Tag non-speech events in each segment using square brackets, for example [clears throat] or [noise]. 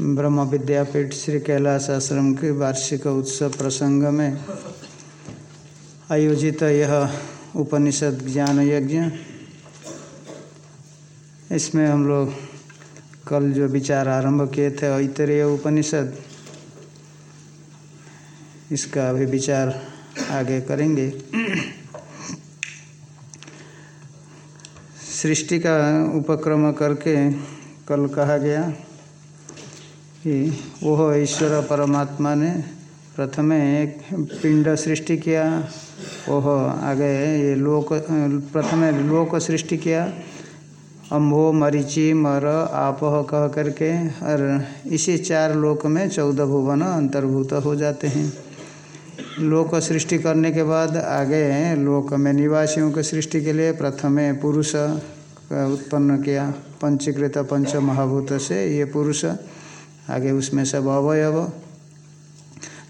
ब्रह्म विद्यापीठ श्री कैलाश आश्रम के वार्षिक उत्सव प्रसंग में आयोजित यह उपनिषद ज्ञान यज्ञ इसमें हम लोग कल जो विचार आरंभ किए थे, ऐतरेय उपनिषद, इसका अभी विचार आगे करेंगे। सृष्टि का उपक्रम करके कल कहा गया कि वह ईश्वर परमात्मा ने प्रथमे पिंड सृष्टि किया, वह आगे ये लोक, प्रथमे लोक सृष्टि किया, अम्भो मरीचि मर आपह कह करके, और इसी चार लोक में चौदह भुवन अंतर्भूत हो जाते हैं। लोक सृष्टि करने के बाद आगे लोक में निवासियों के सृष्टि के लिए प्रथमे पुरुष उत्पन्न किया। पंचीकृत पंच महाभूत से ये पुरुष। आगे उसमें सब अवयव।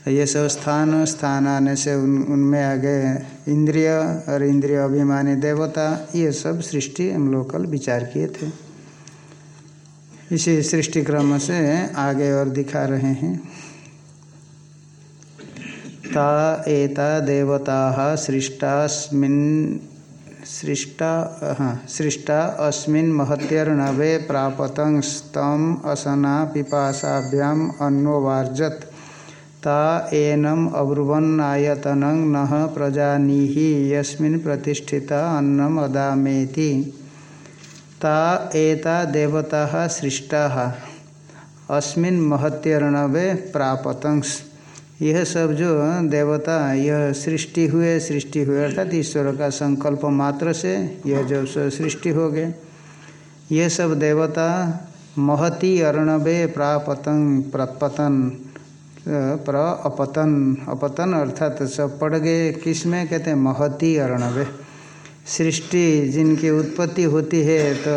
ये सब स्थान स्थान आने से उन, उनमें आगे इंद्रिय और इंद्रिय अभिमानी देवता, ये सब सृष्टि हम लोग कल विचार किए थे। इसी सृष्टि क्रम से आगे और दिखा रहे हैं। ता एता देवता सृष्टा हाँ सृष्टा अस्मिन् महत्यर्णवे प्रापतं स्तम असना पिपासाभ्याम अन्नोवार्जत ता एनम अब्रुवन्नायतनं नः प्रजानीहि, यस्मिन् प्रतिष्ठिता अन्नम अदामेति। ता एता देवता सृष्टाः, अस्मिन् महत्यर्णवे प्रापतंस यह सब जो देवता, यह सृष्टि हुए सृष्टि हुए, अर्थात ईश्वर का संकल्प मात्र से यह जो सृष्टि हो गए। यह सब देवता महति अर्णवे प्रापतन प्रपतन प्र अपतन अपतन अर्थात सब पड़ गए। किसमें? कहते हैं महति अर्णवे। सृष्टि जिनकी उत्पत्ति होती है तो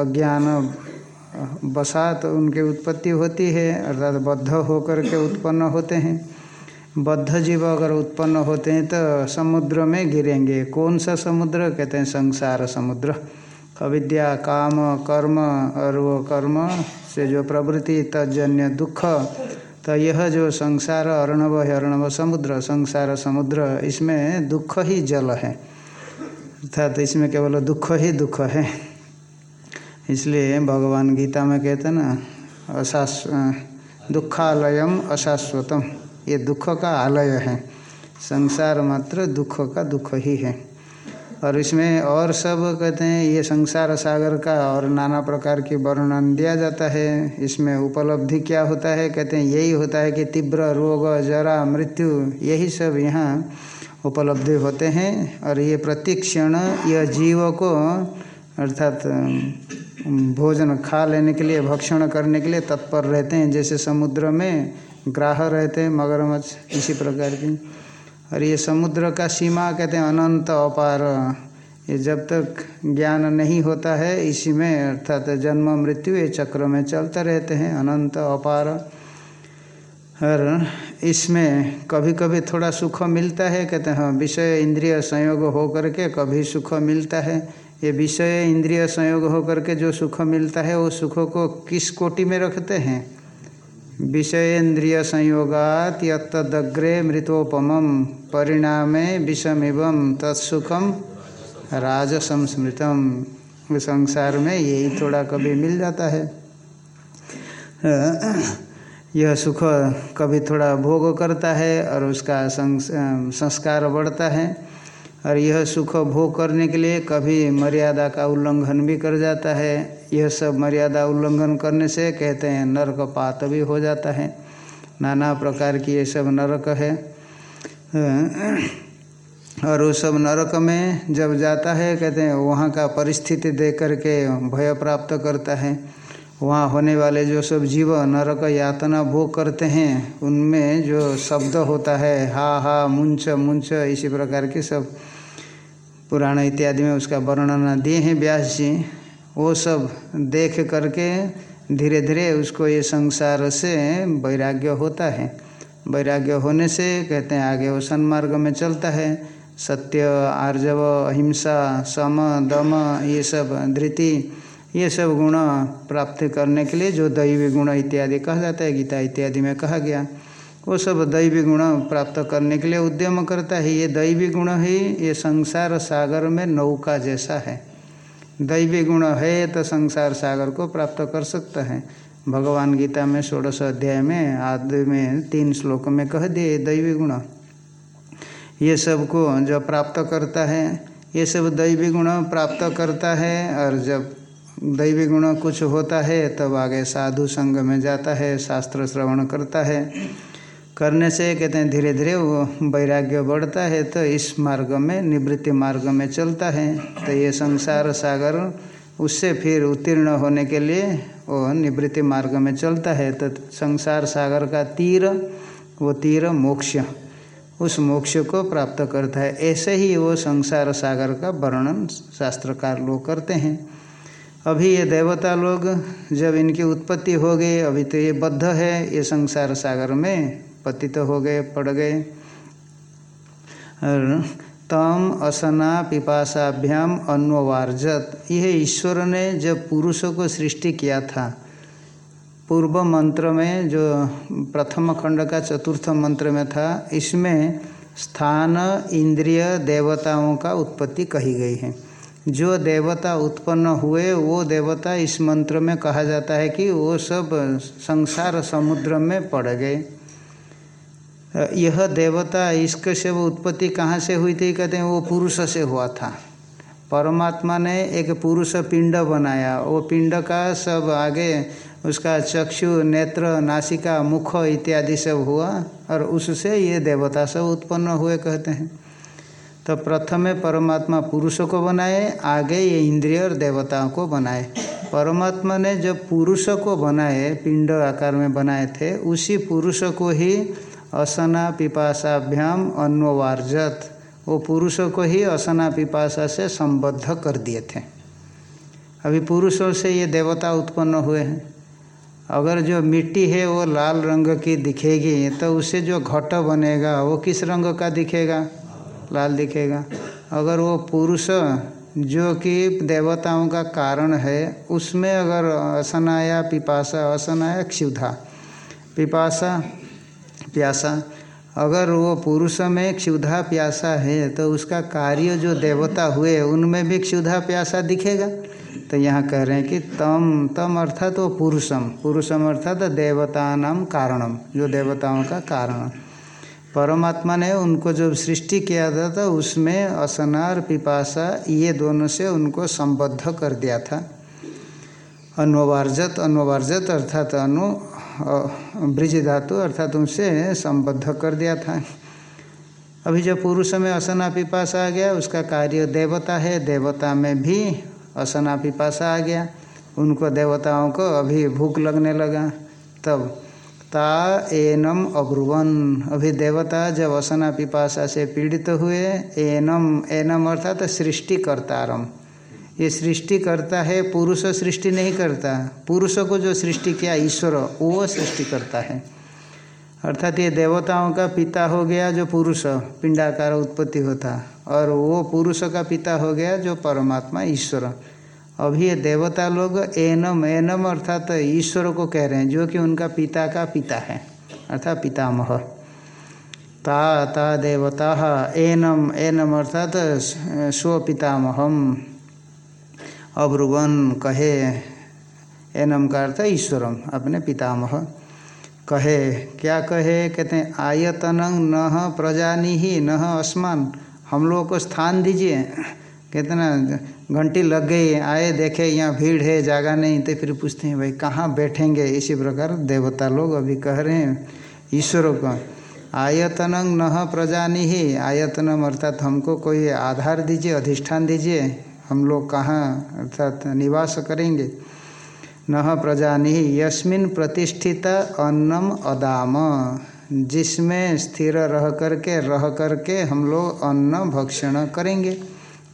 अज्ञान बसात उनकी उत्पत्ति होती है, अर्थात बद्ध होकर के उत्पन्न होते हैं। बद्ध जीव अगर उत्पन्न होते हैं तो समुद्र में गिरेंगे। कौन सा समुद्र? कहते हैं संसार समुद्र। अविद्या, काम, कर्म और वो कर्म से जो प्रवृत्ति, तजन्य, दुख तो यह जो संसार अर्णव है अर्णव समुद्र, संसार समुद्र, इसमें दुख ही जल है। अर्थात तो इसमें केवल दुख ही दुख है। इसलिए भगवान गीता में कहते हैं ना अशास् दुखालयम अशाश्वतम। ये दुख का आलय है। संसार मात्र दुख का दुख ही है। और इसमें और सब कहते हैं, ये संसार सागर का और नाना प्रकार की वर्णन दिया जाता है। इसमें उपलब्धि क्या होता है? कहते हैं, यही होता है कि तीव्र रोग, जरा, मृत्यु, यही सब यहाँ उपलब्धि होते हैं। और ये प्रतिक्षण यह जीव को, अर्थात भोजन खा लेने के लिए, भक्षण करने के लिए तत्पर रहते हैं। जैसे समुद्र में ग्राह रहते हैं, मगरमच्छ, इसी प्रकार की। और ये समुद्र का सीमा कहते हैं, अनंत अपार। ये जब तक ज्ञान नहीं होता है, इसी में अर्थात जन्म, मृत्यु, ये चक्र में चलते रहते हैं, अनंत अपार। और इसमें कभी कभी थोड़ा सुख मिलता है, कहते हैं हाँ विषय इंद्रिय संयोग हो करके कभी सुख मिलता है। ये विषय इंद्रिय संयोग हो करके जो सुख मिलता है, वो सुख को किस कोटि में रखते हैं? विषयेन्द्रिय संयोगात यदग्रे मृतोपम, परिणामे विषमिव तत्सुखम राजसम स्मृतम संसार में यही थोड़ा कभी मिल जाता है। यह सुख कभी थोड़ा भोग करता है और उसका संस्कार बढ़ता है। और यह सुख भोग करने के लिए कभी मर्यादा का उल्लंघन भी कर जाता है। यह सब मर्यादा उल्लंघन करने से कहते हैं नरक पात भी हो जाता है। नाना प्रकार की ये सब नरक है। और वो सब नरक में जब जाता है, कहते हैं वहाँ का परिस्थिति देख करके भय प्राप्त करता है। वहाँ होने वाले जो सब जीव नरक यातना भोग करते हैं, उनमें जो शब्द होता है, हा हा, मुंच मुंच, इसी प्रकार के सब पुराण इत्यादि में उसका वर्णन दिए हैं व्यास जी। वो सब देख करके धीरे धीरे उसको ये संसार से वैराग्य होता है। वैराग्य होने से कहते हैं, आगे वो सन्मार्ग में चलता है। सत्य, आर्जव, अहिंसा, सम, दम, ये सब, धृति, ये सब गुण प्राप्त करने के लिए जो दैवी गुण इत्यादि कहा जाता है, गीता इत्यादि में कहा गया। वो सब दैवी गुण प्राप्त करने के लिए उद्यम करता है। ये दैवी गुण ही, ये संसार सागर में नौका जैसा है। दैवी गुण है तो संसार सागर को प्राप्त कर सकता है। भगवान गीता में षोड़श अध्याय में, आदि में, तीन श्लोक में कह दिए दैवी गुण। ये सबको जो प्राप्त करता है, ये सब दैवी गुण प्राप्त करता है, और जब दैवी गुण कुछ होता है, तब आगे साधु संग में जाता है, शास्त्र श्रवण करता है। करने से कहते हैं धीरे धीरे वो वैराग्य बढ़ता है तो इस मार्ग में, निवृत्ति मार्ग में चलता है। तो ये संसार सागर, उससे फिर उत्तीर्ण होने के लिए वो निवृत्ति मार्ग में चलता है। तो संसार सागर का तीर, वो तीर मोक्ष, उस मोक्ष को प्राप्त करता है। ऐसे ही वो संसार सागर का वर्णन शास्त्रकार लोग करते हैं। अभी ये देवता लोग जब इनकी उत्पत्ति हो गई, अभी तो ये बद्ध है, ये संसार सागर में पतित तो हो गए, पड़ गए। और तम असना पिपाशाभ्याम अन्ववार्जत। यह ईश्वर ने जब पुरुषों को सृष्टि किया था, पूर्व मंत्र में जो प्रथम खंड का चतुर्थ मंत्र में था, इसमें स्थान इंद्रिय देवताओं का उत्पत्ति कही गई है। जो देवता उत्पन्न हुए, वो देवता इस मंत्र में कहा जाता है कि वो सब संसार समुद्र में पड़ गए। यह देवता इसके से वो उत्पत्ति कहाँ से हुई थी? कहते हैं वो पुरुष से हुआ था। परमात्मा ने एक पुरुष पिंड बनाया। वो पिंड का सब आगे उसका चक्षु, नेत्र, नासिका, मुख इत्यादि सब हुआ और उससे ये देवता सब उत्पन्न हुए कहते हैं। तो प्रथम परमात्मा पुरुषों को बनाए, आगे ये इंद्रिय और देवताओं को बनाए। परमात्मा ने जब पुरुष को बनाए, पिंड आकार में बनाए थे, उसी पुरुष को ही असना पिपाशाभ्याम अन्ववार्जत। वो पुरुषों को ही असना पिपाशा से संबद्ध कर दिए थे। अभी पुरुषों से ये देवता उत्पन्न हुए हैं। अगर जो मिट्टी है वो लाल रंग की दिखेगी तो उससे जो घट बनेगा, वो किस रंग का दिखेगा? लाल दिखेगा। अगर वो पुरुष जो कि देवताओं का कारण है, उसमें अगर असनाया पिपासा, असनाया क्षुधा, पिपासा प्यासा। अगर वो पुरुष में क्षुधा प्यासा है तो उसका कार्य जो देवता हुए, उनमें भी क्षुधा प्यासा दिखेगा। तो यहाँ कह रहे हैं कि तम तम अर्थात वो पुरुषम। पुरुषम अर्थात देवता नाम कारणम, जो देवताओं का कारण। परमात्मा ने उनको जब सृष्टि किया था तो उसमें असनार, पिपासा, ये दोनों से उनको संबद्ध कर दिया था। अनुवार्जत अनुवार्जत अर्थात अनु ब्रिज धातु अर्थात उनसे संबद्ध कर दिया था। अभी जब पुरुष में असना पिपासा आ गया, उसका कार्य देवता है। देवता में भी असना पिपासा आ गया। उनको देवताओं को अभी भूख लगने लगा। तब ता एनम अब्रुवन। अभी देवता जब असना पिपासा से पीड़ित हुए, एनम एनम अर्थात सृष्टि सृष्टिकर्तारम। ये सृष्टि करता है, पुरुष सृष्टि नहीं करता। पुरुष को जो सृष्टि किया, ईश्वर, वो सृष्टि करता है। अर्थात ये देवताओं का पिता हो गया जो पुरुष, पिंडाकार उत्पत्ति होता। और वो पुरुष का पिता हो गया जो परमात्मा, ईश्वर। अभी ये देवता लोग एनम एनम अर्थात ईश्वर को कह रहे हैं, जो कि उनका पिता का पिता है। अर्थात पितामह। ता ता देवता, एनम एनम अर्थात स्व स्वपितामहम अब्रुवन कहे एनम का अर्थ ईश्वरम, अपने पितामह। कहे, क्या कहे? कहते हैं, आयतन न प्रजानी ही न असमान। हम लोगों को स्थान दीजिए। कहते ना, घंटी लग गई, आए, देखे, यहाँ भीड़ है, जागा नहीं तो फिर पूछते हैं, भाई, कहाँ बैठेंगे? इसी प्रकार देवता लोग अभी कह रहे हैं, ईश्वरों को, आयतन न प्रजानी ही आयतनम अर्थात हमको कोई आधार दीजिए, अधिष्ठान दीजिए। हम लोग कहाँ अर्थात निवास करेंगे? न प्रजानी यस्मिन प्रतिष्ठित अन्नम अदाम, जिसमें स्थिर रह करके रह करके हम लोग अन्न भक्षण करेंगे।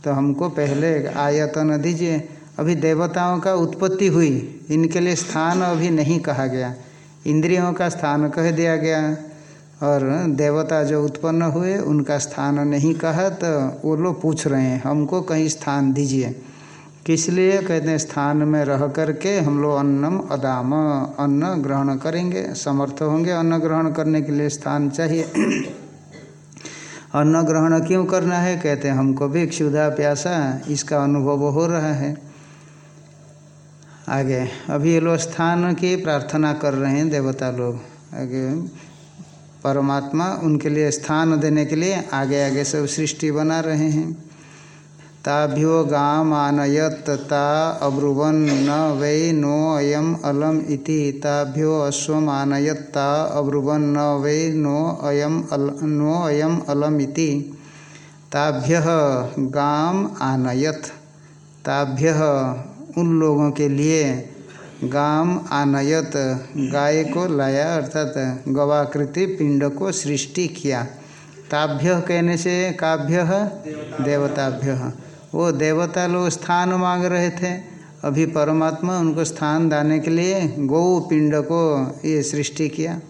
तो हमको पहले आयतन दीजिए। अभी देवताओं का उत्पत्ति हुई। इनके लिए स्थान अभी नहीं कहा गया। इंद्रियों का स्थान कह दिया गया। और देवता जो उत्पन्न हुए, उनका स्थान नहीं कहा तो वो लोग पूछ रहे हैं, हमको कहीं स्थान दीजिए। किस लिए? कहते हैं, स्थान में रह करके हम लोग अन्नम अदाम, अन्न ग्रहण करेंगे। समर्थ होंगे, अन्न ग्रहण करने के लिए स्थान चाहिए। अन्न ग्रहण क्यों करना है? कहते हैं, हमको भी क्षुधा प्यासा, इसका अनुभव हो रहा है। आगे अभी ये लोग स्थान की प्रार्थना कर रहे हैं, देवता लोग। आगे परमात्मा उनके लिए स्थान देने के लिए आगे आगे सब सृष्टि बना रहे हैं। ताभ्यो गाम आनयत ता अब्रुवन न वै नो अयम अलम इति। ताभ्यो अश्वम आनयत ता अब्रुवन न वै नो अयम अल नो अयम अलम इति। ताभ्य गाम आनयत ताभ्य उन लोगों के लिए गाम आनयत, गाय को लाया अर्थात गवाकृति पिंड को सृष्टि किया। ताभ्य कहने से काभ्य, देवताभ्य। वो देवता लोग स्थान मांग रहे थे। अभी परमात्मा उनको स्थान दाने के लिए गौ पिंड को ये सृष्टि किया।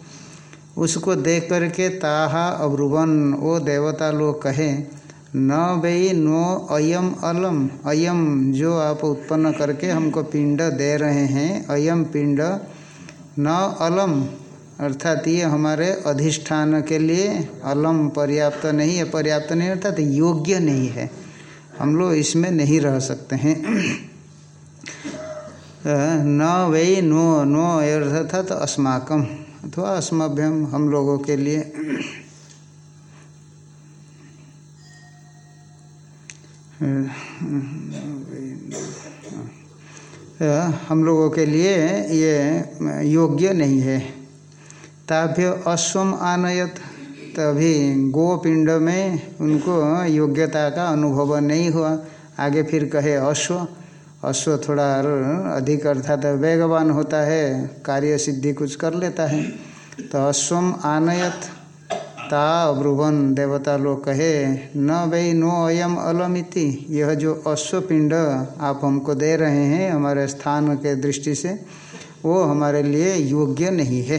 उसको देख करके ताहा अब्रुवन वो देवता लोग कहे न वही नो अयम अलम। अयम जो आप उत्पन्न करके हमको पिंड दे रहे हैं, अयम पिंड न अलम। अर्थात ये हमारे अधिष्ठान के लिए अलम पर्याप्त नहीं है, पर्याप्त नहीं, अर्थात योग्य नहीं है। हम लोग इसमें नहीं रह सकते हैं। न वही नो नो, अर्थात अस्माकम। अथवा अस्मभ्यम हम लोगों के लिए। हम लोगों के लिए ये योग्य नहीं है। ताभ्य अश्वम आनयत, तभी गोपिंड में उनको योग्यता का अनुभव नहीं हुआ। आगे फिर कहे अश्व अश्व थोड़ा अधिक अर्थात वेगवान होता है, कार्य सिद्धि कुछ कर लेता है। तो अश्वम आनयत ता अब्रुवन देवता लोग कहे, न भाई नो अयम अलमिति। यह जो अश्वपिंड आप हमको दे रहे हैं हमारे स्थान के दृष्टि से, वो हमारे लिए योग्य नहीं है।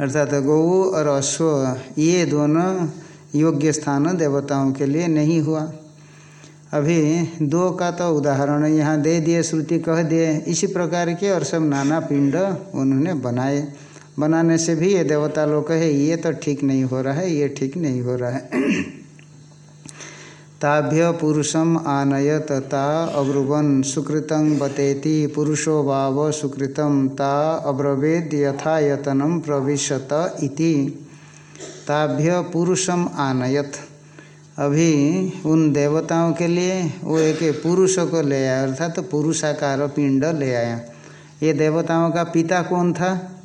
अर्थात गौ और अश्व, ये दोनों योग्य स्थान देवताओं के लिए नहीं हुआ। अभी दो का तो उदाहरण यहाँ दे दिए, श्रुति कह दिए। इसी प्रकार के और सब नाना पिंड उन्होंने बनाए। बनाने से भी ये देवता लोग कहे, ये तो ठीक नहीं हो रहा है, ये ठीक नहीं हो रहा है। [clears throat] ताभ्य पुरुषम आनयत ता अब्रुवन सुकृतं बतेति पुरुषो वाव सुकृतं ता अब्रवेद यथायतनम प्रविशत इति। ताभ्य पुरुषम आनयत। अभी उन देवताओं के लिए वो एक पुरुष को ले आया, अर्थात तो पुरुषाकार पिंड ले आया। ये देवताओं का पिता कौन था?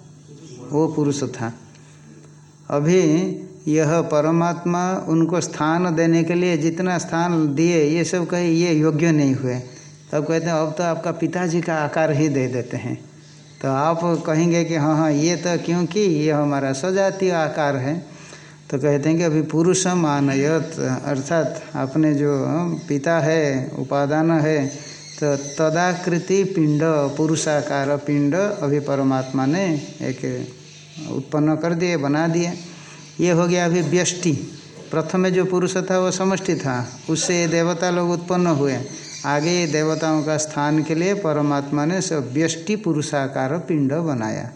वो पुरुष था। अभी यह परमात्मा उनको स्थान देने के लिए जितना स्थान दिए, ये सब कहे, ये योग्य नहीं हुए। तब कहते हैं, अब तो आपका पिताजी का आकार ही दे देते हैं। तो आप कहेंगे कि हाँ हाँ ये तो क्योंकि ये हमारा सजातीय आकार है। तो कहते हैं कि, अभी पुरुष आनयत अर्थात अपने जो पिता है, उपादान है तो तदाकृति पिंड, पुरुषाकार पिंड अभी परमात्मा ने एक उत्पन्न कर दिए, बना दिए। ये हो गया अभी व्यष्टि। प्रथम जो पुरुष था, वो समष्टि था। उससे ये देवता लोग उत्पन्न हुए। आगे ये देवताओं का स्थान के लिए परमात्मा ने सब व्यष्टि पुरुषाकार पिंड बनाया।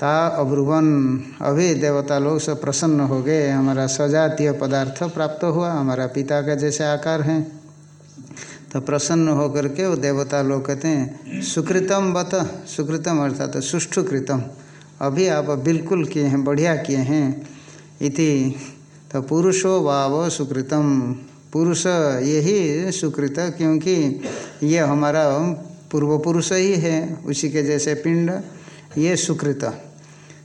ता अब्रुवन, अभी देवता लोग सब प्रसन्न हो गए। हमारा सजातीय पदार्थ प्राप्त हुआ। हमारा पिता का जैसे आकार है। तो प्रसन्न होकर के वो देवता लोग कहते हैं, सुकृतम बत, सुकृतम अर्थात तो सुष्ठु कृतम अभी आप बिल्कुल किए हैं, बढ़िया किए हैं। इति तो पुरुषो वाव सुकृतम। पुरुष यही सुकृत, क्योंकि ये हमारा पूर्व पुरुष ही है। उसी के जैसे पिंड, ये सुकृत।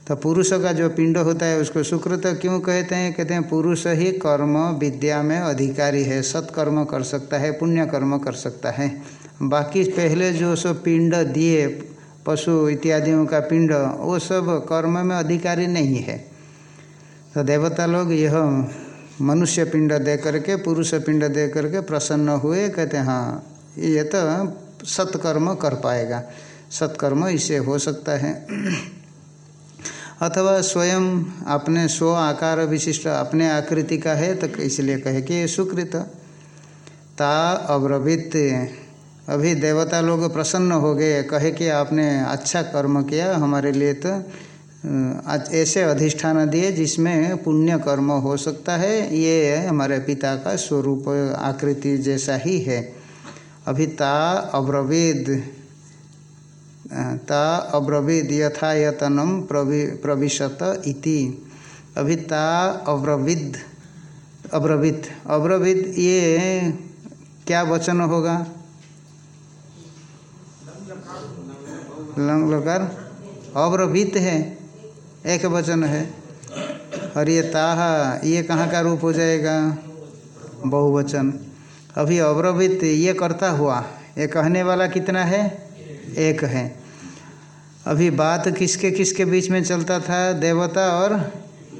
तो पुरुष का जो पिंड होता है, उसको सुकृत क्यों कहते हैं? कहते हैं, पुरुष ही कर्म विद्या में अधिकारी है। सत्कर्म कर सकता है पुण्य कर्म कर सकता है। बाकी पहले जो सो पिंड दिए पशु इत्यादियों का पिंड, वो सब कर्म में अधिकारी नहीं है। तो देवता लोग यह मनुष्य पिंड दे करके, पुरुष पिंड दे करके प्रसन्न हुए, कहते हाँ ये तो सत्कर्म कर पाएगा। सत्कर्म इससे हो सकता है। अथवा स्वयं अपने स्व आकार विशिष्ट, अपने आकृति का है तो इसलिए कहे कि ये सुकृत। ता अब्रवित अभी देवता लोग प्रसन्न हो गए, कहे कि आपने अच्छा कर्म किया हमारे लिए तो ऐसे अधिष्ठान दिए जिसमें पुण्य कर्म हो सकता है। ये हमारे पिता का स्वरूप, आकृति जैसा ही है। अभी ता अब्रविद ता अब्रविद यथायतनम प्रविशत इति। अभी ता अब्रविद अब्रवित अब्रविद ये क्या वचन होगा? लंग लकार अब्रवित है। एक वचन है। और ये ताह, ये कहाँ का रूप हो जाएगा? बहुवचन। अभी अवरभित ये करता हुआ, ये कहने वाला कितना है? एक है। अभी बात किसके किसके बीच में चलता था? देवता और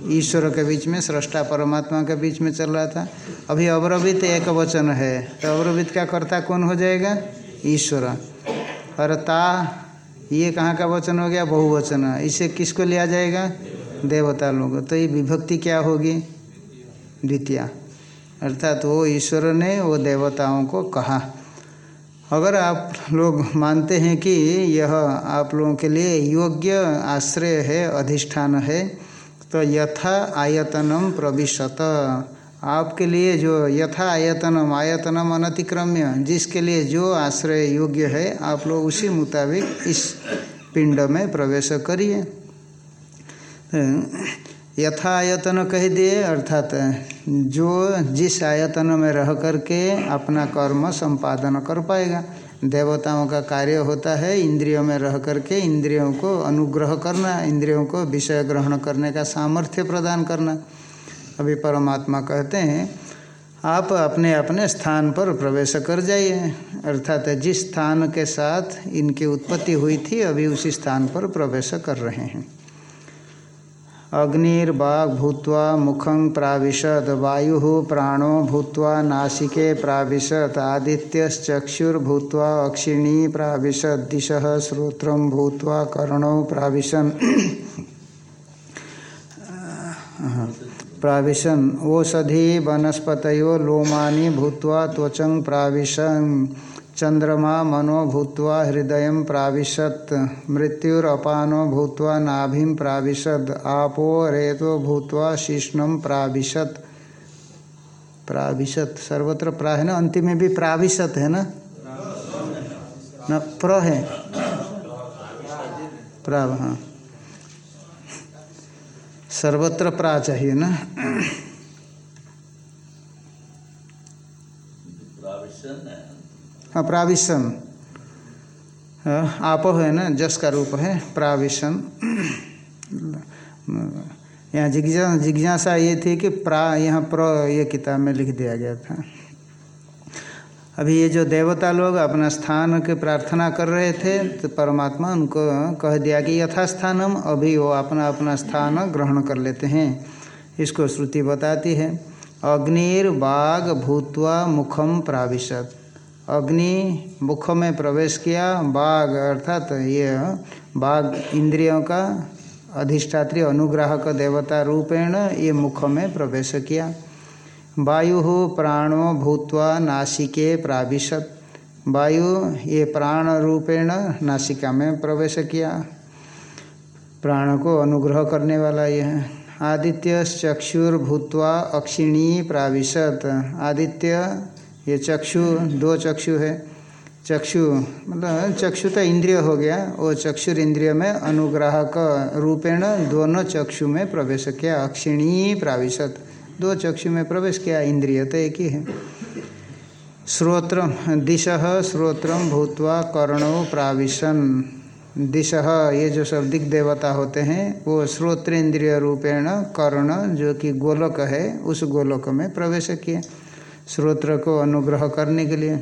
ईश्वर के बीच में, सृष्टा परमात्मा के बीच में चल रहा था। अभी अवरभित एक वचन है। तो अवरभित का कर्ता कौन हो जाएगा? ईश्वर। और ता ये कहाँ का वचन हो गया? बहुवचन। इसे किसको लिया जाएगा? देवता लोग तो ये विभक्ति क्या होगी? द्वितीय। अर्थात वो ईश्वर ने वो देवताओं को कहा। अगर आप लोग मानते हैं कि यह आप लोगों के लिए योग्य आश्रय है, अधिष्ठान है तो यथा आयतनम प्रविशत। आपके लिए जो यथा आयतनम आयतनम अनतिक्रम्य, जिसके लिए जो आश्रय योग्य है, आप लोग उसी मुताबिक इस पिंड में प्रवेश करिए। यथा आयतन कह दिए, अर्थात जो जिस आयतन में रह करके अपना कर्म संपादन कर पाएगा। देवताओं का कार्य होता है, इंद्रियों में रह करके इंद्रियों को अनुग्रह करना, इंद्रियों को विषय ग्रहण करने का सामर्थ्य प्रदान करना। अभी परमात्मा कहते हैं, आप अपने अपने स्थान पर प्रवेश कर जाइए। अर्थात जिस स्थान के साथ इनकी उत्पत्ति हुई थी, अभी उसी स्थान पर प्रवेश कर रहे हैं। अग्निर्वाग भूत्वा मुखं प्राविशद वायु प्राणो भूत्वा नासिके प्राविशद आदित्यश्चक्षुर्भूत्वा अक्षिणी प्राविशत, दिश श्रोत्र भूत्वा कर्णौ प्राविशन। [clears throat] प्राविशन। ओषधि वनस्पत लोमानि भूत्वा त्वचं प्राविशन। चंद्रमा मनो भूत्वा हृदय प्राविशत। मृत्युरपानो भूत्वा नाभि प्राविशद आपो रेतो भूत्वा शिष्ण प्राविशत। प्राविशत। सर्वत्र प्रा है ना? अंतिम में भी प्राविशत है ना? न, प्र है। प्राव हाँ। सर्वत्र प्रा चाहिए ना? हाँ। प्राविशन। आप है ना? जस का रूप है प्राविशन। यहाँ जिज्ञा जिज्ञासा ये थी कि प्रा यहाँ प्र ये किताब में लिख दिया गया था। अभी ये जो देवता लोग अपना स्थान के प्रार्थना कर रहे थे तो परमात्मा उनको कह दिया कि यथास्थान हम अभी वो अपना अपना स्थान ग्रहण कर लेते हैं। इसको श्रुति बताती है, अग्निर बाघ भूतवा मुखम प्राविशत। अग्नि मुख में प्रवेश किया बाघ अर्थात ये बाघ इंद्रियों का अधिष्ठात्री अनुग्राहक देवता रूपेण ये मुख में प्रवेश किया। वायु प्राणो भूत्वा नासिके प्राविशत। वायु, ये प्राण रूपेण नासिका में प्रवेश किया। प्राण को अनुग्रह करने वाला यह आदित्य चक्षुर्भूत्वा अक्षिणी प्राविशत। आदित्य, ये चक्षु, दो चक्षु है। चक्षु मतलब चक्षु तो इंद्रिय हो गया। वो चक्षुर इंद्रिय में अनुग्राहक रूपेण दोनों चक्षु में प्रवेश किया। अक्षिणी प्राविशत। दो चक्षु में प्रवेश किया, इंद्रिय तो एक ही है। श्रोत्र दिश श्रोत्र भूतवा कर्णो प्राविशन। दिश, ये जो सब दिग देवता होते हैं, वो श्रोत्र इंद्रिय रूपेण कर्ण, जो कि गोलक है, उस गोलक में प्रवेश किए। श्रोत्र को अनुग्रह करने के लिए।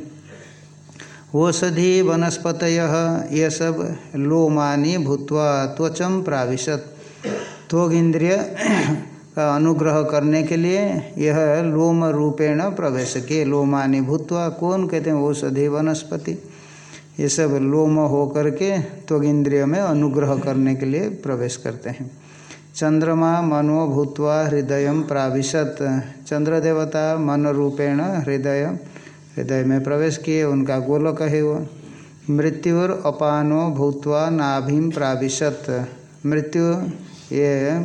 औषधि वनस्पत ये सब लोमानी भूतवा त्वचम प्राविशत। त्वग इंद्रिय का अनुग्रह करने के लिए यह लोम रूपेण प्रवेश किए लोमानी भूतवा, कौन कहते हैं औषधि वनस्पति। ये सब लोम हो करके त्वग इंद्रिय में अनुग्रह करने के लिए प्रवेश करते हैं। चंद्रमा मनो भूतवा हृदय प्राविशत। चंद्र देवता मन रूपेण हृदय हृदय में प्रवेश किए, उनका गोलक है वो। मृत्युर अपानो भूतवा नाभिम प्राविशत। मृत्यु, ये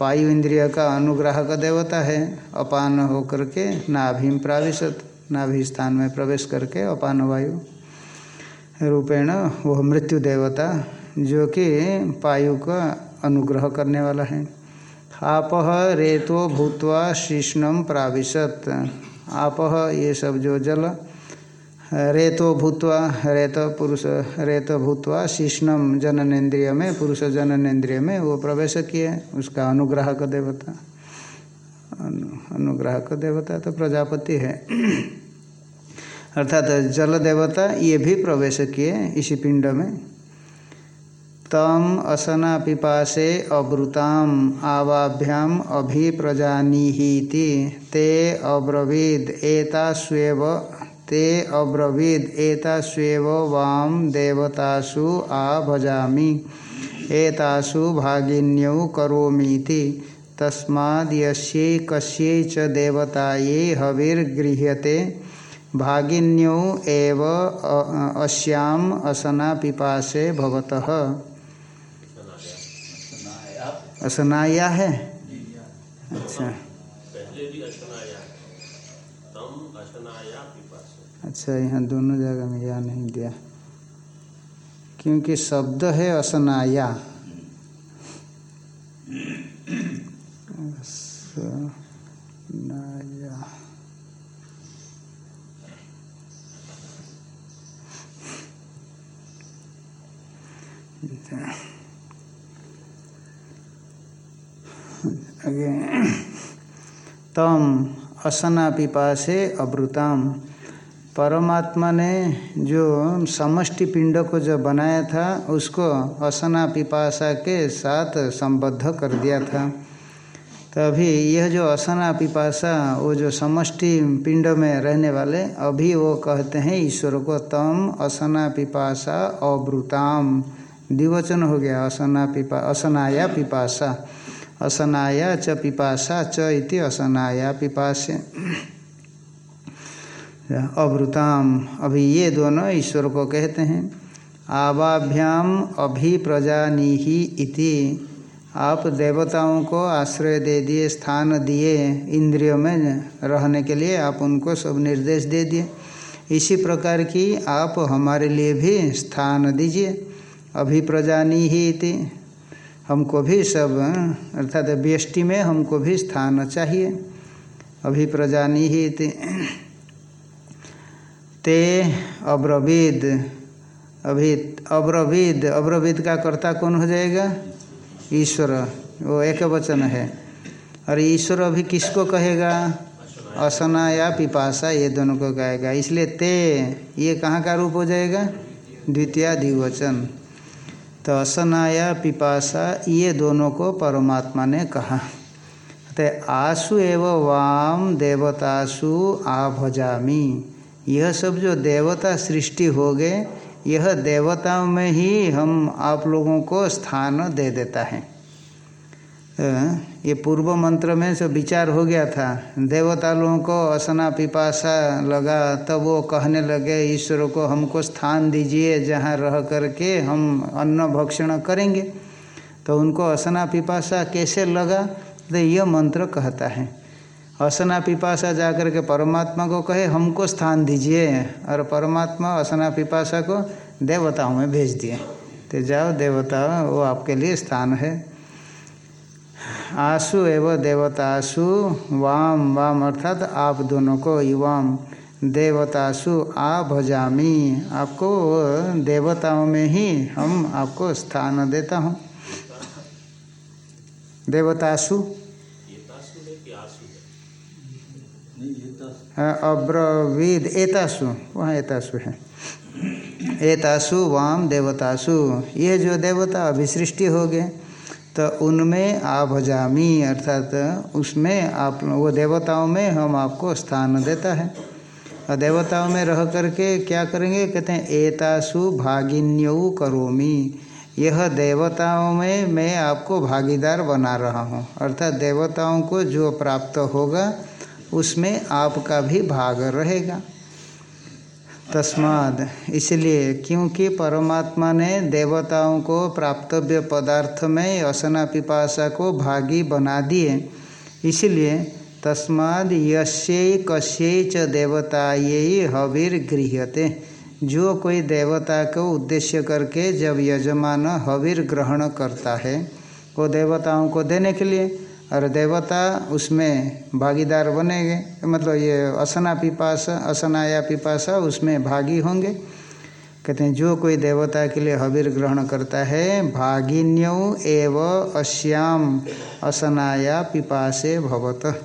वायु इंद्रिय का अनुग्राह का देवता है। अपान होकर के नाभिम प्राविशत, नाभि स्थान में प्रवेश करके अपान वायु। रूपेण वह मृत्यु देवता जो कि पायु का अनुग्रह करने वाला है। आप रेतो भूतवा शिष्णम प्राविशत। आप ये सब जो जल रेतो भूतवा, रेत पुरुष, रेत भूतवा शिष्णम जननेन्द्रिय में पुरुष जननेन्द्रिय में वो प्रवेश किए, उसका अनुग्रह का देवता। अनुग्रह का देवता तो प्रजापति है। अर्थात जल देवता ये भी प्रवेश किए इसी पिंड में। तम असना पिपासे अब्रुताम, आवाभ्याम अभिप्रजानीहीति, ते अब्रवीद एता एतास्वेव ते अब्रवीद एतास्वेव वाम देवतासु आ भजामि एतासु भागिन्यौ करोमीति। तस्माद् यस्यै कस्यै च देवतायै हविर्गृह्यते। भागिन्यौ एव अस्याम असना पिपासे भवतः। असनाया है? अच्छा। अच्छा यहाँ दोनों जगह में यह नहीं दिया। क्योंकि शब्द है असनाया। असनाया। तम असना पिपासे अब्रुताम। परमात्मा ने जो समष्टि पिंड को जो बनाया था, उसको असना पिपासा के साथ संबद्ध कर दिया था। तभी यह जो असना पिपासा वो जो समष्टि पिंड में रहने वाले, अभी वो कहते हैं ईश्वर को तम असना पिपासा अब्रुताम द्विवचन हो गया असना पिपा असनाया पिपासा असनाया च पिपासा च इति असनाया पिपासे अवृताम। अभी ये दोनों ईश्वर को कहते हैं। आवाभ्याम अभिप्रजानीहि इति। आप देवताओं को आश्रय दे दिए, स्थान दिए, इंद्रियों में रहने के लिए आप उनको सब निर्देश दे दिए। इसी प्रकार की आप हमारे लिए भी स्थान दीजिए। अभिप्रजानी ही इति। हमको भी सब, अर्थात व्यष्टि में हमको भी स्थान चाहिए। अभिप्रजानी ही इति। ते अब्रवीद। अभी अब्रवीद अब्रवीद का कर्ता कौन हो जाएगा? ईश्वर। वो एक वचन है। और ईश्वर अभी किसको कहेगा? असना या पिपासा, ये दोनों को कहेगा। इसलिए ते, ये कहाँ का रूप हो जाएगा? द्वितीय द्विवचन तो असना या पिपासा, ये दोनों को परमात्मा ने कहा। तो आसु एवं वाम देवतासु आ भजामी यह सब जो देवता सृष्टि हो गए, यह देवताओं में ही हम आप लोगों को स्थान दे देता है। ये पूर्व मंत्र में सब विचार हो गया था, देवता लोगों को असना पिपासा लगा, तब वो कहने लगे, ईश्वर को हमको स्थान दीजिए, जहाँ रह करके हम अन्न भक्षण करेंगे। तो उनको असना पिपासा कैसे लगा? तो यह मंत्र कहता है। असना पिपासा जाकर के परमात्मा को कहे, हमको स्थान दीजिए। और परमात्मा असना पिपासा को देवताओं में भेज दिए। तो जाओ, देवता, वो आपके लिए स्थान है। आसु एवं देवतासु वाम वाम अर्थात आप दोनों को युवाम। देवतासु आ भजामी। आपको देवताओं में ही हम आपको स्थान देता हूँ। देवतासु अब्रवीद, एतासु, वहाँ एतासु है। एतासु वाम देवतासु, ये जो देवता अभी सृष्टि हो गए तो उनमें आभजामी अर्थात उसमें आप, वो देवताओं में हम आपको स्थान देता है। और देवताओं में रह करके क्या करेंगे? कहते हैं, एतासु भागिन्यऊ करोमी, यह देवताओं में मैं आपको भागीदार बना रहा हूँ। अर्थात देवताओं को जो प्राप्त होगा उसमें आपका भी भाग रहेगा। तस्माद, इसलिए क्योंकि परमात्मा ने देवताओं को प्राप्तव्य पदार्थ में असना पिपासा को भागी बना दिए, इसलिए तस्माद यश्य कश्य च देवता ये हविर गृह्यते जो कोई देवता को उद्देश्य करके जब यजमान हविर ग्रहण करता है, वो देवताओं को देने के लिए और देवता उसमें भागीदार बनेंगे मतलब ये असना पिपासा, असनाया पिपासा उसमें भागी होंगे। कहते हैं, जो कोई देवता के लिए हबीर ग्रहण करता है, भागिन्यौ एव अश्याम, असनाया पिपासे भवत।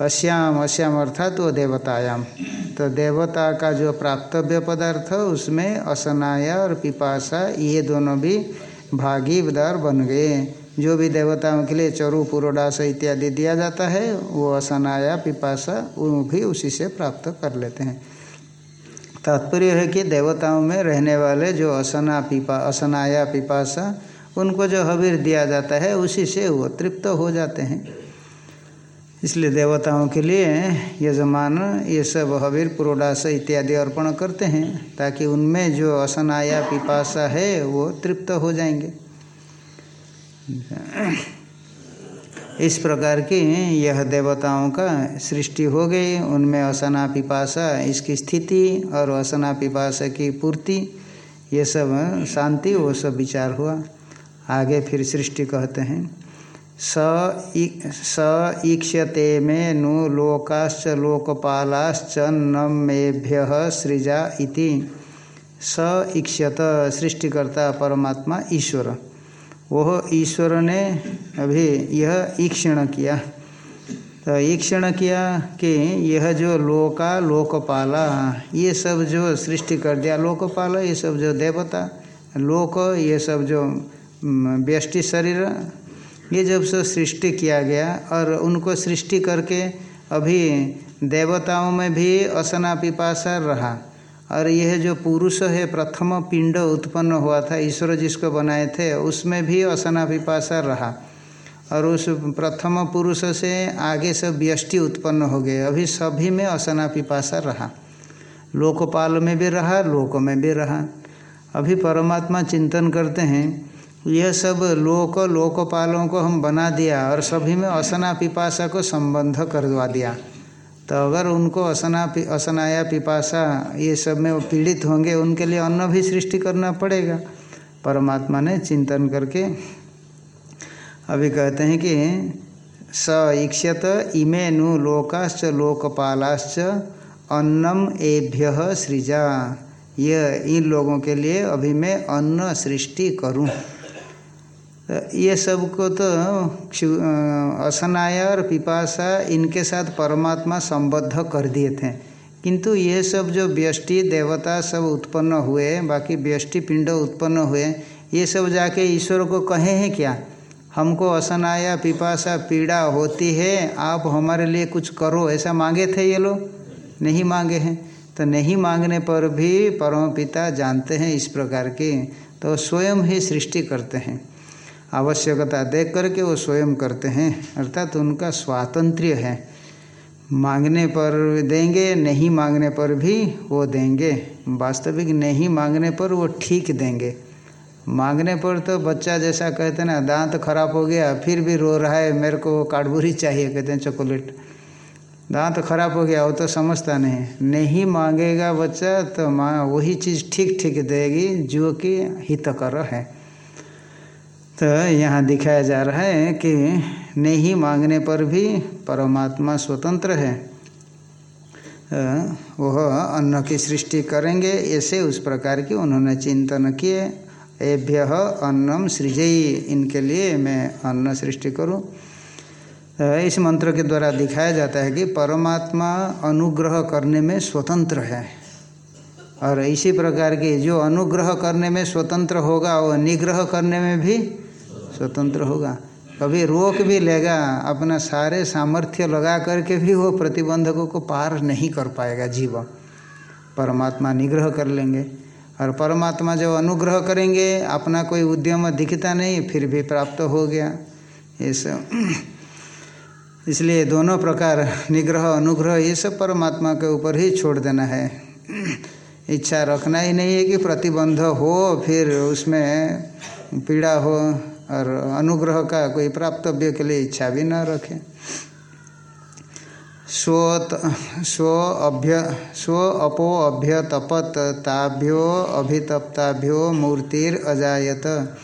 अश्याम अश्याम अर्थात वो देवतायाम। तो देवता का जो प्राप्तव्य पदार्थ, उसमें असनाया और पिपासा, ये दोनों भी भागीदार बन गए। जो भी देवताओं के लिए चरु, पुरोडास इत्यादि दिया जाता है, वो असनाया, पिपासा, वो भी उसी से प्राप्त कर लेते हैं। तात्पर्य है कि देवताओं में रहने वाले जो असना, पिपा, असनाया, पिपासा, उनको जो हबीर दिया जाता है, उसी से वो तृप्त हो जाते हैं। इसलिए देवताओं के लिए यजमान, ये सब हबीर पुरोडास इत्यादि अर्पण करते हैं, ताकि उनमें जो असनाया, पिपासा है, वो तृप्त हो जाएँगे। [coughs] इस प्रकार की यह देवताओं का सृष्टि हो गई। उनमें असना पिपासा, इसकी स्थिति और असना पिपाशा की पूर्ति, ये सब शांति, वो सब विचार हुआ। आगे फिर सृष्टि कहते हैं, स ईक्षते में नु लोकाश्च लोकपालाश्च नमेभ्य सृजा इति। स ईक्षत सृष्टिकर्ता, परमात्मा, ईश्वर। वह ईश्वर ने अभी यह ईक्षण किया। तो ईक्षण किया कि यह जो लोका, लोकपाला, ये सब जो सृष्टि कर दिया, लोकपाला, ये सब जो देवता, लोक, ये सब जो व्यष्टि शरीर, ये जब सब सृष्टि किया गया और उनको सृष्टि करके अभी देवताओं में भी असना पिपासा रहा। और यह जो पुरुष है, प्रथम पिंड उत्पन्न हुआ था, ईश्वर जिसको बनाए थे, उसमें भी असना पिपासा रहा। और उस प्रथम पुरुष से आगे सब व्यष्टि उत्पन्न हो गए अभी सभी में असना पिपासा रहा। लोकपाल में भी रहा, लोक में भी रहा। अभी परमात्मा चिंतन करते हैं, यह सब लोक, लोकपालों को हम बना दिया और सभी में असना पिपासा को संबंध करवा दिया। तो अगर उनको असना असनाया, पिपासा ये सब में वो पीड़ित होंगे, उनके लिए अन्न भी सृष्टि करना पड़ेगा। परमात्मा ने चिंतन करके अभी कहते हैं कि स ईक्षत इमे नु लोकाश्च लोकपालाश्च अन्नम एभ्य सृजा। यह इन लोगों के लिए अभी मैं अन्न सृष्टि करूँ। ये सबको तो असनाया और पिपासा इनके साथ परमात्मा संबद्ध कर दिए थे। किंतु ये सब जो व्यष्टि, देवता सब उत्पन्न हुए, बाकी व्यष्टि पिंड उत्पन्न हुए, ये सब जाके ईश्वर को कहे हैं क्या? हमको असनाया, पिपासा पीड़ा होती है, आप हमारे लिए कुछ करो, ऐसा मांगे थे ये लोग? नहीं मांगे हैं। तो नहीं मांगने पर भी परम पिता जानते हैं इस प्रकार की तो स्वयं ही सृष्टि करते हैं। आवश्यकता देख करके वो स्वयं करते हैं। अर्थात तो उनका स्वातंत्र्य है। मांगने पर देंगे, नहीं मांगने पर भी वो देंगे। वास्तविक नहीं मांगने पर वो ठीक देंगे। मांगने पर तो बच्चा जैसा कहते ना, दांत खराब हो गया, फिर भी रो रहा है, मेरे को कार्डबोरी चाहिए, कहते हैं चॉकलेट। दांत खराब हो गया, वो तो समझता नहीं। नहीं मांगेगा बच्चा तो माँ वही चीज़ ठीक ठीक देगी, जो कि हितकर है। तो यहाँ दिखाया जा रहा है कि नहीं मांगने पर भी परमात्मा स्वतंत्र है। वह अन्न की सृष्टि करेंगे, ऐसे उस प्रकार की उन्होंने चिंतन किए। एभ्य अन्नम सृजई इनके लिए मैं अन्न सृष्टि करूँ। इस मंत्र के द्वारा दिखाया जाता है कि परमात्मा अनुग्रह करने में स्वतंत्र है। और इसी प्रकार की जो अनुग्रह करने में स्वतंत्र होगा, वो निग्रह करने में भी स्वतंत्र होगा। कभी रोक भी लेगा, अपना सारे सामर्थ्य लगा करके भी वो प्रतिबंधकों को पार नहीं कर पाएगा जीव। परमात्मा निग्रह कर लेंगे। और परमात्मा जब अनुग्रह करेंगे, अपना कोई उद्यम दिखता नहीं, फिर भी प्राप्त हो गया। ये सब। इसलिए दोनों प्रकार निग्रह, अनुग्रह, ये सब परमात्मा के ऊपर ही छोड़ देना है। इच्छा रखना ही नहीं है कि प्रतिबंध हो, फिर उसमें पीड़ा हो और अनुग्रह का कोई प्राप्तव्य के लिए इच्छा भी न रखें। स्व स्व अभ्य, स्व अपो अभ्य तपत ताभ्यो अभितप्ताभ्यो मूर्तिर अजायत।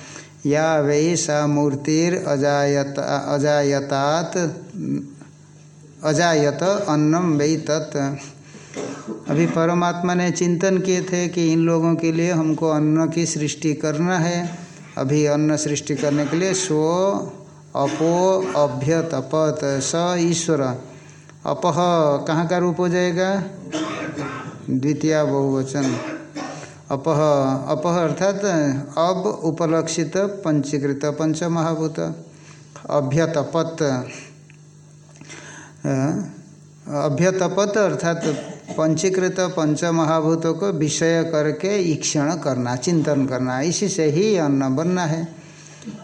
या वै सा मूर्तिर अजायत, अजायतात, अजायत अन्नम वै तत्। अभी परमात्मा ने चिंतन किए थे कि इन लोगों के लिए हमको अन्न की सृष्टि करना है। अभी अन्न सृष्टि करने के लिए स्व, अपो अभ्य तपत स, ईश्वर। अपह कहाँ का रूप हो जाएगा? द्वितीय बहुवचन। अपह अपह अर्थात अब उपलक्षित पंचीकृत पंच महाभूत अभ्यतपत अभ्यतपत अर्थात पंचीकृत पंच महाभूतों को विषय करके ईक्षण करना, चिंतन करना, इसी से ही अन्न बनना है।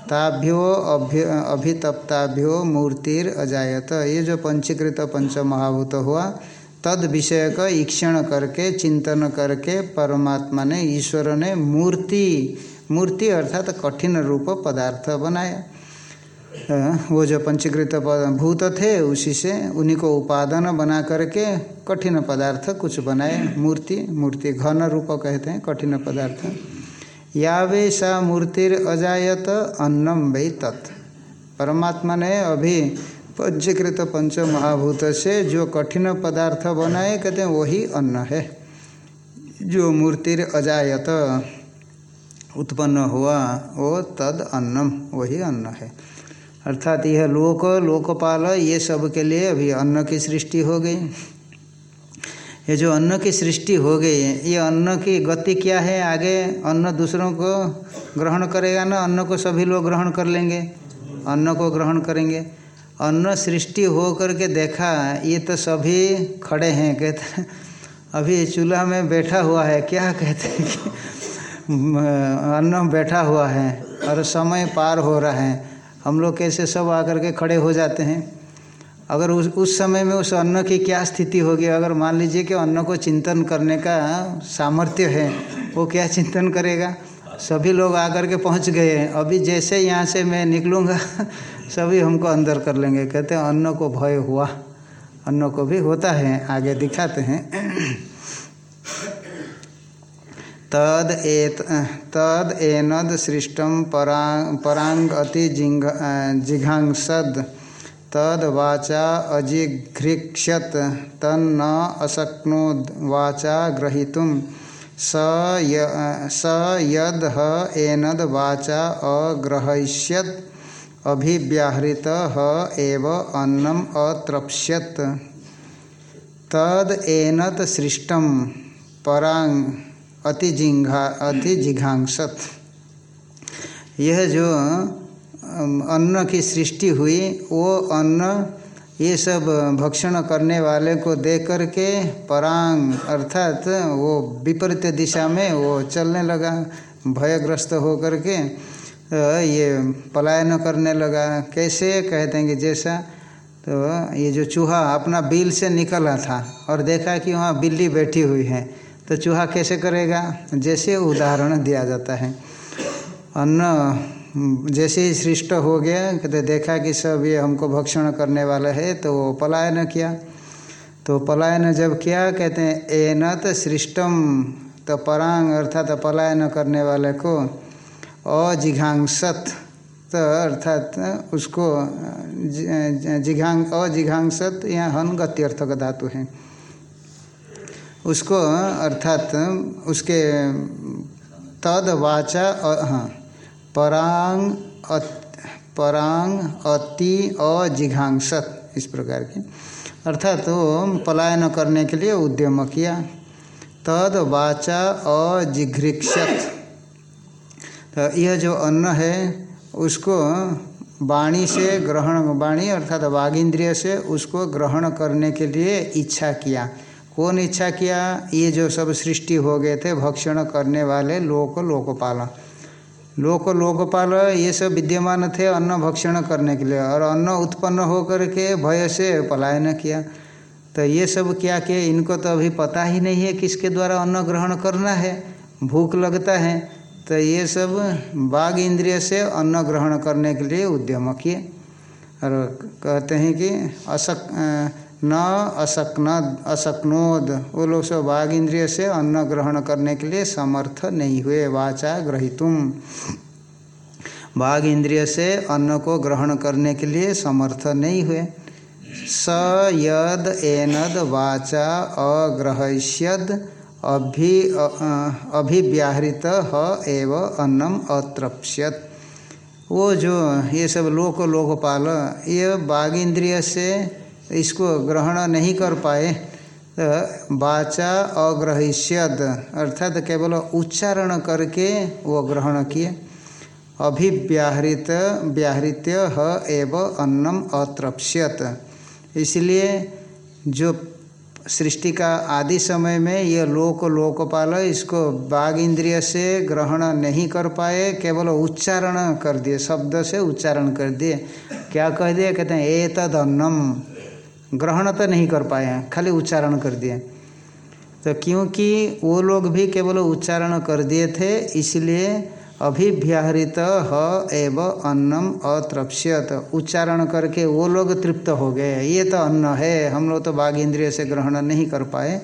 ताभ्यो अभ्य, अभितप्ताभ्यो मूर्तिर अजायत। ये जो पंचीकृत पंच महाभूत हुआ, तद विषय का ईक्षण करके, चिंतन करके परमात्मा ने, ईश्वर ने मूर्ति मूर्ति अर्थात कठिन रूप पदार्थ बनाया। वो जो पंचीकृत भूत थे, उसी से उन्हीं को उपादान बना करके कठिन पदार्थ कुछ बनाए। मूर्ति मूर्ति घन रूप कहते हैं, कठिन पदार्थ। यावे सा मूर्तिर अजायत अन्नम वही तत् परमात्मा ने अभी पंचीकृत पंच महाभूत से जो कठिन पदार्थ बनाए, कहते हैं, वही अन्न है। जो मूर्तिर अजायत उत्पन्न हुआ, वो तद अन्नम, वही अन्न है। अर्थात यह लोक, लोकपाल, ये सब के लिए अभी अन्न की सृष्टि हो गई। ये जो अन्न की सृष्टि हो गई, ये अन्न की गति क्या है? आगे अन्न दूसरों को ग्रहण करेगा ना? अन्न को सभी लोग ग्रहण कर लेंगे। अन्न को ग्रहण करेंगे। अन्न सृष्टि हो करके देखा, ये तो सभी खड़े हैं, कहते अभी चूल्हा में बैठा हुआ है, क्या कहते हैं अन्न बैठा हुआ है और समय पार हो रहा है। हम लोग कैसे सब आकर के खड़े हो जाते हैं। अगर उस उस समय में उस अन्न की क्या स्थिति होगी? अगर मान लीजिए कि अन्न को चिंतन करने का सामर्थ्य है, वो क्या चिंतन करेगा? सभी लोग आकर के पहुँच गए हैं। अभी जैसे यहाँ से मैं निकलूँगा, [laughs] सभी हमको अंदर कर लेंगे। कहते हैं, अन्न को भय हुआ। अन्न को भी होता है, आगे दिखाते हैं। [clears throat] तद तद एनद सृष्टम परांग अति जिंग जिघांसद। तद वाचा अजिघ्रिक्षत तन्न अशक्नोद वाचा ग्रहीतुम स यद ह एनद वाचा अग्रहष्यत अभिव्याहृत ह एव अन्नम अत्रप्स्यत तद एनत सृष्टम परांग अति जिघा, अति जिघांसत। यह जो अन्न की सृष्टि हुई, वो अन्न, ये सब भक्षण करने वाले को देख करके परांग, अर्थात वो विपरीत दिशा में वो चलने लगा, भयग्रस्त हो करके ये पलायन करने लगा। कैसे? कहते हैं कि जैसा तो ये जो चूहा अपना बिल से निकला था और देखा कि वहाँ बिल्ली बैठी हुई है। तो चूहा कैसे करेगा? जैसे उदाहरण दिया जाता है। अन्न, जैसे ही सृष्ट हो गया, कहते देखा कि सब ये हमको भक्षण करने वाला है तो वो पलायन किया। तो पलायन जब किया, कहते हैं एनत सृष्टम तो परांग, अर्थात तो पलायन करने वाले को अजिघांसत तो अर्थात उसको जिघांग, अजिघांसत, यहाँ हन गत्यर्थ का धातु है। उसको, अर्थात, उसके तद वाचा हाँ परांग परांग, अति, अजिघांसत, इस प्रकार की। अर्थात, वो पलायन करने के लिए उद्यम किया। तद वाचा अजिघ्रिक्षत तो यह जो अन्न है, उसको वाणी से ग्रहण, वाणी अर्थात वाग इंद्रिय से उसको ग्रहण करने के लिए इच्छा किया। कौन इच्छा किया? ये जो सब सृष्टि हो गए थे, भक्षण करने वाले लोक लोकपाल। लोक लोकपाल, ये सब विद्यमान थे अन्न भक्षण करने के लिए। और अन्न उत्पन्न होकर के भय से पलायन किया। तो ये सब क्या किया इनको तो अभी पता ही नहीं है किसके द्वारा अन्न ग्रहण करना है। भूख लगता है। तो ये सब बाघ इंद्रिय से अन्न ग्रहण करने के लिए उद्यम किए। और कहते हैं कि असक न असकन अशक्नोद वो लोग सब बाघ इंद्रिय से अन्न ग्रहण करने के लिए समर्थ नहीं हुए, वाचा ग्रहितुम। बाघ इंद्रिय से अन्न को ग्रहण करने के लिए समर्थ नहीं हुए। स यद एनद वाचा अग्रहष्यद अभि, अभिव्याहृत ह एव अन्नम अतृप्स्यत। वो जो ये सब लोक लोकपाल ये बाघ इंद्रिय से इसको ग्रहण नहीं कर पाए तो वाचा अग्रहिष्यद, अर्थात केवल उच्चारण करके वो ग्रहण किए। अभिव्याहृत, व्याहृत्य ह एव अन्नम अतृप्स्यत। इसलिए जो सृष्टि का आदि समय में ये लोक लोकपाल इसको बाघ इंद्रिय से ग्रहण नहीं कर पाए, केवल उच्चारण कर दिए, शब्द से उच्चारण कर दिए। क्या कह दिए? कहते हैं ए तद अन्नम ग्रहण तो नहीं कर पाए हैं, खाली उच्चारण कर दिए। तो क्योंकि वो लोग भी केवल उच्चारण कर दिए थे, इसलिए अभिव्याहृत ह एव अन्नम अतृप्यत उच्चारण करके वो लोग तृप्त हो गए। ये तो अन्न है, हम लोग तो बाघ इंद्रिय से ग्रहण नहीं कर पाए।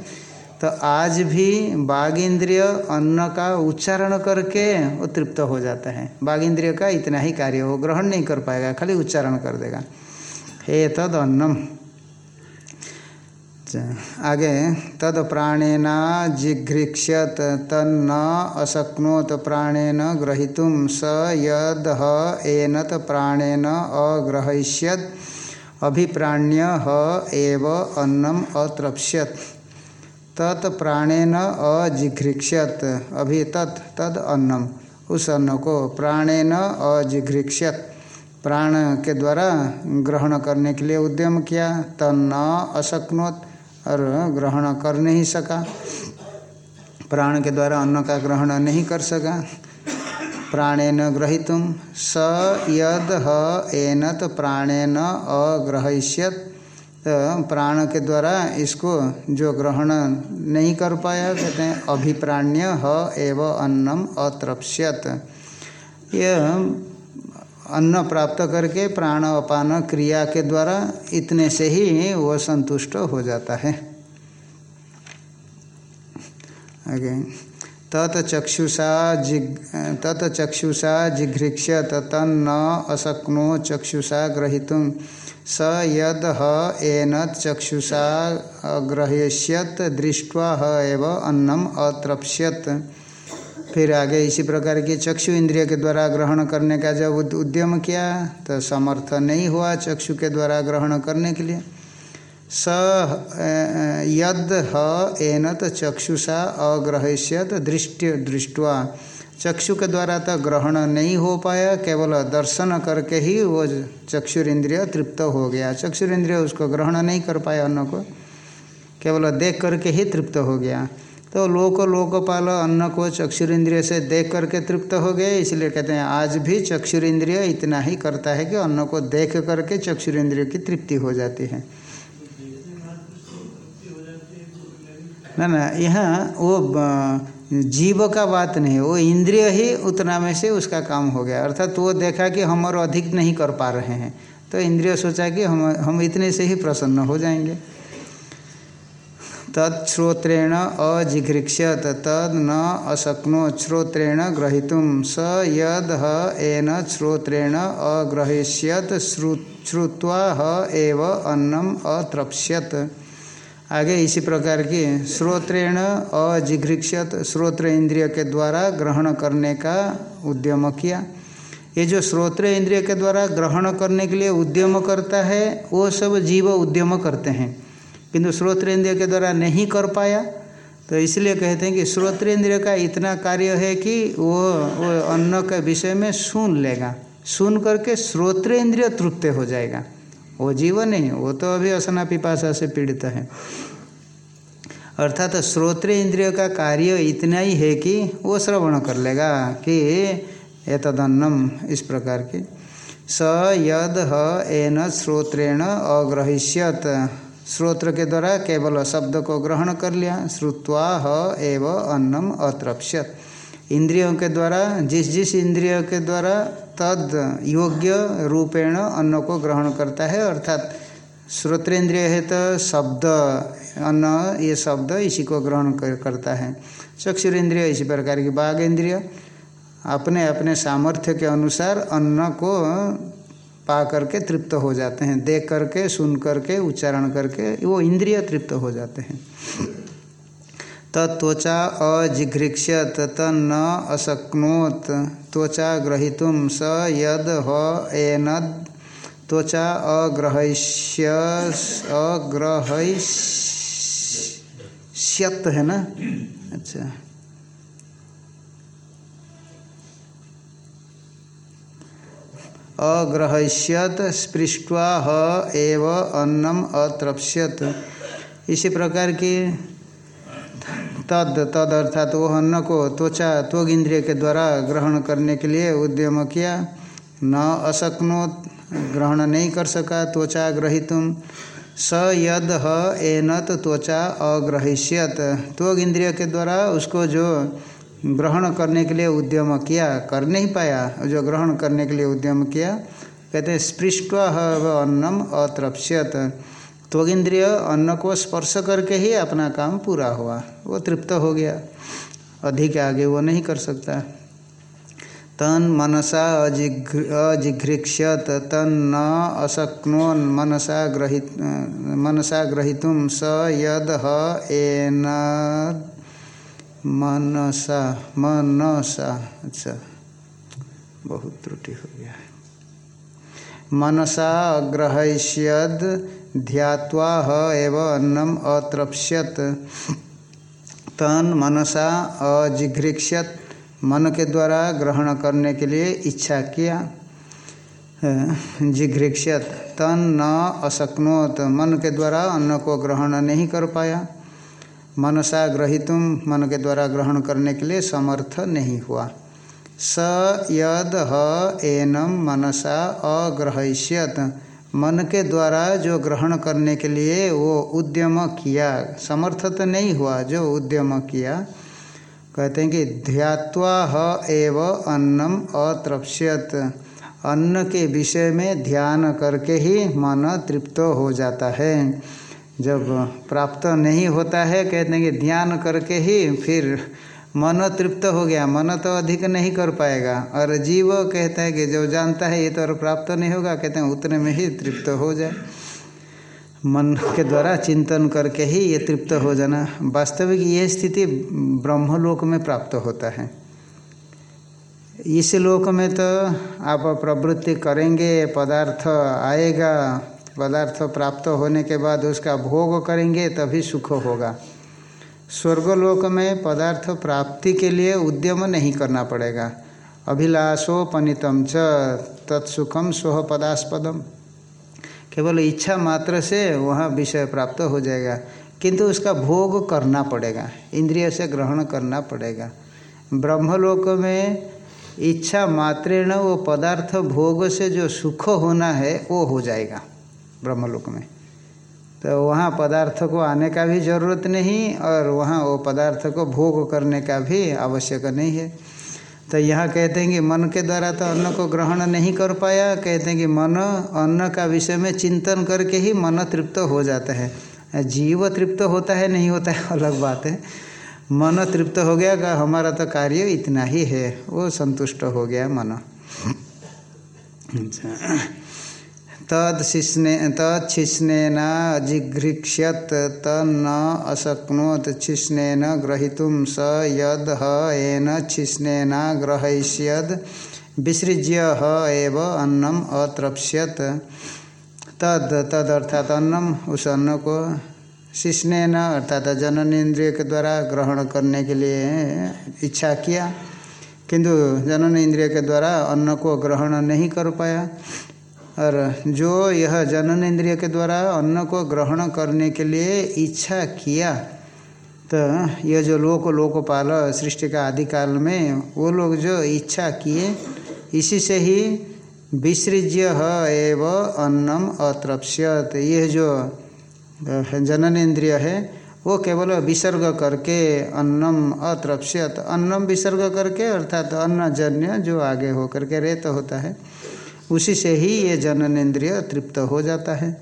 तो आज भी बाघ इंद्रिय अन्न का उच्चारण करके वो तृप्त हो जाता है। बाघ इंद्रिय का इतना ही कार्य, वो ग्रहण नहीं कर पाएगा, खाली उच्चारण कर देगा। हे तद अन्नम आगे तद प्राणेन जिघ्रिक्षत तन्न अशक्नोत प्राणेन ग्रहीतुम स यद एनत प्राणेन अग्रहिष्यत अभिप्राण्य ह एव अन्नम अतृप्स्यत। तत् प्राणेन अजिघ्रिक्षत अभि तत् तद अन्नम। उस अन्न को प्राणेन अजिघ्रिक्षत प्राण के द्वारा ग्रहण करने के लिए उद्यम किया, तन्न अशक्नोत और ग्रहण कर नहीं सका। प्राण के द्वारा अन्न का ग्रहण नहीं कर सका। प्राणेन ग्रहीतुम स यद ह एनत प्राणेन अग्रहिष्यत। तो प्राण के द्वारा इसको जो ग्रहण नहीं कर पाया, कहते हैं, अभिप्राण्य ह एव अन्नम अतृप्स्यत। यह अन्न प्राप्त करके प्राण अपान क्रिया के द्वारा इतने से ही वह संतुष्ट हो जाता है। आगे तत्चक्षुषा जिग तत्चक्षुषा जिघ्रिक्षत तन्न अशक्नो चक्षुषा ग्रहीतुम स यद एनत चक्षुषा अग्रह्यत दृष्ट्वा एव अन्नम अतृप्स्यत फिर आगे इसी प्रकार की चक्षु इंद्रिय के द्वारा ग्रहण करने का जब उद्यम किया तो समर्थ नहीं हुआ चक्षु के द्वारा ग्रहण करने के लिए। स यद, ह, एनत, चक्षुषा, अग्रहष्यत, दृष्टि, दृष्टवा। चक्षु के द्वारा तो ग्रहण नहीं हो पाया, केवल दर्शन करके ही वो चक्षुर इंद्रिय तृप्त हो गया। चक्षुर इंद्रिय उसको ग्रहण नहीं कर पाया अन्न को। केवल देख करके ही तृप्त हो गया। तो लोक लोकपाल अन्न को चक्षुर इंद्रिय से देख करके तृप्त हो गए, इसलिए कहते हैं, आज भी चक्षुर इंद्रिय इतना ही करता है कि अन्न को देख करके चक्षुर इंद्रिय की तृप्ति हो जाती है। ना ना, यहाँ वो जीव का बात नहीं, वो इंद्रिय ही उतना में से उसका काम हो गया। अर्थात वो देखा कि हम और अधिक नहीं कर पा रहे हैं तो इंद्रिय सोचा कि हम हम इतने से ही प्रसन्न हो जाएँगे। तत्श्रोत्रेण अजिघृक्षत तद न अशक्नो। श्रोत्रेण ग्रहीतुम स यद ह एन श्रोत्रेण अग्रहिष्यत श्रुत्वा ह एव अन्नम अतृप्स्यत आगे इसी प्रकार की श्रोत्रेण अजिघृक्षत श्रोत्र इंद्रिय के द्वारा ग्रहण करने का उद्यम किया। ये जो श्रोत्र इंद्रिय के द्वारा ग्रहण करने के लिए उद्यम करता है, वो सब जीव उद्यम करते हैं। किंतु श्रोत्रेंद्रिय के द्वारा नहीं कर पाया तो इसलिए कहते हैं कि श्रोत्रेंद्रिय का इतना कार्य है कि वो वो अन्न के विषय में सुन लेगा। सुन करके श्रोत्रेंद्रिय तृप्त हो जाएगा। वो जीवन नहीं, वो तो अभी असना पिपाशा से पीड़ित है। अर्थात तो इंद्रिय का कार्य इतना ही है कि वो श्रवण कर लेगा कि एतदन्नम, इस प्रकार की। स यद एन श्रोत्रेण अग्रहिष्यत। श्रोत्र के द्वारा केवल शब्द को ग्रहण कर लिया। श्रुत्वा ह एव अन्नम अतृप्यत। इंद्रियों के द्वारा जिस जिस इंद्रिय के द्वारा तद योग्य रूपेण अन्न को ग्रहण करता है अर्थात श्रोत्रेंद्रिय है तो शब्द अन्न ये शब्द इसी को ग्रहण कर, करता है। चक्षुरेंद्रिय इसी प्रकार की बाघ इंद्रिय। अपने अपने सामर्थ्य के अनुसार अन्न को पा करके तृप्त हो जाते हैं। देख करके, सुन करके, उच्चारण करके वो इंद्रिय तृप्त हो जाते हैं। तत्वचा अजिघृक्षत तन्न अशक्नोत त्वचा ग्रहीतुम स यद ह एनद, त्वचा अग्रहष्य, अग्रहष्यत है ना? अच्छा। अग्रहष्यत स्पृष्टवा ह एव अन्नम अतृप्यत इसी प्रकार की तद तद अर्थात वो अन्न को त्वचा त्वग इंद्रिय के द्वारा ग्रहण करने के लिए उद्यम किया। न अशक्नोत ग्रहण नहीं कर सका त्वचा ग्रहितुम। स यद ह एनत त्वचा अग्रहिष्यत त्वग इंद्रिय के द्वारा उसको जो ग्रहण करने के लिए उद्यम किया, कर नहीं पाया। जो ग्रहण करने के लिए उद्यम किया, कहते हैं स्पृष्ट अन्नम अतृप्यत त्वग इंद्रिय अन्न को स्पर्श करके ही अपना काम पूरा हुआ। वो तृप्त हो गया। अधिक आगे वो नहीं कर सकता। तन मनसा अजिघृक्षत तन न अशक्नोन मनसा ग्रहित, मनसा ग्रहीतुम स यद एन। मनसा मनसा अच्छा बहुत त्रुटि हो गया है। मनसा अग्रहष्यद ध्यात्वा ह एव अन्नम अतृप्यत तन मनसा अजिघृक्षत मन के द्वारा ग्रहण करने के लिए इच्छा किया जिघृक्षत तन न अशक्नोत मन के द्वारा अन्न को ग्रहण नहीं कर पाया। मनसा ग्रहितुम मन के द्वारा ग्रहण करने के लिए समर्थ नहीं हुआ। स यद ह एनम मनसा अग्रहिष्यत मन के द्वारा जो ग्रहण करने के लिए वो उद्यम किया। समर्थ तो नहीं हुआ जो उद्यम किया। कहते हैं कि ध्यात्वा ह एव अन्नम अतृप्यत अन्न के विषय में ध्यान करके ही मन तृप्त हो जाता है। जब प्राप्त नहीं होता है, कहते हैं कि ध्यान करके ही फिर मन तृप्त हो गया। मन तो अधिक नहीं कर पाएगा। और जीव कहता है कि जो जानता है, ये तो और प्राप्त नहीं होगा। कहते हैं, उतने में ही तृप्त हो जाए। मन के द्वारा चिंतन करके ही ये तृप्त हो जाना। वास्तविक ये स्थिति ब्रह्मलोक में प्राप्त होता है। इस लोक में तो आप प्रवृत्ति करेंगे, पदार्थ आएगा पदार्थ प्राप्त होने के बाद उसका भोग करेंगे, तभी सुख होगा। स्वर्गलोक में पदार्थ प्राप्ति के लिए उद्यम नहीं करना पड़ेगा। अभिलाषोपनीतम च, तत्सुखम स्व पदास्पदम। केवल इच्छा मात्र से वहाँ विषय प्राप्त हो जाएगा, किंतु उसका भोग करना पड़ेगा, इंद्रिय से ग्रहण करना पड़ेगा। ब्रह्मलोक में इच्छा मात्रेण वो पदार्थ भोग से जो सुख होना है, वो हो जाएगा। ब्रह्मलोक में। तो वहाँ पदार्थ को आने का भी ज़रूरत नहीं और वहाँ वो पदार्थ को भोग करने का भी आवश्यक नहीं है। तो यहाँ कहते हैं कि मन के द्वारा तो अन्न को ग्रहण नहीं कर पाया। कहते हैं कि मन अन्न का विषय में चिंतन करके ही मन तृप्त हो जाता है। जीव तृप्त होता है, नहीं होता है, अलग बात है। मन तृप्त हो गया का हमारा तो कार्य इतना ही है। वो संतुष्ट हो गया मन। अच्छा। तत्शिष्णे तत्शिष्णेन जिघृक्ष्यत तन्न अशक्नोत छिष्णेन ग्रहीतुम स यद ह एन छिष्णेन ग्रहष्यद विसृज्य ह एव अन्नम अतृप्यत तद तद अर्थात अन्नम उस अन्न को शिष्णेन अर्थात जनन इंद्रिय के द्वारा ग्रहण करने के लिए इच्छा किया। किंतु जनन इंद्रिय के द्वारा अन्न को ग्रहण नहीं कर पाया। और जो यह जनन इंद्रिय के द्वारा अन्न को ग्रहण करने के लिए इच्छा किया तो यह जो लोक, लोकपाल, सृष्टि का आदि काल में वो लोग जो इच्छा किए, इसी से ही विसृज्य एव अन्नम अतृप्यत यह जो जनन इंद्रिय है, वो केवल विसर्ग करके अन्नम अतृप्यत अन्नम विसर्ग करके अर्थात अन्नजन्य जो आगे हो करके रेत होता है उसी से ही ये जननेन्द्रिय तृप्त हो जाता है।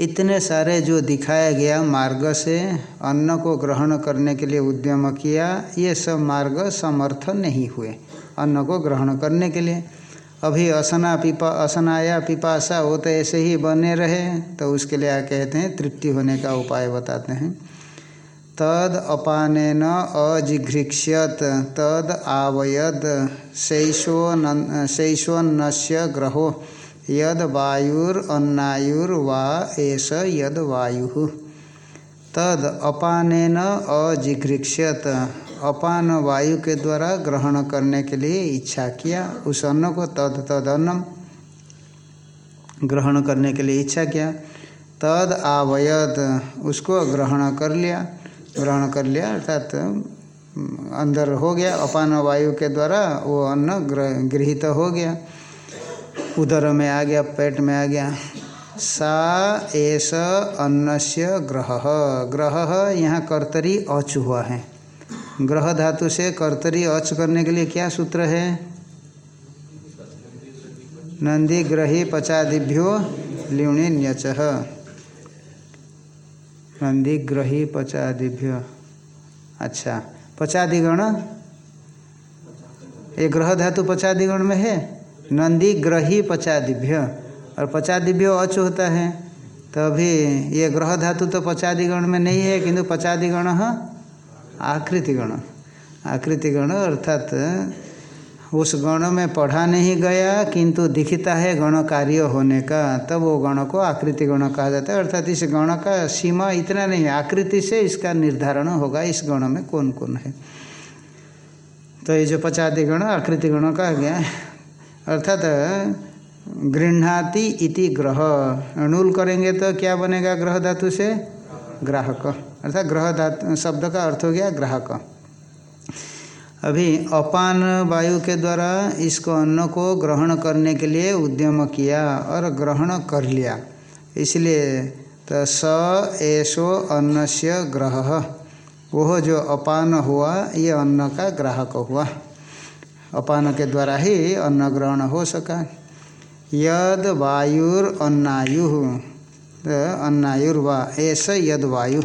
इतने सारे जो दिखाया गया मार्ग से अन्न को ग्रहण करने के लिए उद्यम किया, ये सब मार्ग समर्थ नहीं हुए अन्न को ग्रहण करने के लिए। अभी असना पिपा, असनाया पिपासा वो तो ऐसे ही बने रहे तो उसके लिए क्या कहते हैं, तृप्ति होने का उपाय बताते हैं। तद अपान अजिघृक्ष्यत, तद आवयद शैशोन शैशोन्नस्य ग्रहो, यद वायुर्न्नायुर्वा एस यद वायु। तद अपान अजिघृक्ष्यत, अपान वायु के द्वारा ग्रहण करने के लिए इच्छा किया, उस अन्न को तद तद अन्नम ग्रहण करने के लिए इच्छा किया। तद आवयद, उसको ग्रहण कर लिया। ग्रहण कर लिया, अर्थात अंदर हो गया, अपान वायु के द्वारा वो अन्न गृहित हो गया। उदर में आ गया, पेट में आ गया। सा एस अन्नस्य ग्रह। ग्रह यहाँ कर्तरी अच हुआ है। ग्रह धातु से कर्तरी अच करने के लिए क्या सूत्र है? नंदी ग्रही पचादिभ्यो ल्यूणी न्यच। नंदी ग्रही पचादिभ्य। अच्छा पचादिगण? ये ग्रह धातु पचादिगण में है? नंदी ग्रही पचादिभ्य। और पचादिभ्य अच होता है। तो अभी ये ग्रह धातु तो पचादिगण में नहीं है, किंतु पचादिगण आकृतिगण। आकृतिगण अर्थात उस गण में पढ़ा नहीं गया, किंतु दिखता है गण कार्य होने का, तब वो गण को आकृति गण कहा जाता है। अर्थात इस गण का सीमा इतना नहीं है, आकृति से इसका निर्धारण होगा, इस गण में कौन कौन है। तो ये जो पचादी गण, आकृति गण कहा गया अर्थात, गृहणाति इति ग्रह। अणुल करेंगे तो क्या बनेगा ग्रह धातु से? ग्राहक। अर्थात ग्रह धातु, शब्द का अर्थ हो गया ग्राहक। अभी अपान वायु के द्वारा इसको अन्न को ग्रहण करने के लिए उद्यम किया और ग्रहण कर लिया। इसलिए तो स एसो अन्न से ग्रह। वह जो अपान हुआ, ये अन्न का ग्राहक हुआ। अपान के द्वारा ही अन्न ग्रहण हो सका। यद वायुर अन्नायु। अन्नायुर्वा ऐसा यद वायु।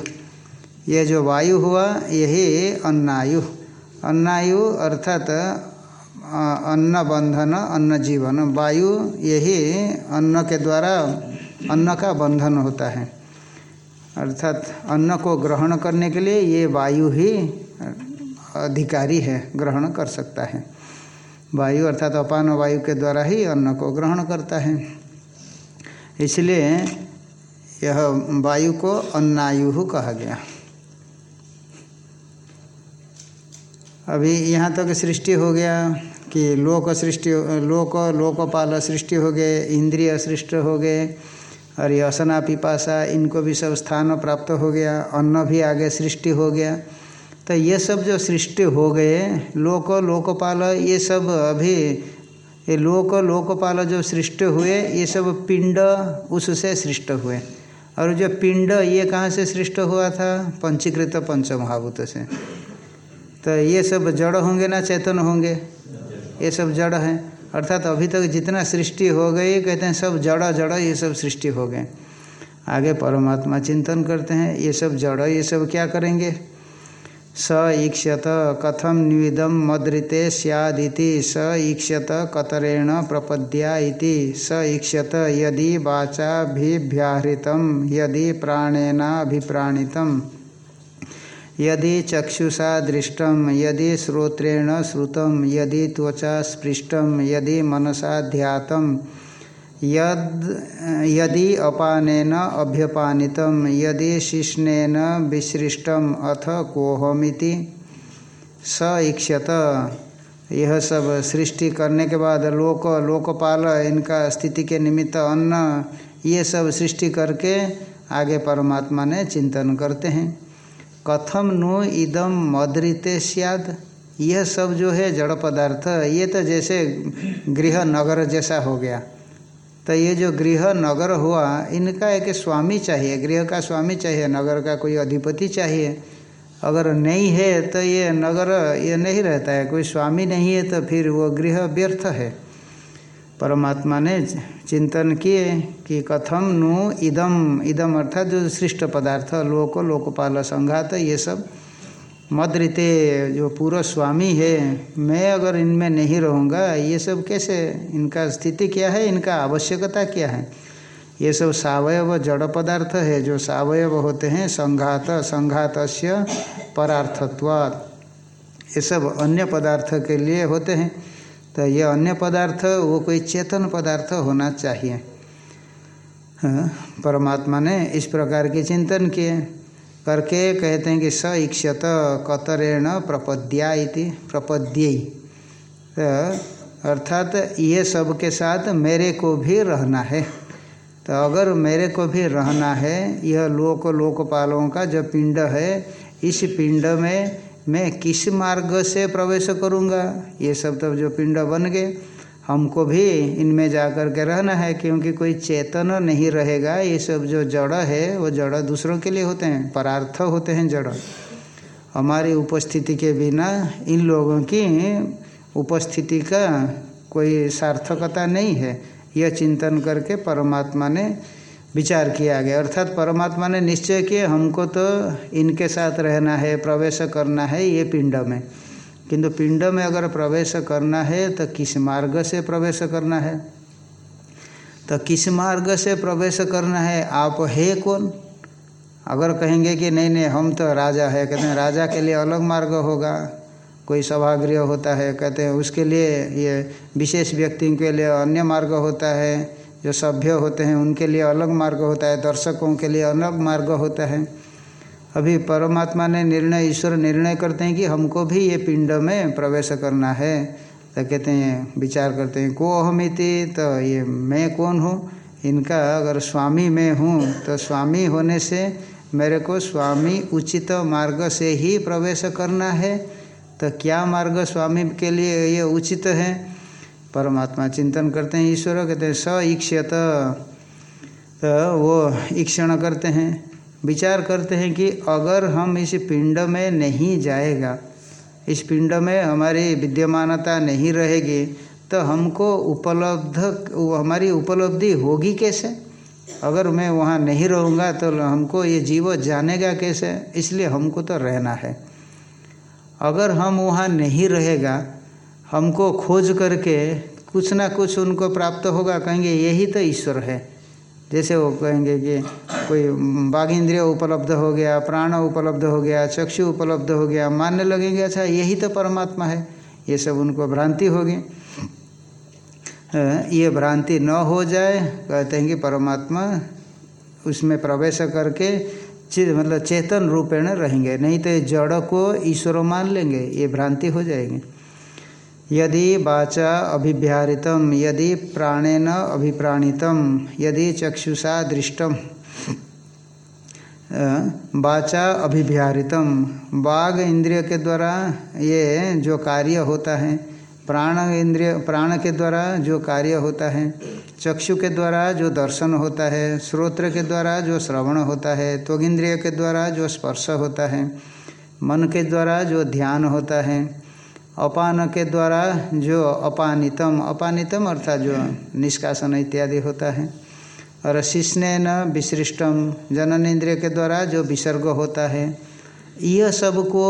ये जो वायु हुआ, यही अन्नायु। अन्नायु अर्थात अन्न बंधन अन्न जीवन वायु, यही अन्न के द्वारा अन्न का बंधन होता है। अर्थात, अन्न को ग्रहण करने के लिए ये वायु ही अधिकारी है, ग्रहण कर सकता है। वायु अर्थात अपान वायु के द्वारा ही अन्न को ग्रहण करता है। इसलिए यह वायु को अन्नायु कहा गया। अभी यहाँ तक तो सृष्टि हो गया कि लोक सृष्टि, लोक, लोकपाल सृष्टि हो गए, इंद्रिय सृष्ट हो गए, और ये असना पिपासा, इनको भी सब स्थान प्राप्त हो गया, अन्न भी आगे सृष्टि हो गया। तो ये सब जो सृष्टि हो गए, लोक, लोकपाल, ये सब अभी, ये लोक, लोकपाल जो सृष्टि हुए, ये सब पिंड उससे सृष्ट हुए। और जो पिंड ये कहाँ से सृष्ट हुआ था? पंचीकृत पंचमहाभूत से। तो ये सब जड़ होंगे ना चेतन होंगे? ये सब जड़ हैं। अर्थात अभी तक जितना सृष्टि हो गई, कहते हैं सब जड़ जड़, ये सब सृष्टि हो गए। आगे परमात्मा चिंतन करते हैं, ये सब जड़, ये सब क्या करेंगे? स ईक्षत कथम निविदम मद्रिते सैदिति स ईक्षत कतरेण प्रपद्या स ईक्षत यदि वाचाभिभ्याहृत, यदि प्राणेनाभिप्राणित यदि चक्षुषा दृष्ट, यदि श्रोत्रेण श्रुतम यदि त्वचा स्पृष्ट, यदि मनसा ध्यातम यद, यदि अपानेन अभ्यपानित, यदि शिष्णेन विसृष्टम अथ कोहमिति, स इक्षत यह सब सृष्टि करने के बाद लोक, लोकपाल, इनका स्थिति के निमित्त अन्न, ये सब सृष्टि करके आगे परमात्मा ने चिंतन करते हैं। कथम नु इदम मदरिते सियाद। यह सब जो है जड़ पदार्थ, ये तो जैसे गृह नगर जैसा हो गया। तो ये जो गृह नगर हुआ, इनका एक स्वामी चाहिए, गृह का स्वामी चाहिए, नगर का कोई अधिपति चाहिए। अगर नहीं है तो ये नगर, ये नहीं रहता है, कोई स्वामी नहीं है तो फिर वो गृह व्यर्थ है। परमात्मा ने चिंतन किए कि कथम नु इदम इदम अर्थात जो सृष्ट पदार्थ, लोक, लोकपाल, संघात, ये सब मदरिते जो पूरा स्वामी है, मैं अगर इनमें नहीं रहूँगा, ये सब कैसे? इनका स्थिति क्या है? इनका आवश्यकता क्या है? ये सब सावयव जड़ पदार्थ है, जो सावयव होते हैं, संघात संघात परार्थत्वात्। ये सब अन्य पदार्थ के लिए होते हैं। तो ये अन्य पदार्थ वो कोई चेतन पदार्थ होना चाहिए। हाँ, परमात्मा ने इस प्रकार के चिंतन किए। करके कहते हैं कि स इक्षत कतरेण प्रपद्या इति प्रपद्य। तो अर्थात ये सब के साथ मेरे को भी रहना है। तो अगर मेरे को भी रहना है यह लोक लोकपालों का जो पिंड है इस पिंड में मैं किस मार्ग से प्रवेश करूँगा? ये सब तो जो पिंड बन गए। हमको भी इनमें जा कर के रहना है, क्योंकि कोई चेतन नहीं रहेगा। ये सब जो जड़ है, वो जड़ दूसरों के लिए होते हैं, परार्थ होते हैं जड़। हमारी उपस्थिति के बिना इन लोगों की उपस्थिति का कोई सार्थकता नहीं है। यह चिंतन करके परमात्मा ने विचार किया गया। अर्थात परमात्मा ने निश्चय किया, हमको तो इनके साथ रहना है, प्रवेश करना है ये पिंड में। किंतु पिंड में अगर प्रवेश करना है तो किस मार्ग से प्रवेश करना है? तो किस मार्ग से प्रवेश करना है? आप है कौन? अगर कहेंगे कि नहीं नहीं, हम तो राजा है। कहते हैं, राजा के लिए अलग मार्ग होगा। कोई सभागृह होता है। कहते हैं, उसके लिए ये विशेष व्यक्ति के लिए अन्य मार्ग होता है। जो सभ्य होते हैं, उनके लिए अलग मार्ग होता है, दर्शकों के लिए अलग मार्ग होता है। अभी परमात्मा ने निर्णय, ईश्वर निर्णय करते हैं कि हमको भी ये पिंड में प्रवेश करना है। तो कहते हैं, विचार करते हैं, को अहमिति तो ये, मैं कौन हूँ? इनका, अगर स्वामी मैं हूँ तो स्वामी होने से मेरे को स्वामी उचित मार्ग से ही प्रवेश करना है। तो क्या मार्ग स्वामी के लिए ये उचित है? परमात्मा चिंतन करते हैं, ईश्वर कहते हैं, स ईक्षत तो वो ईक्षण करते हैं, विचार करते हैं कि अगर हम इस पिंड में नहीं जाएगा, इस पिंड में हमारी विद्यमानता नहीं रहेगी तो हमको उपलब्ध, हमारी उपलब्धि होगी कैसे? अगर मैं वहाँ नहीं रहूँगा तो हमको ये जीव जानेगा कैसे? इसलिए हमको तो रहना है। अगर हम वहाँ नहीं रहेगा हमको खोज करके कुछ ना कुछ उनको प्राप्त होगा। कहेंगे, यही तो ईश्वर है। जैसे वो कहेंगे कि कोई बाघ इंद्रिय उपलब्ध हो गया, प्राण उपलब्ध हो गया, चक्षु उपलब्ध हो गया, मानने लगेंगे अच्छा यही तो परमात्मा है। ये सब उनको भ्रांति होगी। ये भ्रांति न हो जाए, कहते हैं कि परमात्मा उसमें प्रवेश करके मतलब चेतन रूपेण रहेंगे। नहीं तो जड़ को ईश्वर मान लेंगे, ये भ्रांति हो जाएगी। यदि वाचा अभिभ्यारितम, यदि प्राणेन अभिप्राणितम, यदि चक्षुषा दृष्टम। वाचा अभिभ्यारितम। बाघ इंद्रिय के द्वारा ये जो कार्य होता है, प्राण इंद्रिय, प्राण के द्वारा जो कार्य होता है, चक्षु के द्वारा जो दर्शन होता है श्रोत्र के द्वारा जो श्रवण होता है, त्वगिंद्रिय के द्वारा जो स्पर्श होता है, मन के द्वारा जो ध्यान होता है अपान के द्वारा जो अपानितम अपानितम अर्थात जो निष्कासन इत्यादि होता है। और शिष्ण न विसृष्टम जनन इंद्रिय के द्वारा जो विसर्ग होता है यह सबको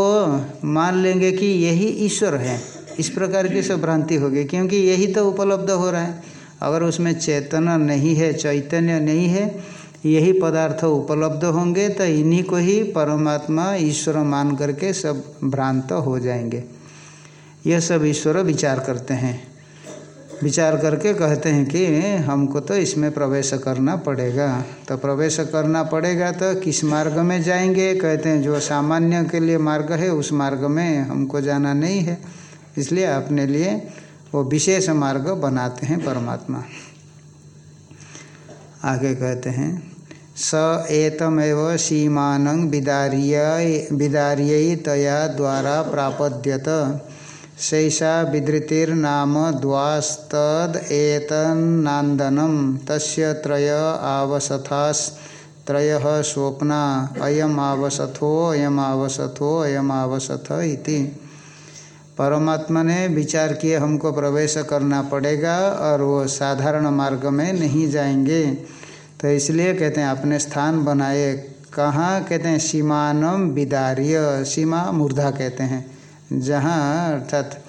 मान लेंगे कि यही ईश्वर है। इस प्रकार की सब भ्रांति होगी, क्योंकि यही तो उपलब्ध हो रहा है। अगर उसमें चेतना नहीं है, चैतन्य नहीं है, यही पदार्थ उपलब्ध होंगे तो इन्हीं को ही परमात्मा ईश्वर मान करके सब भ्रांत हो जाएँगे। यह सब ईश्वर विचार करते हैं। विचार करके कहते हैं कि हमको तो इसमें प्रवेश करना पड़ेगा। तो प्रवेश करना पड़ेगा तो किस मार्ग में जाएँगे? कहते हैं, जो सामान्य के लिए मार्ग है, उस मार्ग में हमको जाना नहीं है। इसलिए अपने लिए वो विशेष मार्ग बनाते हैं परमात्मा। आगे कहते हैं, स एतमेव सीमान विदार्य विदार्य तया द्वारा प्रापद्यत। शैषा विधृतिर्नाम द्वास्तद एतन्नादनम तस्य त्रय स्वप्ना। अयम आवसथो, अयम इति। परमात्मा ने विचार किए हमको प्रवेश करना पड़ेगा और वो साधारण मार्ग में नहीं जाएँगे। तो इसलिए कहते हैं, अपने स्थान बनाए। कहाँ? कहते हैं सीमानम विदार्य सीमा मूर्धा कहते हैं। जहाँ अर्थात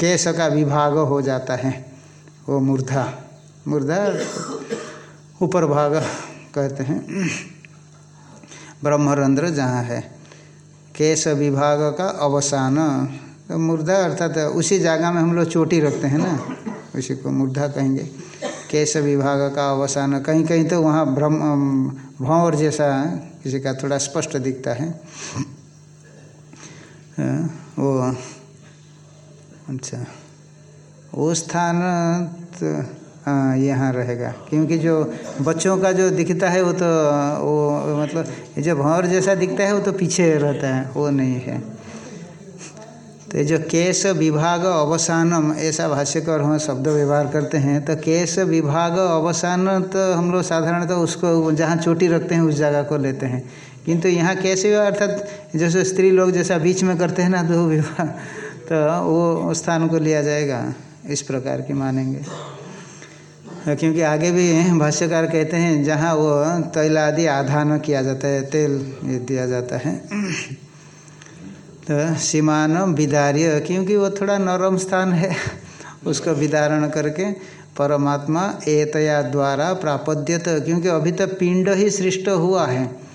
केश का विभाग हो जाता है, वो मूर्धा मूर्धा ऊपर भाग कहते हैं। ब्रह्मरंध्र जहाँ है, केश विभाग का अवसान तो मूर्धा अर्थात उसी जगह में हम लोग चोटी रखते हैं ना, उसी को मूर्धा कहेंगे। केश विभाग का अवसान कहीं कहीं तो वहाँ ब्रह्म भंवर जैसा किसी का थोड़ा स्पष्ट दिखता है। वो अच्छा। वो स्थान तो यहाँ रहेगा। क्योंकि जो बच्चों का जो दिखता है वो तो वो मतलब जो भंवर जैसा दिखता है वो तो पीछे रहता है, वो नहीं है। तो जो केश विभाग अवसानम, ऐसा भाष्यकर हम शब्द व्यवहार करते हैं तो केश विभाग अवसान तो हम लोग साधारणतः तो उसको जहाँ चोटी रखते हैं, उस जगह को लेते हैं। किंतु यहाँ कैसे विवाह अर्थात जैसे स्त्री लोग जैसा बीच में करते हैं ना तो विवाह [laughs] तो वो स्थान को लिया जाएगा, इस प्रकार की मानेंगे। क्योंकि आगे भी भाष्यकार कहते हैं, जहाँ वो तैल आदि आधान किया जाता है, तेल दिया जाता है। [clears throat] तो सीमान विदार्य, क्योंकि वो थोड़ा नरम स्थान है, उसको विदारण करके परमात्मा एतया द्वारा प्रापद्यत, क्योंकि अभी तक पिंड ही सृष्ट हुआ है।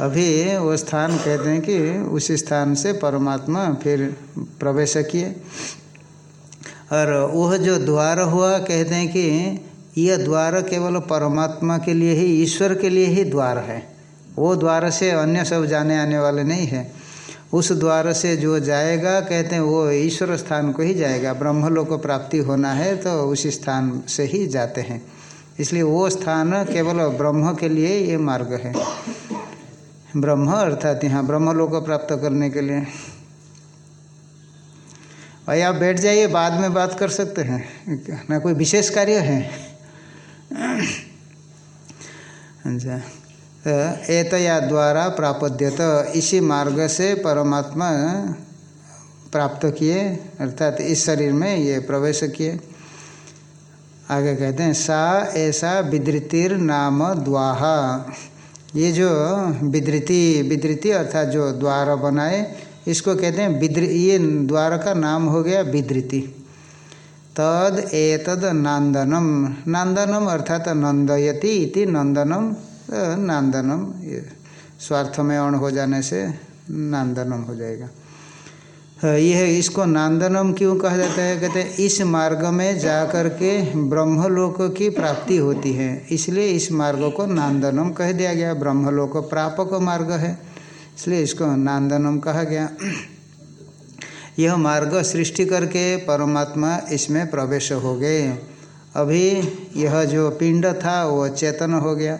अभी वो स्थान कहते हैं कि उसी स्थान से परमात्मा फिर प्रवेश किए। और वह जो द्वार हुआ, कहते हैं कि यह द्वार केवल परमात्मा के लिए ही, ईश्वर के लिए ही द्वार है। वो द्वार से अन्य सब जाने आने वाले नहीं है। उस द्वार से जो जाएगा, कहते हैं वो ईश्वर स्थान को ही जाएगा। ब्रह्मलोक को प्राप्ति होना है तो उसी स्थान से ही जाते हैं। इसलिए वो स्थान केवल ब्रह्म के लिए ये मार्ग है। ब्रह्म अर्थात यहाँ ब्रह्मलोक को प्राप्त करने के लिए। भाई, आप बैठ जाइए, बाद में बात कर सकते हैं। ना कोई विशेष कार्य है। अच्छा। एतया द्वारा प्रापद्यत, इसी मार्ग से परमात्मा प्राप्त किए, अर्थात इस शरीर में ये प्रवेश किए। आगे कहते हैं, सा ऐसा विदृतिर नाम द्वाहा। ये जो विदृति विदृति अर्थात जो द्वार बनाए, इसको कहते हैं विद्र, ये द्वार का नाम हो गया विदृति तद एतद नंदनम नंदनम अर्थात नंदयति इति नंदनम नंदनम स्वार्थ में अण हो जाने से नंदनम हो जाएगा। यह इसको नांदनम क्यों कहा जाता है? कहते हैं, इस मार्ग में जा कर के ब्रह्मलोक की प्राप्ति होती है। इसलिए इस मार्ग को नांदनम कह दिया गया। ब्रह्मलोक प्रापक मार्ग है, इसलिए इसको नांदनम कहा गया। यह मार्ग सृष्टि करके परमात्मा इसमें प्रवेश हो गए। अभी यह जो पिंड था वह चेतन हो गया।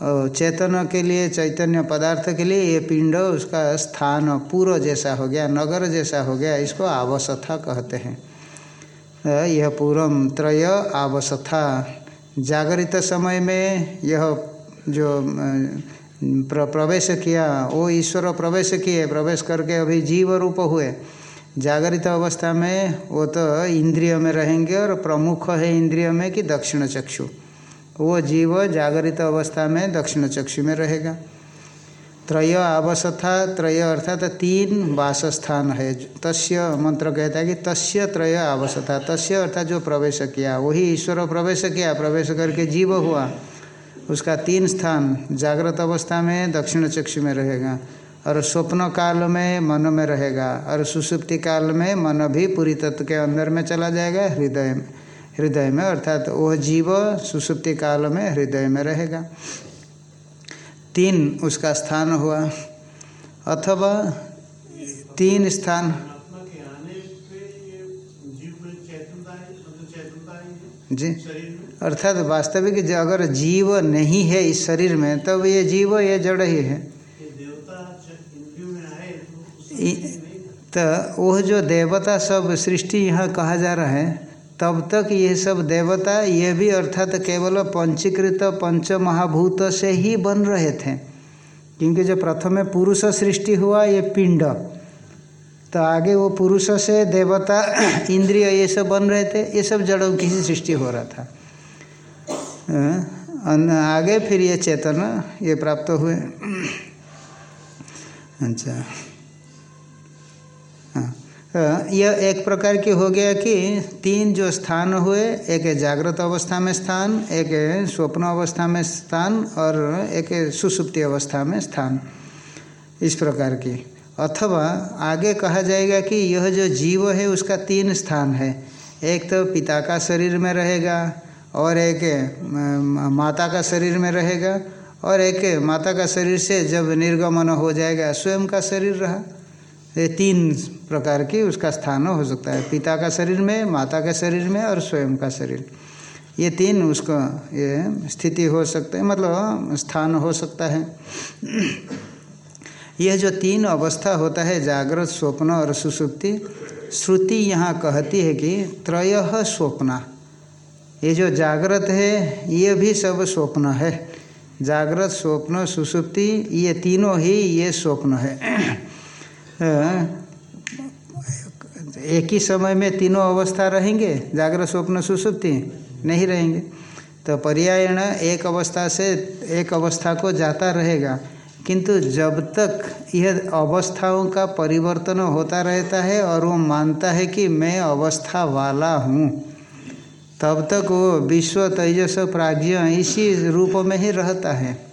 चेतन के लिए चैतन्य पदार्थ के लिए ये पिंड उसका स्थान पूर्व जैसा हो गया नगर जैसा हो गया इसको आवसथा कहते हैं। यह पूर्व त्रय आवसथा। जागृत समय में यह जो प्र, प्रवेश किया वो ईश्वर प्रवेश किए प्रवेश करके अभी जीव रूप हुए। जागृत अवस्था में वो तो इंद्रिय में रहेंगे और प्रमुख है इंद्रिय में कि दक्षिण चक्षु। वो जीव जागृत अवस्था में दक्षिण चक्षु में रहेगा। त्रय आवसथा, त्रय अर्थात तीन वासस्थान है। तस्य मंत्र कहता है कि तस्य त्रय आवसथा, तस्य अर्थात जो प्रवेश किया, वही ईश्वर प्रवेश किया, प्रवेश करके जीव हुआ। उसका तीन स्थान जागृत अवस्था में दक्षिण चक्षु में रहेगा और स्वप्न काल में मन में रहेगा और सुसुप्ति काल में मन भी पूरी तत्व के अंदर में चला जाएगा, हृदय में। हृदय में, अर्थात वह जीव सुसुप्ति काल में हृदय में रहेगा। तीन उसका स्थान हुआ। अथवा तीन स्थान। जी। अर्थात वास्तविक अगर जीव नहीं है इस शरीर में, तब तो ये जीव ये जड़ ही है। तो वह जो देवता सब सृष्टि यहाँ कहा जा रहा है तब तक ये सब देवता ये भी अर्थात केवल पंचीकृत पंच महाभूत से ही बन रहे थे। क्योंकि जो प्रथम पुरुष सृष्टि हुआ, ये पिंड। तो आगे वो पुरुष से देवता, [clears throat] इंद्रिय ये सब बन रहे थे, ये सब जड़ों की ही सृष्टि हो रहा था। आगे फिर ये चेतन ये प्राप्त हुए। [clears throat] अच्छा। यह एक प्रकार की हो गया कि तीन जो स्थान हुए, एक जागृत अवस्था में स्थान, एक स्वप्न अवस्था में स्थान और एक सुसुप्ति अवस्था में स्थान, इस प्रकार की। अथवा आगे कहा जाएगा कि यह जो जीव है उसका तीन स्थान है। एक तो पिता का शरीर में रहेगा और एक माता का शरीर में रहेगा और एक माता का शरीर से जब निर्गमन हो जाएगा, स्वयं का शरीर रहा। ये तीन प्रकार की उसका स्थान हो सकता है। पिता का शरीर में, माता का शरीर में और स्वयं का शरीर। ये तीन उसको ये स्थिति हो सकता है मतलब स्थान हो सकता है। यह जो तीन अवस्था होता है, जागृत, स्वप्न और सुसुप्ति, श्रुति यहाँ कहती है कि त्रय स्वप्ना। ये जो जागृत है, ये भी सब स्वप्न है। जागृत, स्वप्न, सुसुप्ति, ये तीनों ही ये स्वप्न है। एक ही समय में तीनों अवस्था रहेंगे, जागृत, स्वप्न, सुसुप्ति, नहीं रहेंगे। तो पर्यायण एक अवस्था से एक अवस्था को जाता रहेगा। किंतु जब तक यह अवस्थाओं का परिवर्तन होता रहता है और वो मानता है कि मैं अवस्था वाला हूँ, तब तक वो विश्व, तेजस, प्राज्ञ इसी रूप में ही रहता है।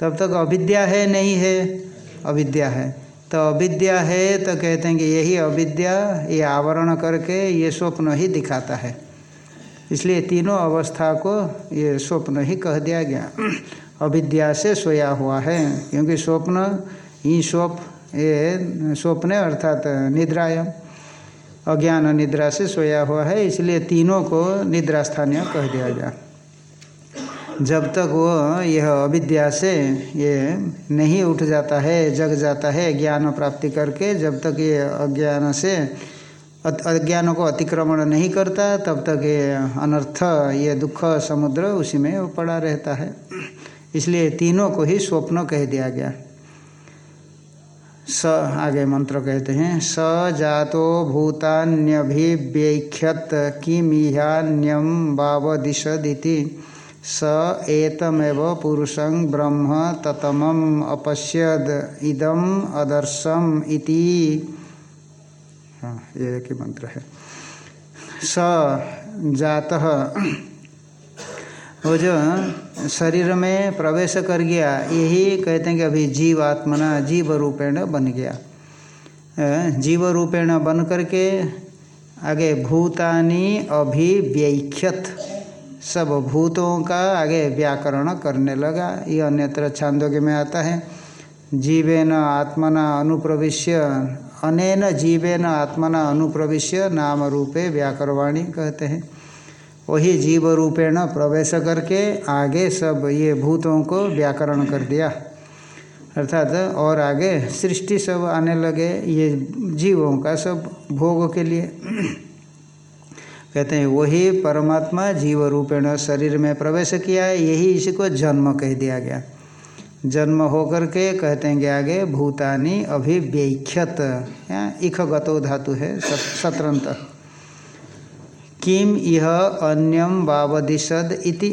तब तक अविद्या है, नहीं है? अविद्या है। तो अविद्या है तो कहते हैं कि यही अविद्या, ये आवरण करके ये स्वप्न ही दिखाता है। इसलिए तीनों अवस्था को ये स्वप्न ही कह दिया गया। अविद्या से सोया हुआ है, क्योंकि स्वप्न ही स्वप्न, ये स्वप्न अर्थात निद्रायम, अज्ञान निद्रा से सोया हुआ है, इसलिए तीनों को निद्रा स्थानीय कह दिया गया। जब तक वो यह अविद्या से ये नहीं उठ जाता है, जग जाता है ज्ञान प्राप्ति करके, जब तक ये अज्ञान से अज्ञान को अतिक्रमण नहीं करता, तब तक ये अनर्थ, ये दुख समुद्र उसी में पड़ा रहता है। इसलिए तीनों को ही स्वप्न कह दिया गया। स, आगे मंत्र कहते हैं, स जातो भूतान्यभिव्यख्यत किमिहान्यम वावदिशदिति स एतमेव पुरुषं ब्रह्म ततमम अपश्यद इदम अदर्शम इति। हाँ ये एक मंत्र है। स जातः। वो जो शरीर में प्रवेश कर गया, यही कहते हैं कि अभी जीव आत्मना जीव रूपेण बन गया। जीव रूपेण बन करके आगे भूतानी अभिव्यख्यत। सब भूतों का आगे व्याकरण करने लगा। ये अन्यत्र छांदोग्य में आता है। जीवेन आत्मना अनुप्रविश्य, अनेन जीवेन आत्मना अनुप्रविश्य नाम रूपे व्याकरवाणी कहते हैं। वही जीव रूपेण प्रवेश करके आगे सब ये भूतों को व्याकरण कर दिया। अर्थात और आगे सृष्टि सब आने लगे, ये जीवों का सब भोग के लिए। कहते हैं, वही परमात्मा जीव रूपेण शरीर में प्रवेश किया है, यही इसी को जन्म कह दिया गया। जन्म होकर के कहते हैं कि आगे, भूतानी अभिव्यख्यत। इख गतो धातु है सत्रंत। किम यह अन्यम बावदिशद इति।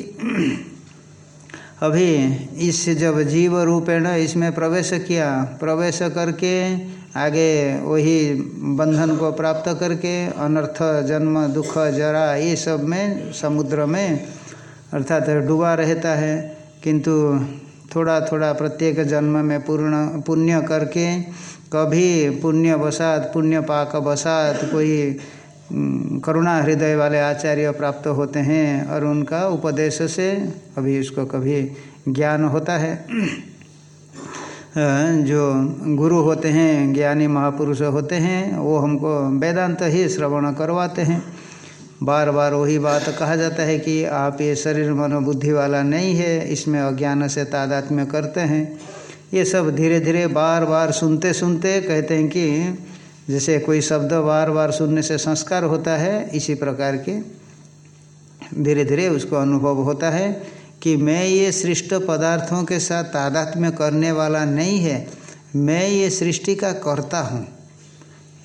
अभी इस जब जीव रूपेण इसमें प्रवेश किया, प्रवेश करके आगे वही बंधन को प्राप्त करके अनर्थ, जन्म, दुख, जरा, ये सब में, समुद्र में, अर्थात डूबा रहता है। किंतु थोड़ा थोड़ा प्रत्येक जन्म में पूर्ण, पुण्य करके कभी पुण्य बसात पुण्य पाक बसात कोई करुणा हृदय वाले आचार्य प्राप्त होते हैं और उनका उपदेश से अभी उसको कभी ज्ञान होता है। जो गुरु होते हैं, ज्ञानी महापुरुष होते हैं, वो हमको वेदांत ही श्रवण करवाते हैं। बार बार वही बात कहा जाता है कि आप ये शरीर मनोबुद्धि वाला नहीं है, इसमें अज्ञान से तादात्म्य करते हैं। ये सब धीरे धीरे बार बार सुनते सुनते कहते हैं कि जैसे कोई शब्द बार बार सुनने से संस्कार होता है, इसी प्रकार के धीरे धीरे उसको अनुभव होता है। कि मैं ये सृष्ट पदार्थों के साथ तादात्म्य करने वाला नहीं है, मैं ये सृष्टि का कर्ता हूँ।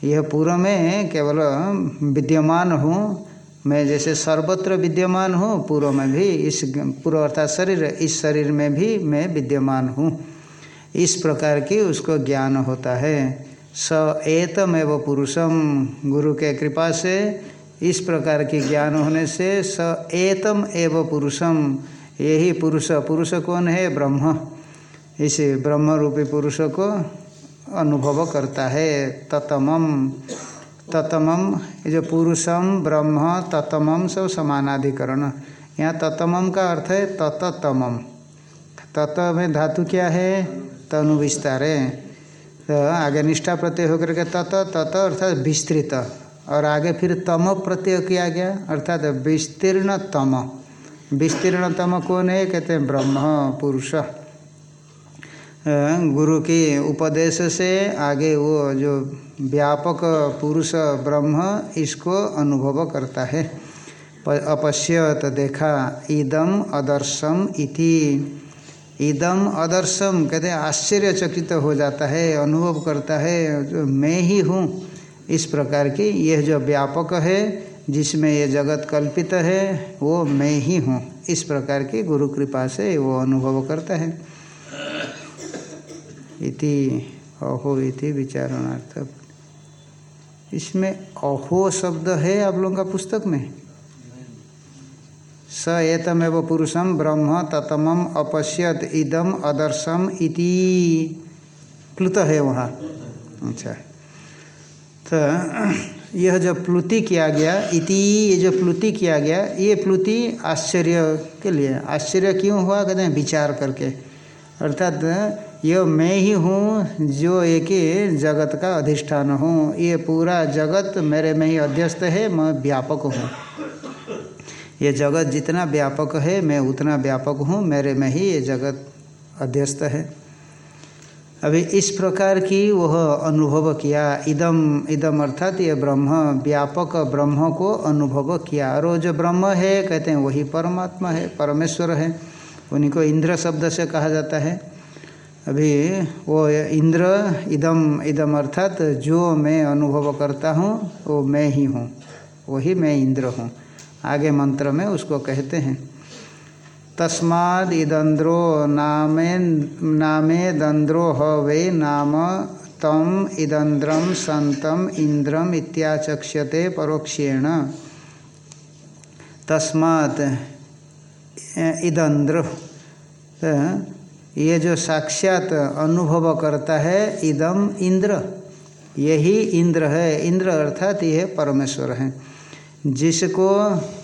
यह पूर्व में केवल विद्यमान हूँ, मैं जैसे सर्वत्र विद्यमान हूँ, पूर्व में भी इस पूर्व अर्थात शरीर, इस शरीर में भी मैं विद्यमान हूँ। इस प्रकार की उसको ज्ञान होता है। स एतम एवं पुरुषम गुरु के कृपा से इस प्रकार की ज्ञान होने से स एतम एवं पुरुषम यही पुरुष पुरुष कौन है? ब्रह्म। इस ब्रह्म रूपी पुरुष को अनुभव करता है। ततमम ततमम जो पुरुषम ब्रह्म ततमम सब समानाधिकरण। यहाँ ततमम का अर्थ है तततमम तत में धातु क्या है? तनु विस्तार है। तो आगे निष्ठा प्रत्यय होकर के तत तत अर्थात विस्तृत। और आगे फिर तम प्रत्यय किया गया, अर्थात विस्तीर्ण तम। विस्तीर्ण तम कौन है कहते हैं, ब्रह्म, पुरुष। गुरु की उपदेश से आगे वो जो व्यापक पुरुष, ब्रह्म, इसको अनुभव करता है। अपश्यत देखा, इदम अदर्शम इति। इदम अदर्शम कहते हैं, आश्चर्यचकित हो जाता है, अनुभव करता है, जो मैं ही हूँ, इस प्रकार की यह जो व्यापक है जिसमें ये जगत कल्पित है, वो मैं ही हूँ। इस प्रकार की गुरु कृपा से वो अनुभव करता है। इति अहो इति विचारणार्थ। इसमें अहो शब्द है आप लोगों का पुस्तक में? स एतमेव पुरुषम ब्रह्म ततमम अपश्यत इदम अदर्शम इति। प्लुत है वहाँ। अच्छा। तो यह जो प्लुति किया गया, इति ये जो प्लुति किया गया, ये प्लुति आश्चर्य के लिए, आश्चर्य क्यों हुआ? कहते हैं विचार करके। अर्थात यह मैं ही हूँ जो एक जगत का अधिष्ठान हूँ। ये पूरा जगत मेरे में ही अध्यस्त है, मैं व्यापक हूँ। ये जगत जितना व्यापक है, मैं उतना व्यापक हूँ, मेरे में ही ये जगत अध्यस्त है। अभी इस प्रकार की वह अनुभव किया। इदम इदम अर्थात ये ब्रह्म, व्यापक ब्रह्म को अनुभव किया। और जो ब्रह्म है, कहते हैं वही परमात्मा है, परमेश्वर है। उन्हीं को इंद्र शब्द से कहा जाता है। अभी वो इंद्र, इदम इदम अर्थात जो मैं अनुभव करता हूँ, वो मैं ही हूँ। वही मैं इंद्र हूँ। आगे मंत्र में उसको कहते हैं। तस्माद इदंद्रो नामे नामे दंद्रो ह नाम तम इदंद्रम संतम इंद्रम इत्याचक्ष्यते परोक्षेण। तस्मात् इदंद्र तो ये जो साक्षात अनुभव करता है, इदम इंद्र, यही इंद्र है। इंद्र अर्थात यह परमेश्वर है। जिसको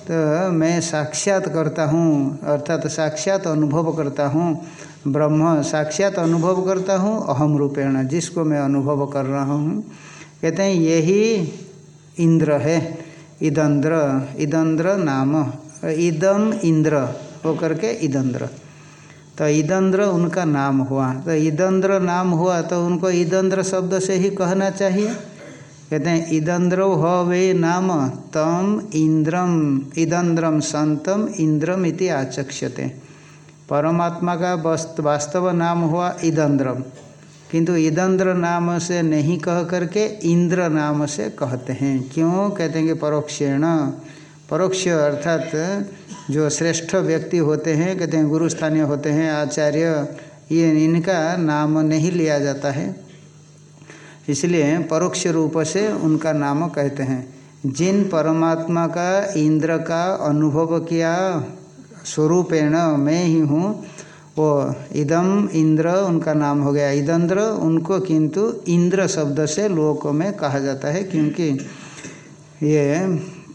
तो मैं साक्षात करता हूँ, अर्थात साक्षात अनुभव करता हूँ, ब्रह्म साक्षात अनुभव करता हूँ, अहम रूपेण जिसको मैं अनुभव कर रहा हूँ। कहते हैं, यही इंद्र है, इदंद्र इदंद्र नाम इदम इंद्र हो करके इदंद्र। तो इदंद्र उनका नाम हुआ। तो इदंद्र नाम हुआ तो उनको इदंद्र शब्द से ही कहना चाहिए। कहते हैं, इदंद्रो वे नाम तम इंद्रम, इदंद्रम संतम इंद्रम इति आचक्ष्यते। परमात्मा का वास्तव नाम हुआ इदंद्रम। किंतु इदंद्र नाम से नहीं कह करके इंद्र नाम से कहते हैं। क्यों? कहते हैं कि परोक्षेण। परोक्ष अर्थात जो श्रेष्ठ व्यक्ति होते हैं, कहते हैं गुरु स्थानीय होते हैं, आचार्य, ये इनका नाम नहीं लिया जाता है। इसलिए परोक्ष रूप से उनका नाम कहते हैं। जिन परमात्मा का, इंद्र का अनुभव किया, स्वरूपेण मैं ही हूँ, वो इदम इंद्र उनका नाम हो गया। इदंद्र उनको किंतु इंद्र शब्द से लोक में कहा जाता है, क्योंकि ये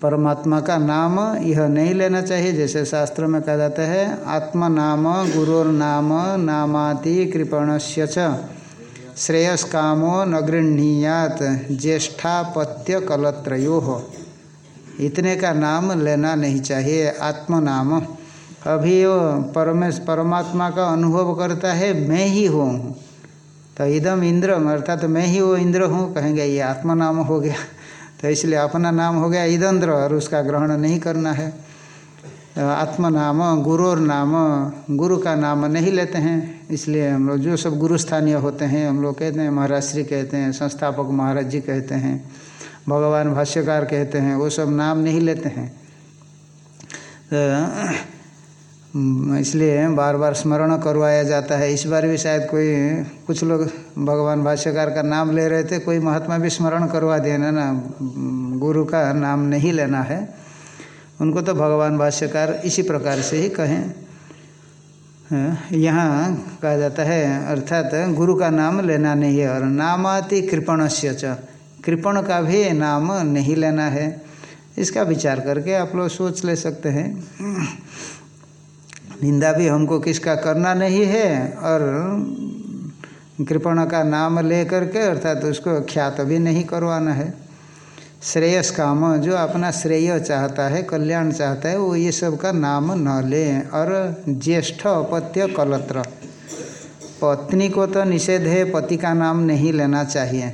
परमात्मा का नाम यह नहीं लेना चाहिए, जैसे शास्त्र में कहा जाता है आत्मा नाम गुरुर नाम नामाति कृपणस्य श्रेयस कामो न गृहणीयात ज्येष्ठापत्य कलत्रो हो इतने का नाम लेना नहीं चाहिए आत्म नाम अभी वो परमेश, परमात्मा का अनुभव करता है, मैं ही हूँ। तो इदम इंद्र, अर्थात तो मैं ही वो इंद्र हूँ, कहेंगे, ये आत्मा नाम हो गया। [laughs] तो इसलिए अपना नाम हो गया इदंद्र, और उसका ग्रहण नहीं करना है। आत्म नाम गुरु और नाम, गुरु का नाम नहीं लेते हैं, इसलिए हम लोग जो सब गुरु स्थानीय होते हैं, हम लोग कहते हैं, महाराज श्री कहते हैं, संस्थापक महाराज जी कहते हैं, भगवान भाष्यकार कहते हैं, वो सब नाम नहीं लेते हैं। तो इसलिए बार बार स्मरण करवाया जाता है। इस बार भी शायद कोई, कुछ लोग भगवान भाष्यकार का नाम ले रहे थे, कोई महात्मा भी स्मरण करवा देना ना, गुरु का नाम नहीं लेना है। उनको तो भगवान भाष्यकार इसी प्रकार से ही कहें। हाँ, यहाँ कहा जाता है अर्थात गुरु का नाम लेना नहीं है और नामाति कृपण से च कृपण का भी नाम नहीं लेना है। इसका विचार करके आप लोग सोच ले सकते हैं। निंदा भी हमको किसका करना नहीं है और कृपण का नाम ले करके अर्थात उसको ख्यात भी नहीं करवाना है। श्रेयस काम, जो अपना श्रेय चाहता है, कल्याण चाहता है, वो ये सब का नाम न ले। और ज्येष्ठ अपत्य कलत्र। पत्नी को तो निषेध है, पति का नाम नहीं लेना चाहिए।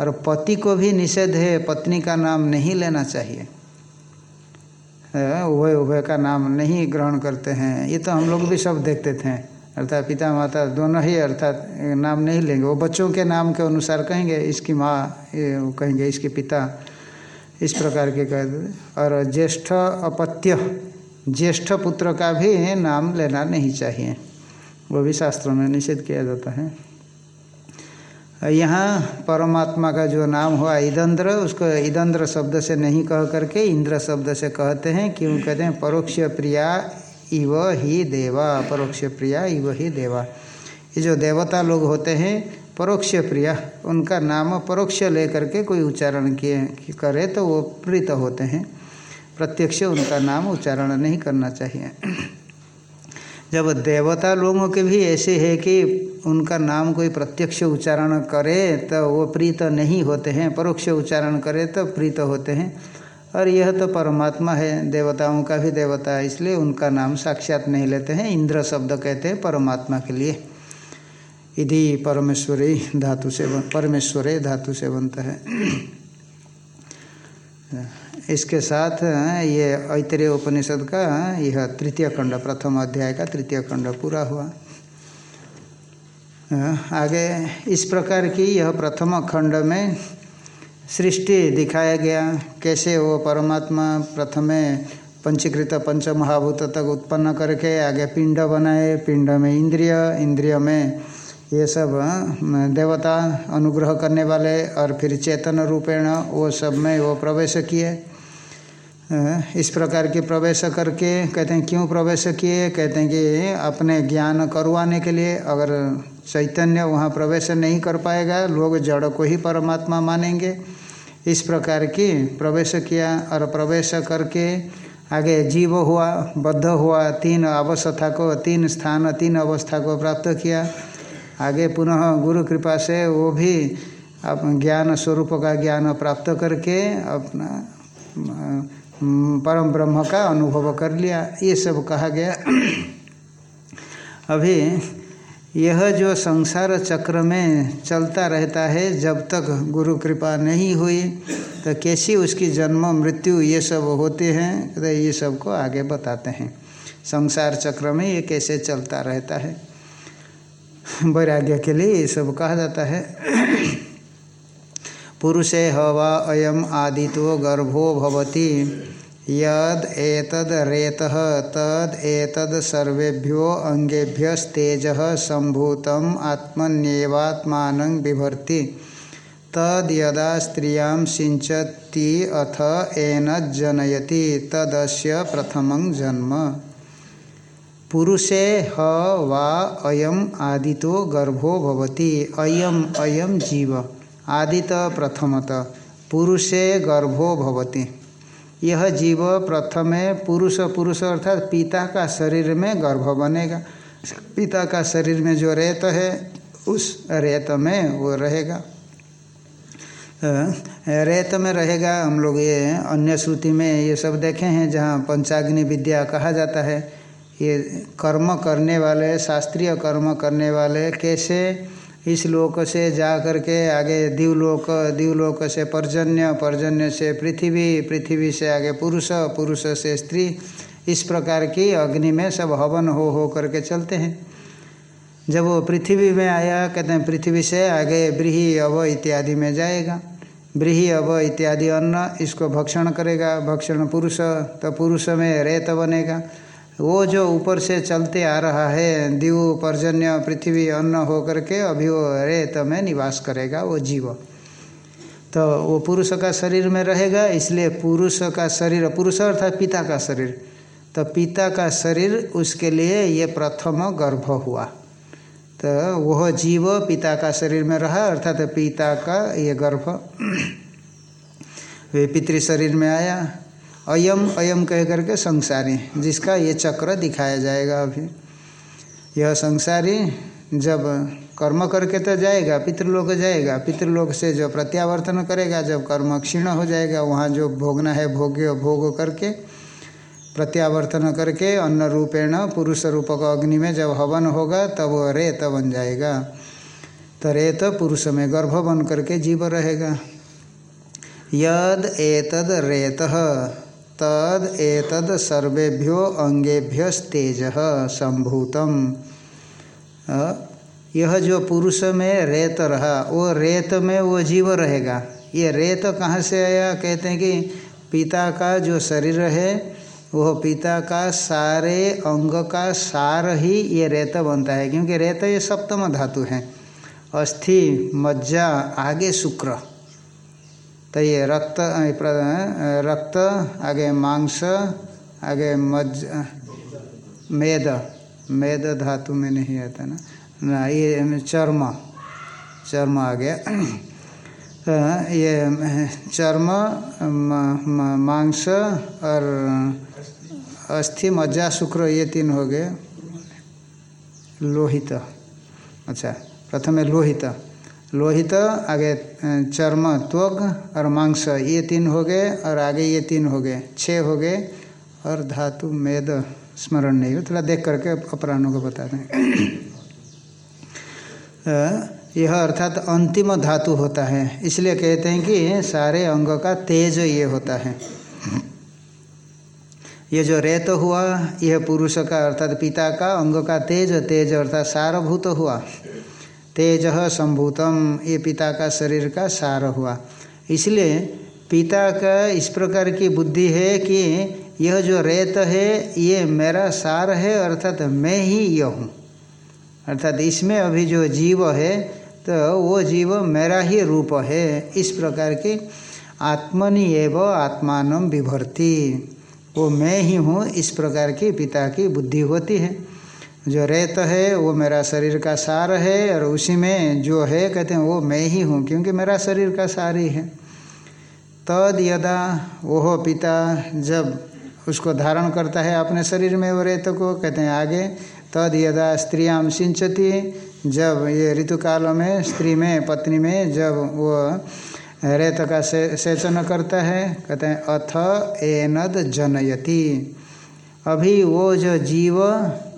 और पति को भी निषेध है, पत्नी का नाम नहीं लेना चाहिए। उभय उभय का नाम नहीं ग्रहण करते हैं। ये तो हम लोग भी सब देखते थे। अर्थात पिता माता दोनों ही अर्थात नाम नहीं लेंगे। वो बच्चों के नाम के अनुसार कहेंगे, इसकी माँ कहेंगे, इसके पिता। इस प्रकार के कह देते और ज्येष्ठ अपत्य, ज्येष्ठ पुत्र का भी नाम लेना नहीं चाहिए। वो भी शास्त्रों में निषेध किया जाता है। यहाँ परमात्मा का जो नाम हुआ इदंद्र, उसको इदंद्र शब्द से नहीं कह करके इंद्र शब्द से कहते हैं। क्यों? कहते हैं, परोक्ष प्रिया इव ही देवा, परोक्ष प्रिया इव ही देवा। ये जो देवता लोग होते हैं परोक्ष प्रिया, उनका नाम परोक्ष लेकर के कोई उच्चारण किए करे तो वो प्रीत होते हैं। प्रत्यक्ष उनका नाम उच्चारण नहीं करना चाहिए। जब देवता लोगों के भी ऐसे है कि उनका नाम कोई प्रत्यक्ष उच्चारण करे तो वो प्रीत नहीं होते हैं। परोक्ष उच्चारण करे तो प्रीत होते हैं। और यह तो परमात्मा है, देवताओं का भी देवता है, इसलिए उनका नाम साक्षात नहीं लेते हैं। इंद्र शब्द कहते हैं परमात्मा के लिए। यदि परमेश्वरी धातु से परमेश्वरे धातु से बनता है। इसके साथ, ये ऐतरेय उपनिषद का, यह तृतीय खंड, प्रथम अध्याय का तृतीय खंड पूरा हुआ। आगे, इस प्रकार की यह प्रथम खंड में सृष्टि दिखाया गया, कैसे वो परमात्मा प्रथमे पंचीकृत पंच महाभूत तक उत्पन्न करके आगे पिंड बनाए, पिंड में इंद्रिय इंद्रिय में ये सब देवता अनुग्रह करने वाले और फिर चेतन रूपेण वो सब में वो प्रवेश किए। इस प्रकार के प्रवेश करके कहते हैं, क्यों प्रवेश किए? कहते हैं कि अपने ज्ञान करवाने के लिए अगर चैतन्य वहाँ प्रवेश नहीं कर पाएगा, लोग जड़ को ही परमात्मा मानेंगे। इस प्रकार की प्रवेश किया और प्रवेश करके आगे जीव हुआ, बद्ध हुआ, तीन अवस्था को, तीन स्थान, तीन अवस्था को प्राप्त किया। आगे पुनः गुरु कृपा से वो भी आप ज्ञान स्वरूप का ज्ञान प्राप्त करके अपना परम ब्रह्म का अनुभव कर लिया। ये सब कहा गया। अभी यह जो संसार चक्र में चलता रहता है, जब तक गुरु कृपा नहीं हुई तो कैसी उसकी जन्म, मृत्यु, ये सब होते हैं तो ये सबको आगे बताते हैं। संसार चक्र में ये कैसे चलता रहता है? [laughs] वैराग्य के लिए ये सब कहा जाता है। पुरुषे हवा अयम आदितो गर्भो भवति। यद एतद रेत तद एतद सर्वेभ्यो अंगेभ्यस्तेज संभूतम आत्मन्यवात्मान बिभर्ति। तद यदा स्त्रियाँ सिंचती अथ एन तदस्य प्रथम जन्म। पुरुषे ह, वा, अयम आदितो गर्भो भवति। अयम अयम जीव। आदित प्रथमत। पुरुषे गर्भो भवति। यह जीव प्रथमे पुरुष पुरुष अर्थात पिता का शरीर में गर्भ बनेगा। पिता का शरीर में जो रेत है, उस रेत में वो रहेगा। रेत में रहेगा, हम लोग ये अन्य श्रुति में ये सब देखे हैं, जहाँ पंचाग्नि विद्या कहा जाता है। ये कर्म करने वाले, शास्त्रीय कर्म करने वाले, कैसे इस लोक से जा करके आगे दिवलोक दिवलोक से पर्जन्य पर्जन्य से पृथ्वी पृथ्वी से आगे पुरुष पुरुष से स्त्री, इस प्रकार की अग्नि में सब हवन हो हो करके चलते हैं। जब वो पृथ्वी में आया, कहते हैं, पृथ्वी से आगे ब्रीही अव इत्यादि में जाएगा। ब्रीही अव इत्यादि अन्न इसको भक्षण करेगा। भक्षण पुरुष तो पुरुष में रेत बनेगा। वो जो ऊपर से चलते आ रहा है, दीव, पर्जन्य, पृथ्वी, अन्न हो करके अभी वो रेत में निवास करेगा वो जीव। तो वो पुरुष का शरीर में रहेगा, इसलिए पुरुष का शरीर, पुरुष अर्थात पिता का शरीर। तो पिता का शरीर उसके लिए ये प्रथम गर्भ हुआ। तो वह जीव पिता का शरीर में रहा, अर्थात पिता का ये गर्भ। [clears throat] वे पितृ शरीर में आया। अयम अयम कह करके संसारी, जिसका ये चक्र दिखाया जाएगा अभी। यह संसारी जब कर्म करके तो जाएगा, पितृलोक जाएगा, पितृलोक से जो प्रत्यावर्तन करेगा, जब कर्म क्षीण हो जाएगा, वहाँ जो भोगना है भोग्य, भोग करके, प्रत्यावर्तन करके अन्न रूपेण, पुरुष रूपक अग्नि में जब हवन होगा, तब रेत बन जाएगा। तो रेत पुरुष में गर्भ बन करके जीव रहेगा। यद, एतद, रेत। तद एतद सर्वेभ्यो अंगेभ्य तेज संभूतम यह जो पुरुष में रेत रहा, वो रेत में वो जीव रहेगा। ये रेत कहाँ से आया? कहते हैं कि पिता का जो शरीर है, वह पिता का सारे अंग का सार ही ये रेत बनता है, क्योंकि रेत ये सप्तम धातु है। अस्थि, मज्जा, आगे शुक्र। तो ये रक्त रक्त, आगे मांस, आगे मज्ज मेद मेद धातु में नहीं आता ना। ना, ये चर्म चर्म आ गया। तो ये चर्म मांस और अस्थि, मज्जा, शुक्र, ये तीन हो गए। लोहित अच्छा प्रथम लोहित। लोहित, आगे चर्म त्वग और मांस, ये तीन हो गए और आगे ये तीन हो गए छः हो गए और धातु, मेद, स्मरण नहीं। हो थोड़ा देख करके अपराणों को बता दें। यह अर्थात अंतिम धातु होता है। इसलिए कहते हैं कि सारे अंग का तेज ये होता है। ये जो रेत हुआ, यह पुरुष का अर्थात पिता का अंग का तेज तेज अर्थात सारभूत हुआ। तेज संभूतम। ये पिता का शरीर का सार हुआ। इसलिए पिता का इस प्रकार की बुद्धि है कि यह जो रेत है, ये मेरा सार है, अर्थात मैं ही यह हूँ। अर्थात इसमें अभी जो जीव है तो वो जीव मेरा ही रूप है। इस प्रकार की आत्मनि एव आत्मान विभर्ती। वो मैं ही हूँ, इस प्रकार की पिता की बुद्धि होती है। जो रेत है वो मेरा शरीर का सार है और उसी में जो है कहते हैं वो मैं ही हूँ क्योंकि मेरा शरीर का सार ही है। तद यदा वह पिता जब उसको धारण करता है अपने शरीर में वो रेत को कहते हैं आगे तद यदा स्त्रियाम सिंचती जब ये ऋतुकाल में स्त्री में पत्नी में जब वो रेत का से, सेचन करता है कहते हैं अथ एनद जनयति। अभी वो जो जीव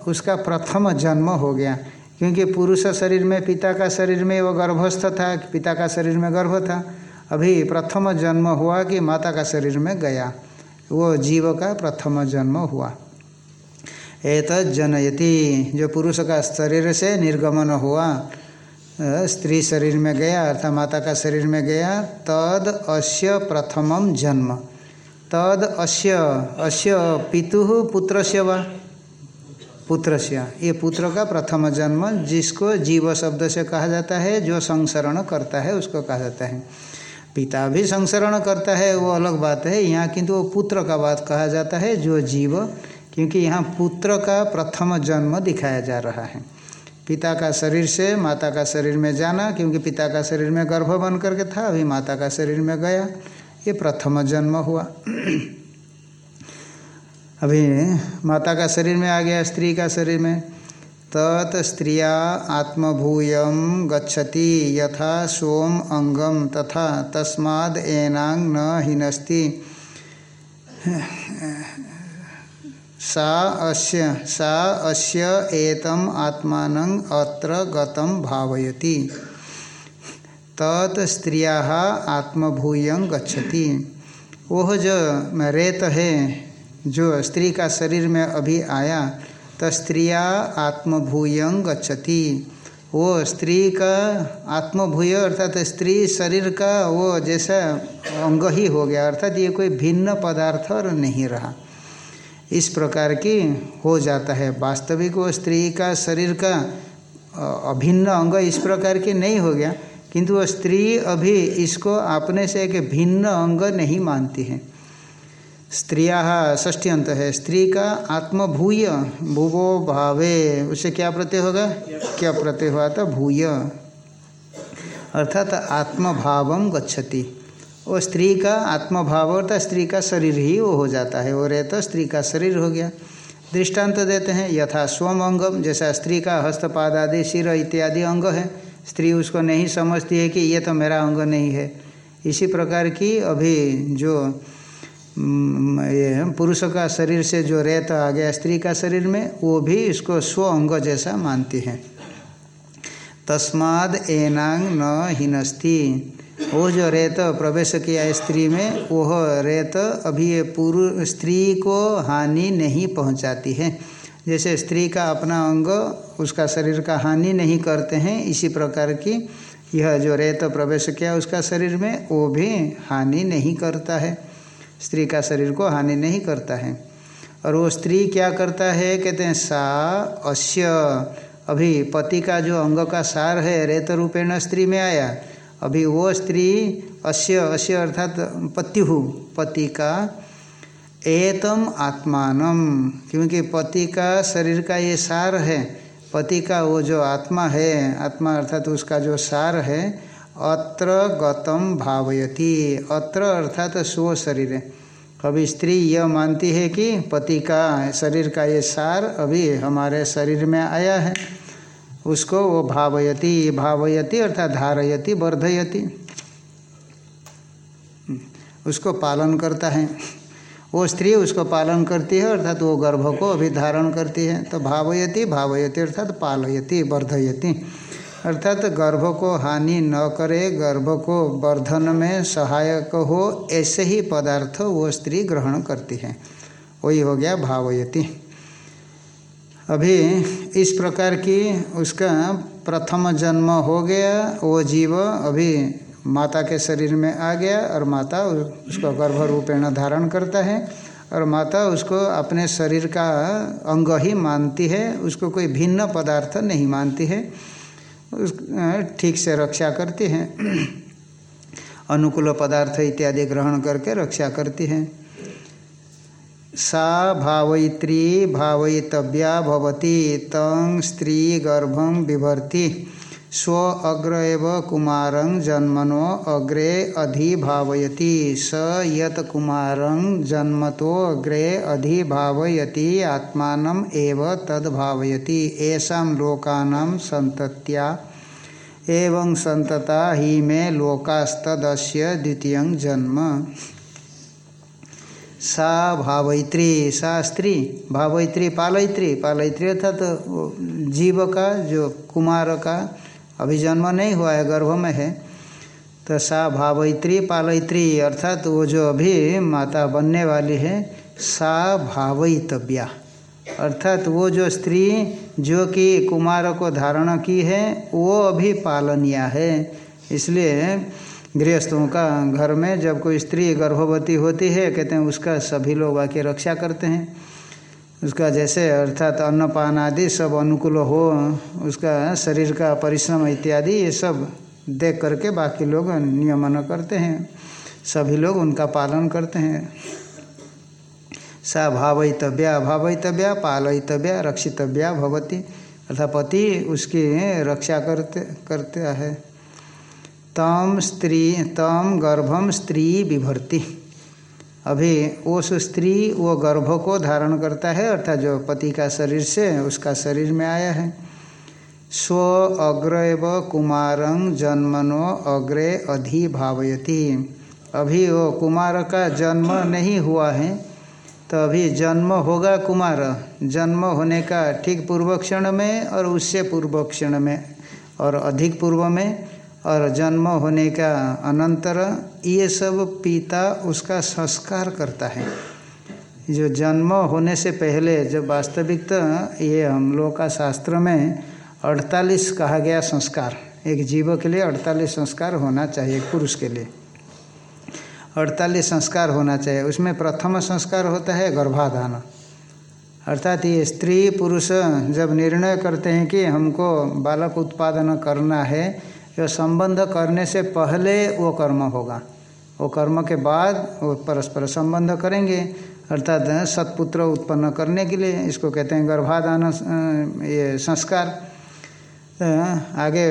उसका प्रथम जन्म हो गया। क्योंकि पुरुष शरीर में, पिता का शरीर में वो गर्भस्थ था, पिता का शरीर में गर्भ था। अभी प्रथम जन्म हुआ कि माता का शरीर में गया। वो जीव का प्रथम जन्म हुआ। एत जनयति, जो पुरुष का शरीर से निर्गमन हुआ, स्त्री शरीर में गया अर्थात माता का शरीर में गया, तद अस्य प्रथमम जन्म। तद अस्य अस्य पितु पुत्र से व? पुत्र से ये पुत्र का प्रथम जन्म जिसको जीव शब्द से कहा जाता है, जो संसरण करता है, उसको कहा जाता है। पिता भी संसरण करता है, वो अलग बात है। यहाँ किंतु वो पुत्र का बात कहा जाता है, जो जीव, क्योंकि यहाँ पुत्र का प्रथम जन्म दिखाया जा रहा है। पिता का शरीर से माता का शरीर में जाना, क्योंकि पिता का शरीर में गर्भ बन करके था, अभी माता का शरीर में गया, ये प्रथम जन्म हुआ। अभी माता का शरीर में आ गया, स्त्री का शरीर में। तत् स्त्रिया आत्मभूय गच्छति, यथा सोम अंगम तथा तस्माद एनांग न हिनस्ति। सा अस्य सा अस्य एतम आत्मान अत्र गतम भावयति। तत् स्त्रिया आत्मभूय गच्छति। वह जो, रेत है। जो स्त्री का शरीर में अभी आया तो स्त्रिया आत्मभूयं गच्छति। वो स्त्री का आत्मभूय अर्थात स्त्री शरीर का वो जैसा अंग ही हो गया, अर्थात ये कोई भिन्न पदार्थ और नहीं रहा। इस प्रकार की हो जाता है। वास्तविक वो स्त्री का शरीर का अभिन्न अंग इस प्रकार की नहीं हो गया, किंतु वो स्त्री अभी इसको अपने से एक भिन्न अंग नहीं मानती है। स्त्रिया ष्ठी अंत है स्त्री का आत्मभूय भूवो भावे। उसे क्या प्रत्यय होगा? क्या प्रत्यय हुआ था? भूय। अर्थात आत्मभाव गच्छति। वो स्त्री का आत्मभाव, अर्थात स्त्री का शरीर ही वो हो जाता है। वो रहे तो स्त्री का शरीर हो गया। दृष्टांत तो देते हैं, यथा स्वम अंगम, जैसा स्त्री का हस्तपाद आदि, सिर इत्यादि अंग है। स्त्री उसको नहीं समझती है कि ये तो मेरा अंग नहीं है। इसी प्रकार की अभी जो ये पुरुष का शरीर से जो रेत आ गया स्त्री का शरीर में, वो भी इसको स्व अंग जैसा मानती है। तस्माद एनांग न हिनस्ती। वो जो रेत प्रवेश किया स्त्री में, वह रेत अभी ये पुरुष स्त्री को हानि नहीं पहुंचाती है। जैसे स्त्री का अपना अंग, उसका शरीर का हानि नहीं करते हैं, इसी प्रकार की यह जो रेत प्रवेश किया उसका शरीर में, वो भी हानि नहीं करता है। स्त्री का शरीर को हानि नहीं करता है। और वो स्त्री क्या करता है? कहते हैं, सा अश्य अभी पति का जो अंग का सार है, रेत रूपेण स्त्री में आया। अभी वो स्त्री अश्य अश्य अर्थात पत्यु पति का एतम आत्मान क्योंकि पति का शरीर का ये सार है। पति का वो जो आत्मा है, आत्मा अर्थात उसका जो सार है अत्र गतम भावयति। अत्र अर्थात तो स्व शरीर अभी स्त्री यह मानती है कि पति का शरीर का ये सार अभी हमारे शरीर में आया है। उसको वो भावयति भावयति अर्थात धारयति, वर्धयति। उसको पालन करता है। वो स्त्री उसको पालन करती है अर्थात वो गर्भ को अभी धारण करती है। तो भावयति भावयति अर्थात पालयति, वर्धयति। अर्थात तो गर्भ को हानि न करे गर्भ को वर्धन में सहायक हो, ऐसे ही पदार्थ वो स्त्री ग्रहण करती है। वही हो गया भावयति। अभी इस प्रकार की उसका प्रथम जन्म हो गया, वो जीव अभी माता के शरीर में आ गया और माता उसको गर्भ रूपेण धारण करता है और माता उसको अपने शरीर का अंग ही मानती है, उसको कोई भिन्न पदार्थ नहीं मानती है। उस ठीक से रक्षा करती हैं। अनुकूल पदार्थ इत्यादि ग्रहण करके रक्षा करती हैं। सा भावयित्री भावयितव्या भवती, तंग स्त्री गर्भम बिभर्ति। स्व अग्र एव कुमारं जन्मनो अग्रे अधिभावयति। स यत कुमारं जन्मतो अग्रे अधिभावयति आत्मानम एव तद्भावयति। ऐसा लोकानां संतत्या एवं संतता ही में लोकास्तदस्य द्वितीय जन्म। सा भावैत्री, सा स्त्री, भावैत्री पालयत्री पालयत्री अर्थात तो जीव का जो कुमार का अभी जन्म नहीं हुआ है, गर्भ में है। तो सा भावयित्री पालयित्री अर्थात वो जो अभी माता बनने वाली है, सा भावयितव्या अर्थात वो जो स्त्री जो कि कुमार को धारण की है, वो अभी पालनीय है। इसलिए गृहस्थों का घर में जब कोई स्त्री गर्भवती होती है, कहते हैं उसका सभी लोग आके रक्षा करते हैं। उसका जैसे अर्थात अन्नपान आदि सब अनुकूल हो, उसका शरीर का परिश्रम इत्यादि, ये सब देख करके बाकी लोग नियमन करते हैं। सभी लोग उनका पालन करते हैं। सा भावितव्या भावितव्या पालयितव्या, रक्षितव्या भवती। अर्थात पति उसकी रक्षा करते करते है। तम स्त्री, तम गर्भम स्त्री विभर्ती। अभी उस स्त्री वो गर्भ को धारण करता है, अर्थात जो पति का शरीर से उसका शरीर में आया है। स्व अग्र एव कुमारं जन्मनो अग्रे अधिभावयति। अभी वो कुमार का जन्म नहीं हुआ है तो अभी जन्म होगा कुमार। जन्म होने का ठीक पूर्व क्षण में और उससे पूर्व क्षण में और अधिक पूर्व में और जन्म होने का अनंतर ये सब पिता उसका संस्कार करता है। जो जन्म होने से पहले जब वास्तविक तो ये हम लोग का शास्त्र में अड़तालीस कहा गया संस्कार। एक जीव के लिए अड़तालीस संस्कार होना चाहिए, पुरुष के लिए। अड़तालीस संस्कार होना चाहिए। उसमें प्रथम संस्कार होता है गर्भाधान। अर्थात ये स्त्री पुरुष जब निर्णय करते हैं कि हमको बालक उत्पादन करना है यह संबंध करने से पहले वो कर्म होगा। वो कर्म के बाद वो परस्पर संबंध करेंगे, अर्थात सत्पुत्र उत्पन्न करने के लिए, इसको कहते हैं गर्भाधान ये संस्कार। आगे,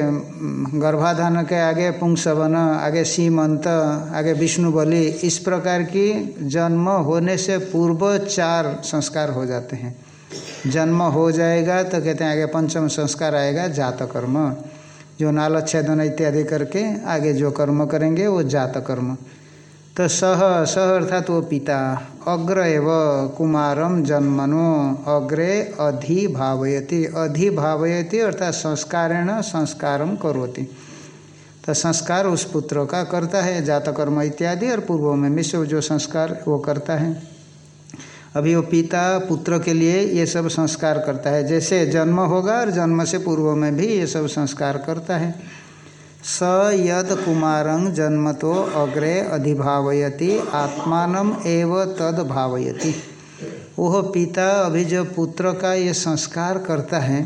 गर्भाधान के आगे पुंसवन, आगे सीमंत, आगे विष्णु बलि, इस प्रकार की जन्म होने से पूर्व चार संस्कार हो जाते हैं। जन्म हो जाएगा तो कहते हैं आगे पंचम संस्कार आएगा जात कर्म जो नाल छेदन इत्यादि करके आगे जो कर्म करेंगे, वो जात कर्म। तो सह सह अर्थात वो पिता, अग्र एव कुमारम जन्मनो, अग्रे अधिभावयति। अधिभावयति अर्थात संस्कारेण संस्कारम करोति। तो संस्कार उस पुत्र का करता है जातकर्म इत्यादि, और पूर्व में मिश्र जो संस्कार वो करता है। अभी वो पिता पुत्र के लिए ये सब संस्कार करता है। जैसे जन्म होगा और जन्म से पूर्व में भी ये सब संस्कार करता है। स यद कुमारं जन्म तो अग्रे अधिभावयति, आत्मान एव तद भावयति। वह पिता, अभी जो पुत्र का ये संस्कार करता है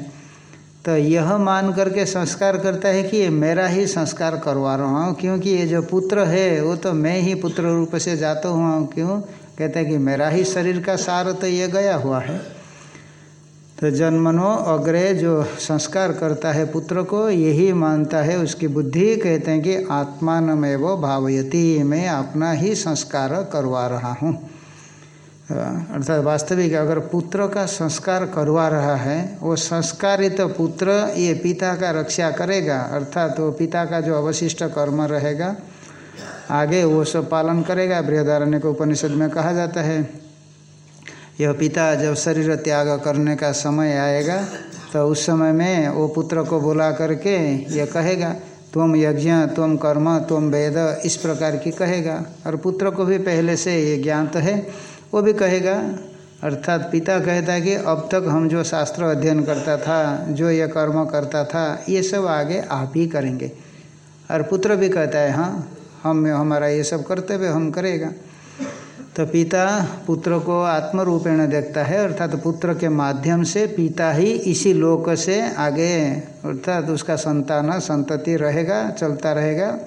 तो यह मान करके संस्कार करता है कि ये मेरा ही संस्कार करवा रहा हूँ, क्योंकि ये जो पुत्र है, वो तो मैं ही पुत्र रूप से जाता हुआ हूँ। क्यों? कहते हैं कि मेरा ही शरीर का सार तो ये गया हुआ है। तो जन्मनो अग्रे जो संस्कार करता है पुत्र को, यही मानता है, उसकी बुद्धि कहते हैं कि आत्मान वो भावयती, मैं अपना ही संस्कार करवा रहा हूँ। अर्थात वास्तविक अगर पुत्र का संस्कार करवा रहा है, वो संस्कारित तो पुत्र ये पिता का रक्षा करेगा, अर्थात वो पिता का जो अवशिष्ट कर्म रहेगा आगे वो सब पालन करेगा, बृहदारण्य को उपनिषद में कहा जाता है। यह पिता जब शरीर त्याग करने का समय आएगा तो उस समय में वो पुत्र को बुला करके यह कहेगा, तुम यज्ञ, तुम कर्म, तुम वेद, इस प्रकार की कहेगा। और पुत्र को भी पहले से ये ज्ञान तो है। वो भी कहेगा, अर्थात पिता कहता है कि अब तक हम जो शास्त्र अध्ययन करता था, जो यह कर्म करता था, ये सब आगे आप ही करेंगे। और पुत्र भी कहता है हाँ हम, हमारा ये सब कर्तव्य हम करेगा। तो पिता पुत्र को आत्म रूपेण देखता है, अर्थात तो पुत्र के माध्यम से पिता ही इसी लोक से आगे, अर्थात तो उसका संतान, संतति रहेगा, चलता रहेगा।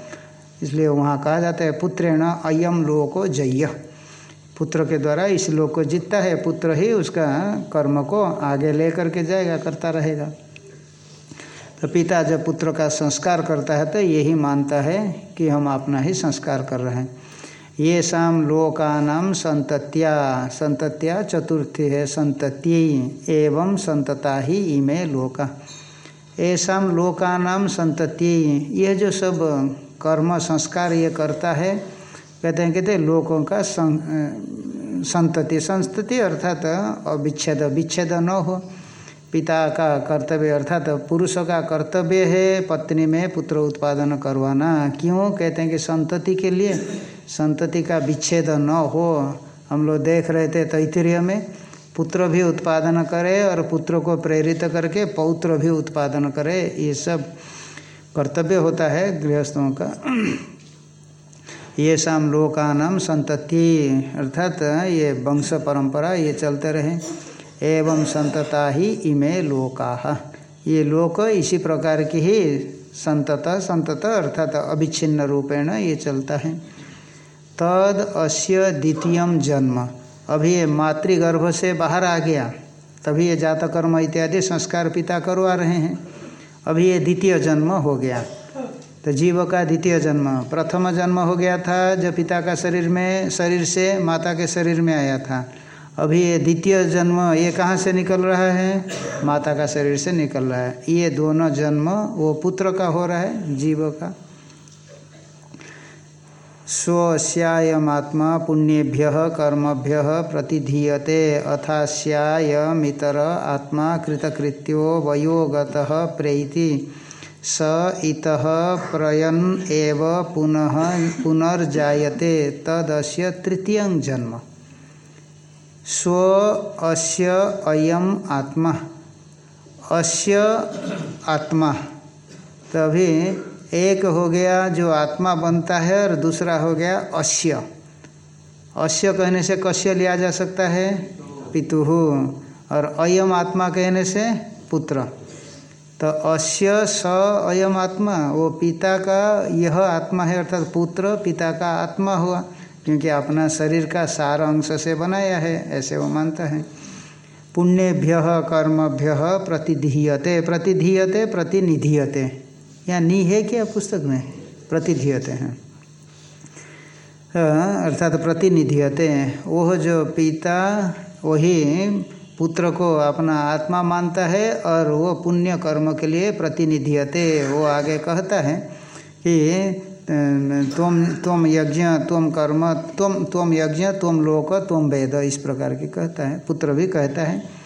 इसलिए वहाँ कहा जाता है, पुत्रेण अयम लोको जय्य। पुत्र के द्वारा इस लोक को जीतता है, पुत्र ही उसका कर्म को आगे ले करके जाएगा, करता रहेगा। तो पिता जब पुत्र का संस्कार करता है तो यही मानता है कि हम अपना ही संस्कार कर रहे हैं। ये शाम लोकानाम संतत्या संतत्या चतुर्थी है, संतत्य एवं संतता ही इमे लोका। ऐसा लोकानाम संतति यह जो सब कर्म संस्कार ये करता है, कहते हैं कहते लोगों का संतति, संस्तति अर्थात अविच्छेद, विच्छेद न हो। पिता का कर्तव्य अर्थात पुरुष का कर्तव्य है, पत्नी में पुत्र उत्पादन करवाना। क्यों? कहते हैं कि संतति के लिए संतति का विच्छेद न हो। हम लोग देख रहे थे तैतरीय में, पुत्र भी उत्पादन करे और पुत्र को प्रेरित करके पौत्र भी उत्पादन करे, ये सब कर्तव्य होता है गृहस्थों का। ये शाम लोकानाम संतति, अर्थात ये वंश परंपरा, ये चलते रहे। एवं संतता ही इमे लोका। ये लोक इसी प्रकार की ही संतत संतत अर्थात अविच्छिन्न रूपेण ये चलता है। तद अस्य द्वितीय जन्म। अभी ये मातृगर्भ से बाहर आ गया, तभी ये जातकर्म इत्यादि संस्कार पिता करवा रहे हैं। अभी ये द्वितीय जन्म हो गया। तो जीव का द्वितीय जन्म, प्रथम जन्म हो गया था जो पिता का शरीर में, शरीर से माता के शरीर में आया था। अभी ये द्वितीय जन्म ये कहाँ से निकल रहा है? माता का शरीर से निकल रहा है। ये दोनों जन्म वो पुत्र का हो रहा है, जीव का। स्वस्यायमात्मा पुण्येभ्य कर्मभ्य प्रतिधीयते। अथास्यायमितर आत्मा कृतकृत्यो वयोगत प्रेति स इत प्रयन एव पुनः पुनर्जाते तदस्य तृतीय जन्म। स्व अस्य अयम आत्मा। अस्य आत्मा। तभी एक हो गया जो आत्मा बनता है और दूसरा हो गया अस्य। अस्य कहने से कस्य लिया जा सकता है? पितु। और अयम आत्मा कहने से पुत्र। तो अस्य स अयम आत्मा, वो पिता का यह आत्मा है, अर्थात पुत्र, पिता का आत्मा हुआ। क्योंकि अपना शरीर का सार अंश से बनाया है, ऐसे वो मानता है। पुण्यभ्य कर्मभ्य प्रतिधीयते प्रतिधीयते, प्रतिनिधीयते। या नी है क्या पुस्तक में? प्रतिधीयते हैं। अर्थात प्रतिनिधियते। वो जो पिता, वही पुत्र को अपना आत्मा मानता है और वो पुण्य कर्म के लिए प्रतिनिधियते। वो आगे कहता है कि तुम तुम यज्ञ, तुम कर्म, तुम तुम यज्ञ, तुम लोक, तुम वेद, इस प्रकार की कहता है, पुत्र भी कहता है।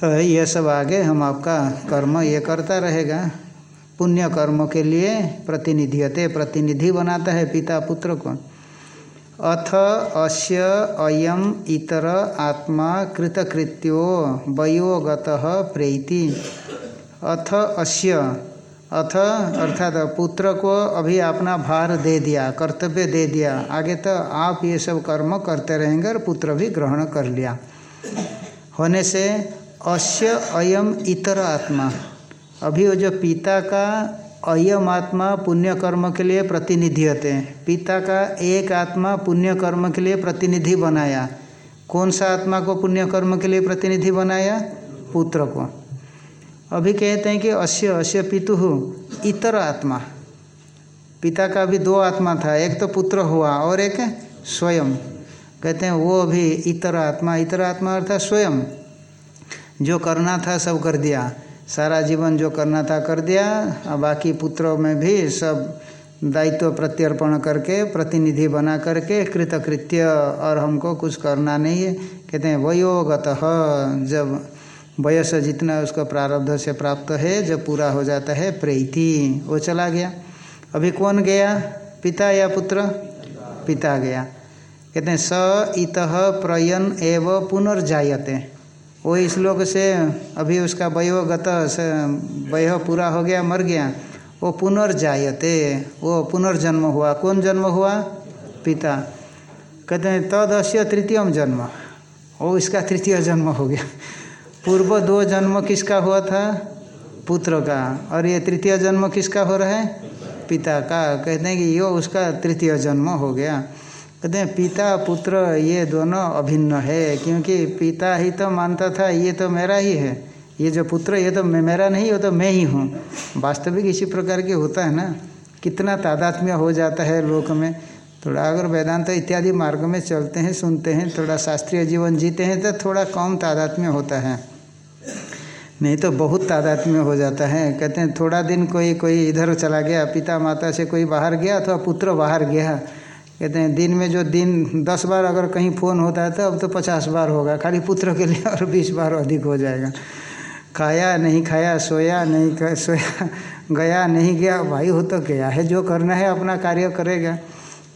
तो ये सब आगे हम आपका कर्म ये करता रहेगा। पुण्य कर्म के लिए प्रतिनिधियते, प्रतिनिधि बनाता है पिता पुत्र को। अथ अस्य अयम इतर आत्मा कृतकृत्यो वयोगत प्रेति। अथ अस्य अथ, अर्थात पुत्र को अभी अपना भार दे दिया, कर्तव्य दे दिया। आगे तो आप ये सब कर्म करते रहेंगे और पुत्र भी ग्रहण कर लिया। होने से अस्य अयम इतर आत्मा। अभी वो जो पिता का अयम आत्मा पुण्य कर्म के लिए प्रतिनिधि होते हैं। पिता का एक आत्मा पुण्य कर्म के लिए प्रतिनिधि बनाया। कौन सा आत्मा को पुण्य कर्म के लिए प्रतिनिधि बनाया? पुत्र को। अभी कहते हैं कि अश्य अश्य पितु इतर आत्मा। पिता का भी दो आत्मा था, एक तो पुत्र हुआ और एक स्वयं। कहते हैं वो अभी इतर आत्मा इतर आत्मा अर्थात स्वयं। जो करना था सब कर दिया, सारा जीवन जो करना था कर दिया और बाकी पुत्रों में भी सब दायित्व प्रत्यर्पण करके, प्रतिनिधि बना करके, कृतकृत्य और हमको कुछ करना नहीं है। कहते हैं, वयोगत जब वयस जितना उसका प्रारब्ध से प्राप्त है, जब पूरा हो जाता है, प्रेति, वो चला गया। अभी कौन गया? पिता या पुत्र? पिता गया। कहते हैं, स इत प्रयन एव पुनर्जाते वो इस श्लोक से, अभी उसका वयोगत वय पूरा हो गया, मर गया। वो पुनर्जायते। वो पुनर्जन्म हुआ। कौन जन्म हुआ? पिता। कहते हैं, तदस्य तृतीयम जन्म। वो इसका तृतीय जन्म हो गया। पूर्व दो जन्म किसका हुआ था? पुत्र का। और ये तृतीय जन्म किसका हो रहा है? पिता का। कहते हैं कि यो उसका तृतीय जन्म हो गया। कहते हैं, पिता, पुत्र, ये दोनों अभिन्न है, क्योंकि पिता ही तो मानता था, ये तो मेरा ही है। ये जो पुत्र, ये तो मेरा नहीं वो तो मैं ही हूँ। वास्तविक इसी प्रकार के होता है ना? कितना तादात्म्य हो जाता है लोक में। थोड़ा अगर वेदांत इत्यादि मार्ग में चलते हैं, सुनते हैं, थोड़ा शास्त्रीय जीवन जीते हैं तो थोड़ा कम तादात्म्य होता है। नहीं तो बहुत तादात्म्य हो जाता है। कहते हैं, थोड़ा दिन कोई कोई इधर चला गया पिता माता से कोई बाहर गया अथवा पुत्र बाहर गया। कहते हैं, दिन में जो दिन, दस बार अगर कहीं फ़ोन होता है तो अब तो पचास बार होगा। खाली पुत्र के लिए और बीस बार अधिक हो जाएगा। खाया, नहीं खाया, सोया, नहीं सोया, गया, नहीं गया, भाई हो तो गया है, जो करना है, अपना कार्य करेगा।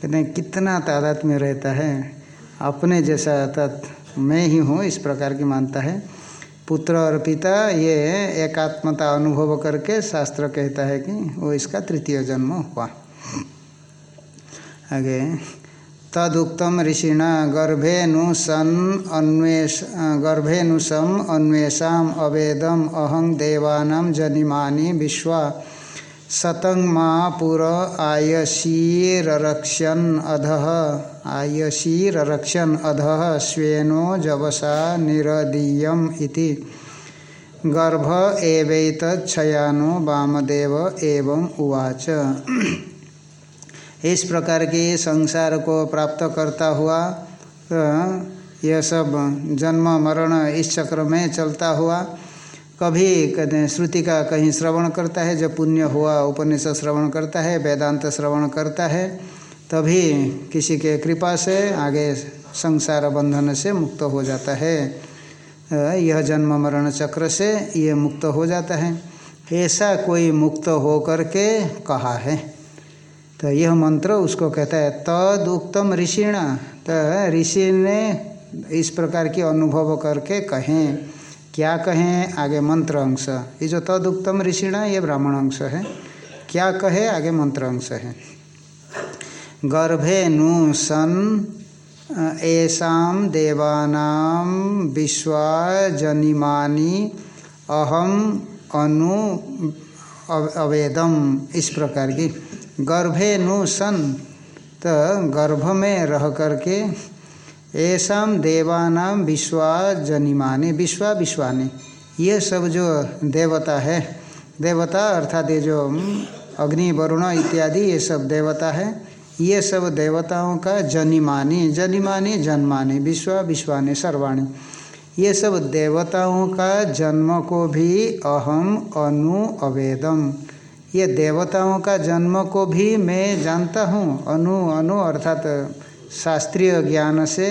कहते हैं, कितना तादाद में रहता है? अपने जैसा अर्थात मैं ही हूँ, इस प्रकार की मानता है। पुत्र और पिता, ये एकात्मता अनुभव करके शास्त्र कहता है कि वो इसका तृतीय जन्म हुआ। आगे, तदुक्तम ऋषिणा, गर्भेनु सन अन्वेष, गर्भेनु सम अन्वेषाम अवेदम अहं देवानां जनिमानि विश्वा सतंग महापुर पुर आयशीरक्षन अध। आयशीरक्षन अध स्वेनो जवसा निरदीयम इति। गर्भ एवैत छयानो वामदेव एवं उवाच। इस प्रकार के संसार को प्राप्त करता हुआ यह सब जन्म, मरण इस चक्र में चलता हुआ कभी कहते हैं, श्रुति का कहीं श्रवण करता है, जब पुण्य हुआ उपनिषद श्रवण करता है, वेदांत श्रवण करता है, तभी किसी के कृपा से आगे संसार बंधन से मुक्त हो जाता है। यह जन्म मरण चक्र से ये मुक्त हो जाता है। ऐसा कोई मुक्त हो करके कहा है? तो यह मंत्र उसको कहता है तद उक्तम ऋषिण। तो ऋषि ने इस प्रकार की अनुभव करके कहें क्या कहें? आगे मंत्र अंश। ये जो तद उक्तम ऋषिण, ये ब्राह्मण अंश है। क्या कहे? आगे मंत्र अंश है। गर्भे नु सन ऐसा देवानाम विश्वाजनिमानी अहम अनु अवेदम। इस प्रकार की। गर्भे नु सन तो गर्भ में रह करके ऐसा देवानाम विश्वा जनिमानी, विश्वा विश्वानी। ये सब जो देवता है, देवता अर्थात ये जो अग्नि, वरुण इत्यादि, ये सब देवता है, ये सब देवताओं का जनिमानी जनिमानी, जन्मानी, विश्वा विश्वाने, सर्वाणी। ये सब देवताओं का जन्म को भी अहम अनु अवेदम। ये देवताओं का जन्म को भी मैं जानता हूँ, अनु अनु अर्थात शास्त्रीय ज्ञान से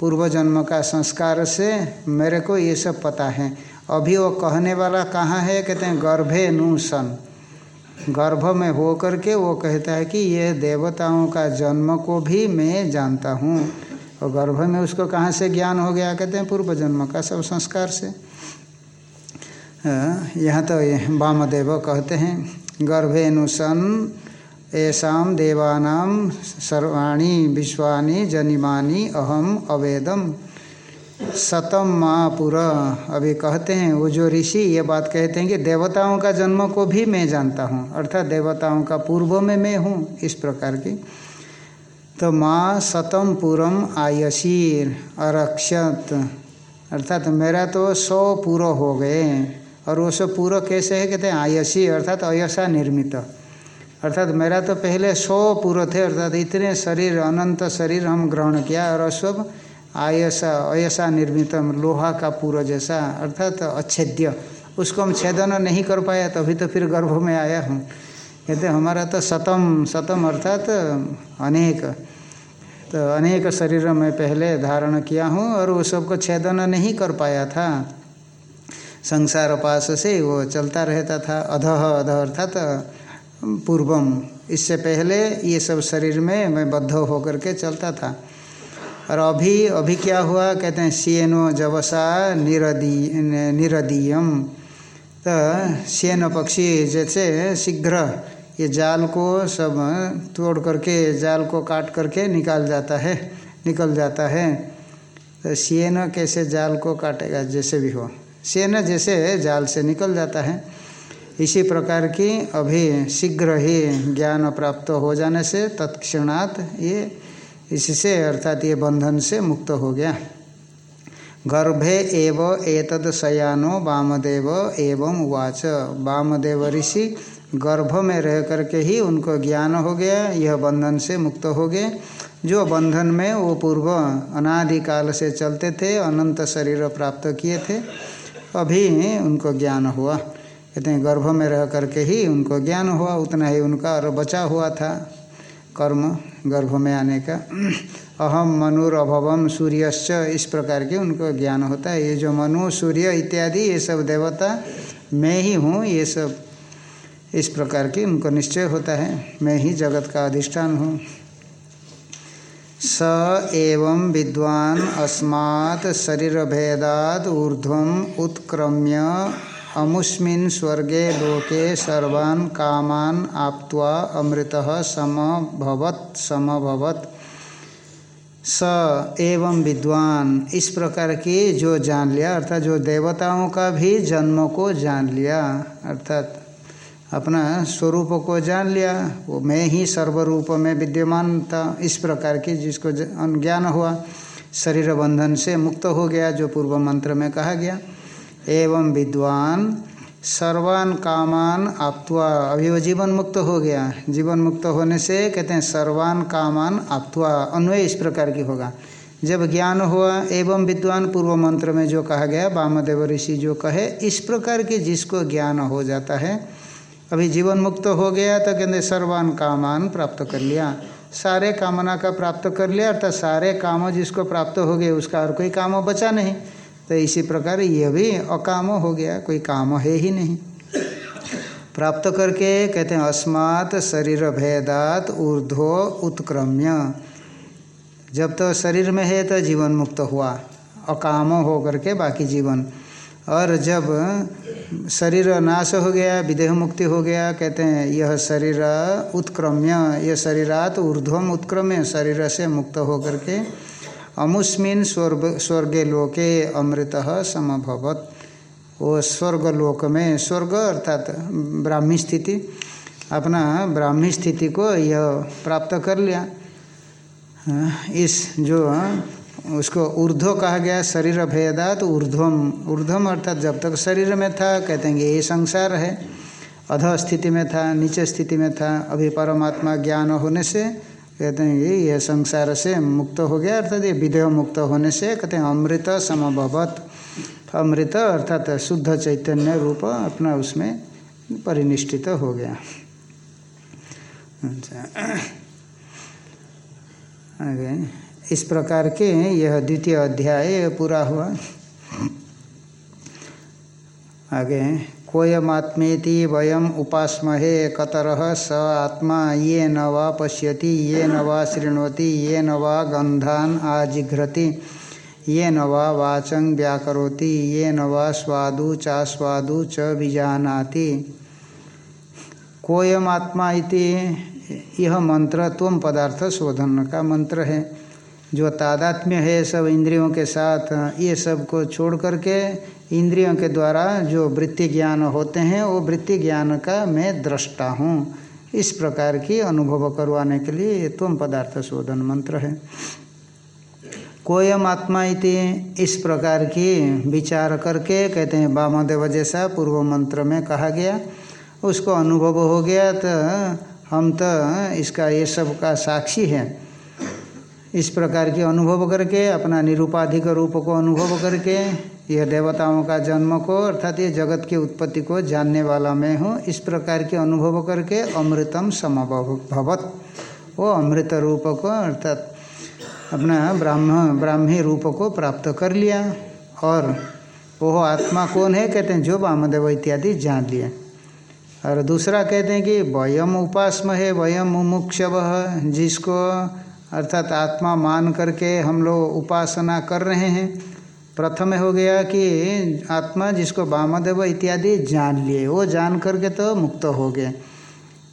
पूर्व जन्म का संस्कार से मेरे को ये सब पता है। अभी वो कहने वाला कहाँ है? कहते हैं, गर्भे नु सन गर्भ में हो करके वो कहता है कि ये देवताओं का जन्म को भी मैं जानता हूँ। और गर्भ में उसको कहाँ से ज्ञान हो गया? कहते हैं पूर्व जन्म का सब संस्कार से। यहाँ तो वामदेव कहते हैं गर्भेनुसन ऐसा देवानाम सर्वाणी विश्वानी जनिमानी अहम अवेदम सतम महापुर अभी कहते हैं, वो जो ऋषि ये बात कहते हैं कि देवताओं का जन्म को भी मैं जानता हूँ, अर्थात देवताओं का पूर्व में मैं हूँ, इस प्रकार की। तो माँ सतम पुरम आयसीर, अरक्षत। अर्थात मेरा तो सौ पूरा हो गए और वो सब पूरा कैसे है? कहते हैं आयसी अर्थात अयसा निर्मित। अर्थात मेरा तो पहले सौ पूर्व थे, अर्थात इतने शरीर, अनंत शरीर हम ग्रहण किया और सब आयसा, अयसा निर्मित लोहा का पूर्व जैसा, अर्थात अच्छेद्य। उसको हम छेदन नहीं कर पाया, तभी तो फिर गर्भ में आया हूँ। कहते हमारा तो सतम सतम अर्थात अनेक। तो अनेक शरीर में पहले धारण किया हूँ और वो सबको छेदन नहीं कर पाया था। संसार पास से वो चलता रहता था, अधः अधः, अर्थात पूर्वम। इससे पहले ये सब शरीर में मैं बद्ध होकर के चलता था। और अभी अभी क्या हुआ? कहते हैं, सियनो जवसा निरदी, निरदीयम। तो सियन पक्षी जैसे शीघ्र ये जाल को सब तोड़ करके, जाल को काट करके निकाल जाता है, निकल जाता है। तो सियन कैसे जाल को काटेगा? जैसे भी हो। सियन जैसे जाल से निकल जाता है। इसी प्रकार की अभी शीघ्र ही ज्ञान प्राप्त हो जाने से तत्क्षणात ये इससे अर्थात ये बंधन से मुक्त हो गया। गर्भे एव एतद शयानो वामदेव एवं उवाच। वामदेव ऋषि गर्भ में रह करके ही उनको ज्ञान हो गया, यह बंधन से मुक्त हो गए। जो बंधन में वो पूर्व अनादिकाल से चलते थे, अनंत शरीर प्राप्त किए थे, अभी उनको ज्ञान हुआ। कहते हैं, गर्भ में रह करके ही उनको ज्ञान हुआ, उतना ही उनका और बचा हुआ था कर्म गर्भ में आने का। अहम मनुर अभवम सूर्यश्च, इस प्रकार के उनको ज्ञान होता है। ये जो मनु, सूर्य इत्यादि, ये सब देवता, मैं ही हूँ, ये सब इस प्रकार की उनको निश्चय होता है। मैं ही जगत का अधिष्ठान हूँ। स एवं विद्वान अस्मात् शरीर भेदाद ऊर्ध्वम उत्क्रम्य अमुस्मिन स्वर्गे लोके सर्वान् कामान आप्त्वा अमृत समभवत समभवत। स एवं विद्वान। इस प्रकार की जो जान लिया, अर्थात जो देवताओं का भी जन्म को जान लिया, अर्थात अपना स्वरूप को जान लिया, वो मैं ही सर्वरूप में विद्यमान था। इस प्रकार की जिसको ज्ञान हुआ, शरीर बंधन से मुक्त हो गया, जो पूर्व मंत्र में कहा गया। एवं विद्वान, सर्वान कामान आप्तवा अभी वो जीवन मुक्त हो गया। जीवन मुक्त होने से कहते हैं सर्वान कामान आप्तवा अन्वय इस प्रकार की होगा। जब ज्ञान हुआ एवं विद्वान पूर्व मंत्र में जो कहा गया, वामदेव ऋषि जो कहे, इस प्रकार की जिसको ज्ञान हो जाता है, अभी जीवन मुक्त हो गया तो कहते सर्वान कामान प्राप्त कर लिया। सारे कामना का प्राप्त कर लिया, अर्थात सारे काम जिसको प्राप्त हो गए, उसका और कोई काम बचा नहीं। तो इसी प्रकार यह भी अकाम हो गया, कोई काम है ही नहीं। प्राप्त करके कहते हैं, अस्मात् शरीर भेदात ऊर्ध्व उत्क्रम्य। जब तो शरीर में है तो जीवन मुक्त हुआ, अकाम हो करके बाकी जीवन। और जब शरीर नाश हो गया, विदेह मुक्ति हो गया, कहते हैं, यह शरीर उत्क्रम्य, यह शरीरात ऊर्ध्वम उत्क्रम्य, शरीर से मुक्त हो करके अमुस्मिन स्वर्ग स्वर्गे लोके अमृत समभवत। वो स्वर्ग लोक में स्वर्ग अर्थात ब्राह्मी स्थिति। अपना ब्राह्मी स्थिति को यह प्राप्त कर लिया। इस जो, उसको ऊर्ध्व कहा गया, शरीर भेदात ऊर्ध्वम। ऊर्ध्वम अर्थात जब तक शरीर में था, कहते हैं ये संसार है। अध स्थिति में था, नीचे स्थिति में था। अभी परमात्मा ज्ञान होने से कहते हैं कि यह संसार से मुक्त हो गया, अर्थात ये विदेह मुक्त होने से कहते हैं अमृत समभवत। अमृत अर्थात शुद्ध चैतन्य रूप अपना उसमें परिनिष्ठित हो गया। अच्छा। आगे, इस प्रकार के यह द्वितीय अध्याय पूरा हुआ। आगे कोयमात्मेति वयम उपासमहे, कतर स आत्मा ये न वा पश्यति ये न वा शृणोति ये न वा गंधान आजिघ्रति ये न वा वाचं व्याकरोति ये न वा स्वादु चास्वादु च विजानाति। कोयम आत्मा इति, यह मंत्र तुम पदार्थ शोधन का मंत्र है, जो तादात्म्य है सब इंद्रियों के साथ, ये सबको छोड़ करके इंद्रियों के द्वारा जो वृत्ति ज्ञान होते हैं, वो वृत्ति ज्ञान का मैं दृष्टा हूँ। इस प्रकार की अनुभव करवाने के लिए ये तुम पदार्थ शोधन मंत्र है। कोयम आत्मा इति, इस प्रकार की विचार करके कहते हैं, वामदेव जैसा पूर्व मंत्र में कहा गया, उसको अनुभव हो गया तो हम तो इसका ये सब का साक्षी है। इस प्रकार के अनुभव करके, अपना निरूपाधिक रूप को अनुभव करके, यह देवताओं का जन्म को, अर्थात ये जगत की उत्पत्ति को जानने वाला मैं हूँ। इस प्रकार के अनुभव करके अमृतम समभवत वो अमृत रूप को, अर्थात अपना ब्राह्म, ब्राह्मी रूप को प्राप्त कर लिया। और वो आत्मा कौन है? कहते हैं, जो वामदेव इत्यादि जान लिए। और दूसरा कहते हैं कि वयम उपासम है वयम मुमुक्षव, जिसको अर्थात आत्मा मान करके हम लोग उपासना कर रहे हैं। प्रथम हो गया कि आत्मा जिसको वामदेव इत्यादि जान लिए, वो जान करके तो मुक्त हो गए।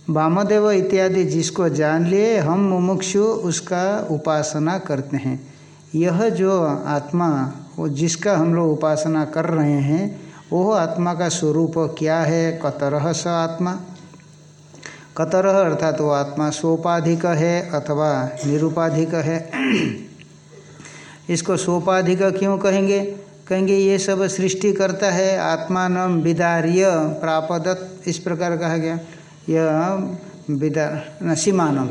वामदेव इत्यादि जिसको जान लिए, हम मुमुक्षु उसका उपासना करते हैं। यह जो आत्मा, वो जिसका हम लोग उपासना कर रहे हैं, वो आत्मा का स्वरूप क्या है? कतरह स आत्मा। कतर अर्थात वो आत्मा सोपाधिक है अथवा निरुपाधिक है। इसको सोपाधिक क्यों कहेंगे? कहेंगे ये सब सृष्टि करता है आत्मान विदार्य प्रापदत। इस प्रकार कहा गया। यह विदार सीमानम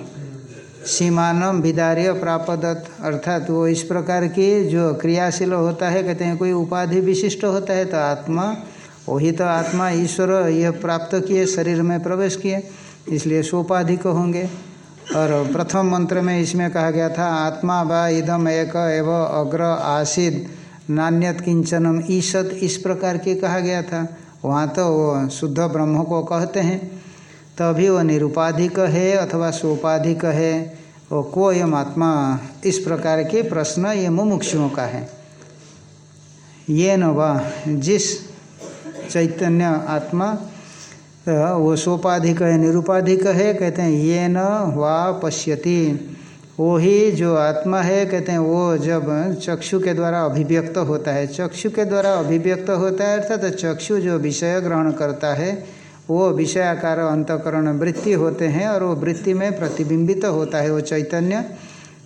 सीमानम विदार्य प्रापदत। अर्थात वो इस प्रकार की जो क्रियाशील होता है, कहते हैं कोई उपाधि विशिष्ट होता है तो आत्मा वही तो आत्मा ईश्वर यह प्राप्त किए, शरीर में प्रवेश किए। इसलिए सोपाधिक होंगे। और प्रथम मंत्र में इसमें कहा गया था, आत्मा व इदम एक एव अग्र आसिद, नान्यत किंचनम ईसत इस प्रकार के कहा गया था। वहाँ तो वो शुद्ध ब्रह्म को कहते हैं। तभी वो निरुपाधिक है अथवा सोपाधिक है, वो कोयम आत्मा, इस प्रकार के प्रश्न ये मुमुक्षुओं का है। ये न जिस चैतन्य आत्मा तो वो सोपाधिक है, निरुपाधिक है, कहते हैं, ये न वा पश्यति। वो ही जो आत्मा है, कहते हैं, वो जब चक्षु के द्वारा अभिव्यक्त होता है, चक्षु के द्वारा अभिव्यक्त होता है, अर्थात तो चक्षु जो विषय ग्रहण करता है, वो विषयाकार अंतकरण वृत्ति होते हैं और वो वृत्ति में प्रतिबिंबित तो होता है, वो चैतन्य।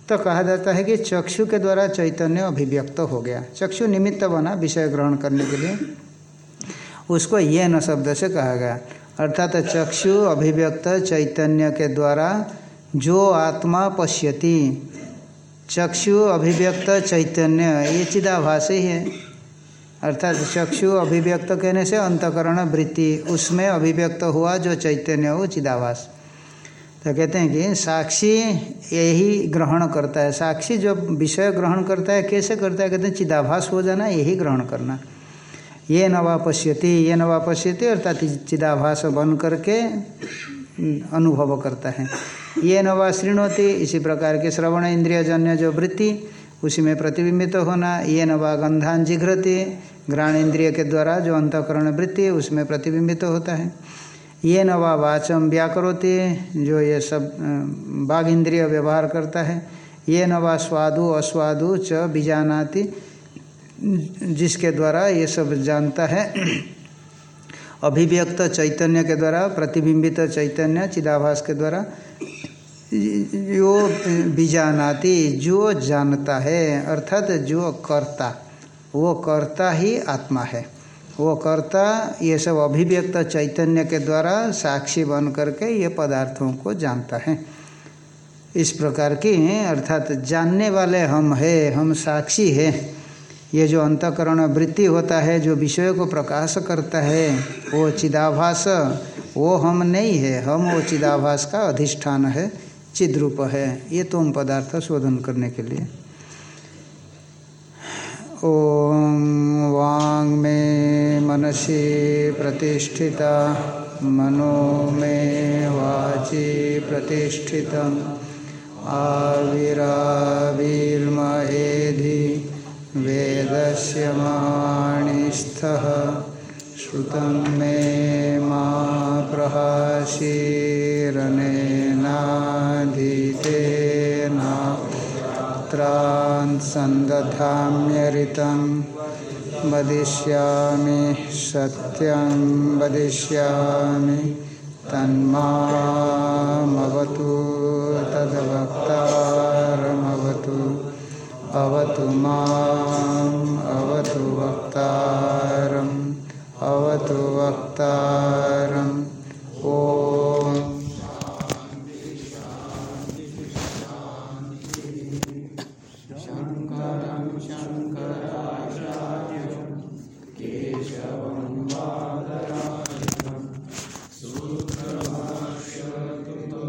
तो कहा जाता है कि चक्षु के द्वारा चैतन्य अभिव्यक्त हो गया। चक्षु निमित्त बना विषय ग्रहण करने के लिए। उसको ये न शब्द से कहा गया। अर्थात चक्षु अभिव्यक्त चैतन्य के द्वारा जो आत्मा पश्यति। चक्षु अभिव्यक्त चैतन्य, ये चिदाभास ही। है अर्थात चक्षु अभिव्यक्त कहने से अंतकरण वृत्ति, उसमें अभिव्यक्त हुआ जो चैतन्य, वो चिदाभास। तो कहते हैं कि साक्षी यही ग्रहण करता है। साक्षी जो विषय ग्रहण करता है, कैसे करता है? कहते हैं चिदाभास हो जाना, यही ग्रहण करना। ये नवा पश्यति ये नवा पश्यति अर्थात चिदाभास बन करके अनुभव करता है। ये न वा श्रृणोति इसी प्रकार के श्रवण इंद्रिय जन्य जो वृत्ति, उसी में प्रतिबिंबित तो होना, ये नवा गंधान जिघ्रति घ्राण इंद्रिय के द्वारा जो अंतकरण वृत्ति, उसमें प्रतिबिंबित तो होता है। ये न वा वाचम व्याकरोति, जो ये सब बाघ इंद्रिय व्यवहार करता है। ये नवा स्वादु, अस्वादु च बीजानाति जिसके द्वारा ये सब जानता है। अभिव्यक्त चैतन्य के द्वारा, प्रतिबिंबित चैतन्य चिदाभास के द्वारा जो बीजानाति जो जानता है, अर्थात जो कर्ता, वो कर्ता ही आत्मा है। वो कर्ता ये सब अभिव्यक्त चैतन्य के द्वारा साक्षी बन करके ये पदार्थों को जानता है। इस प्रकार की, अर्थात जानने वाले हम है, हम साक्षी है। ये जो अंतकरण वृत्ति होता है, जो विषय को प्रकाश करता है, वो चिदाभास, वो हम नहीं है। हम वो चिदाभास का अधिष्ठान है, चिद्रूप है। ये तुम पदार्थ शोधन करने के लिए। ओम वांग में मनसी प्रतिष्ठिता, मनो में वाची प्रतिष्ठित आविराविर्मेधि वेदस्य माणिस्थः श्रुतं मे मा प्रहाशीरनेनाधीतेनात्रान् सन्दधाम्यरितं वदिष्यामि सत्यं वदिष्यामि तन्मामवतु तद्वक्तारमवतु अवतु माम् अवतु वक्तारम् अवतु वक्तारम्। ओ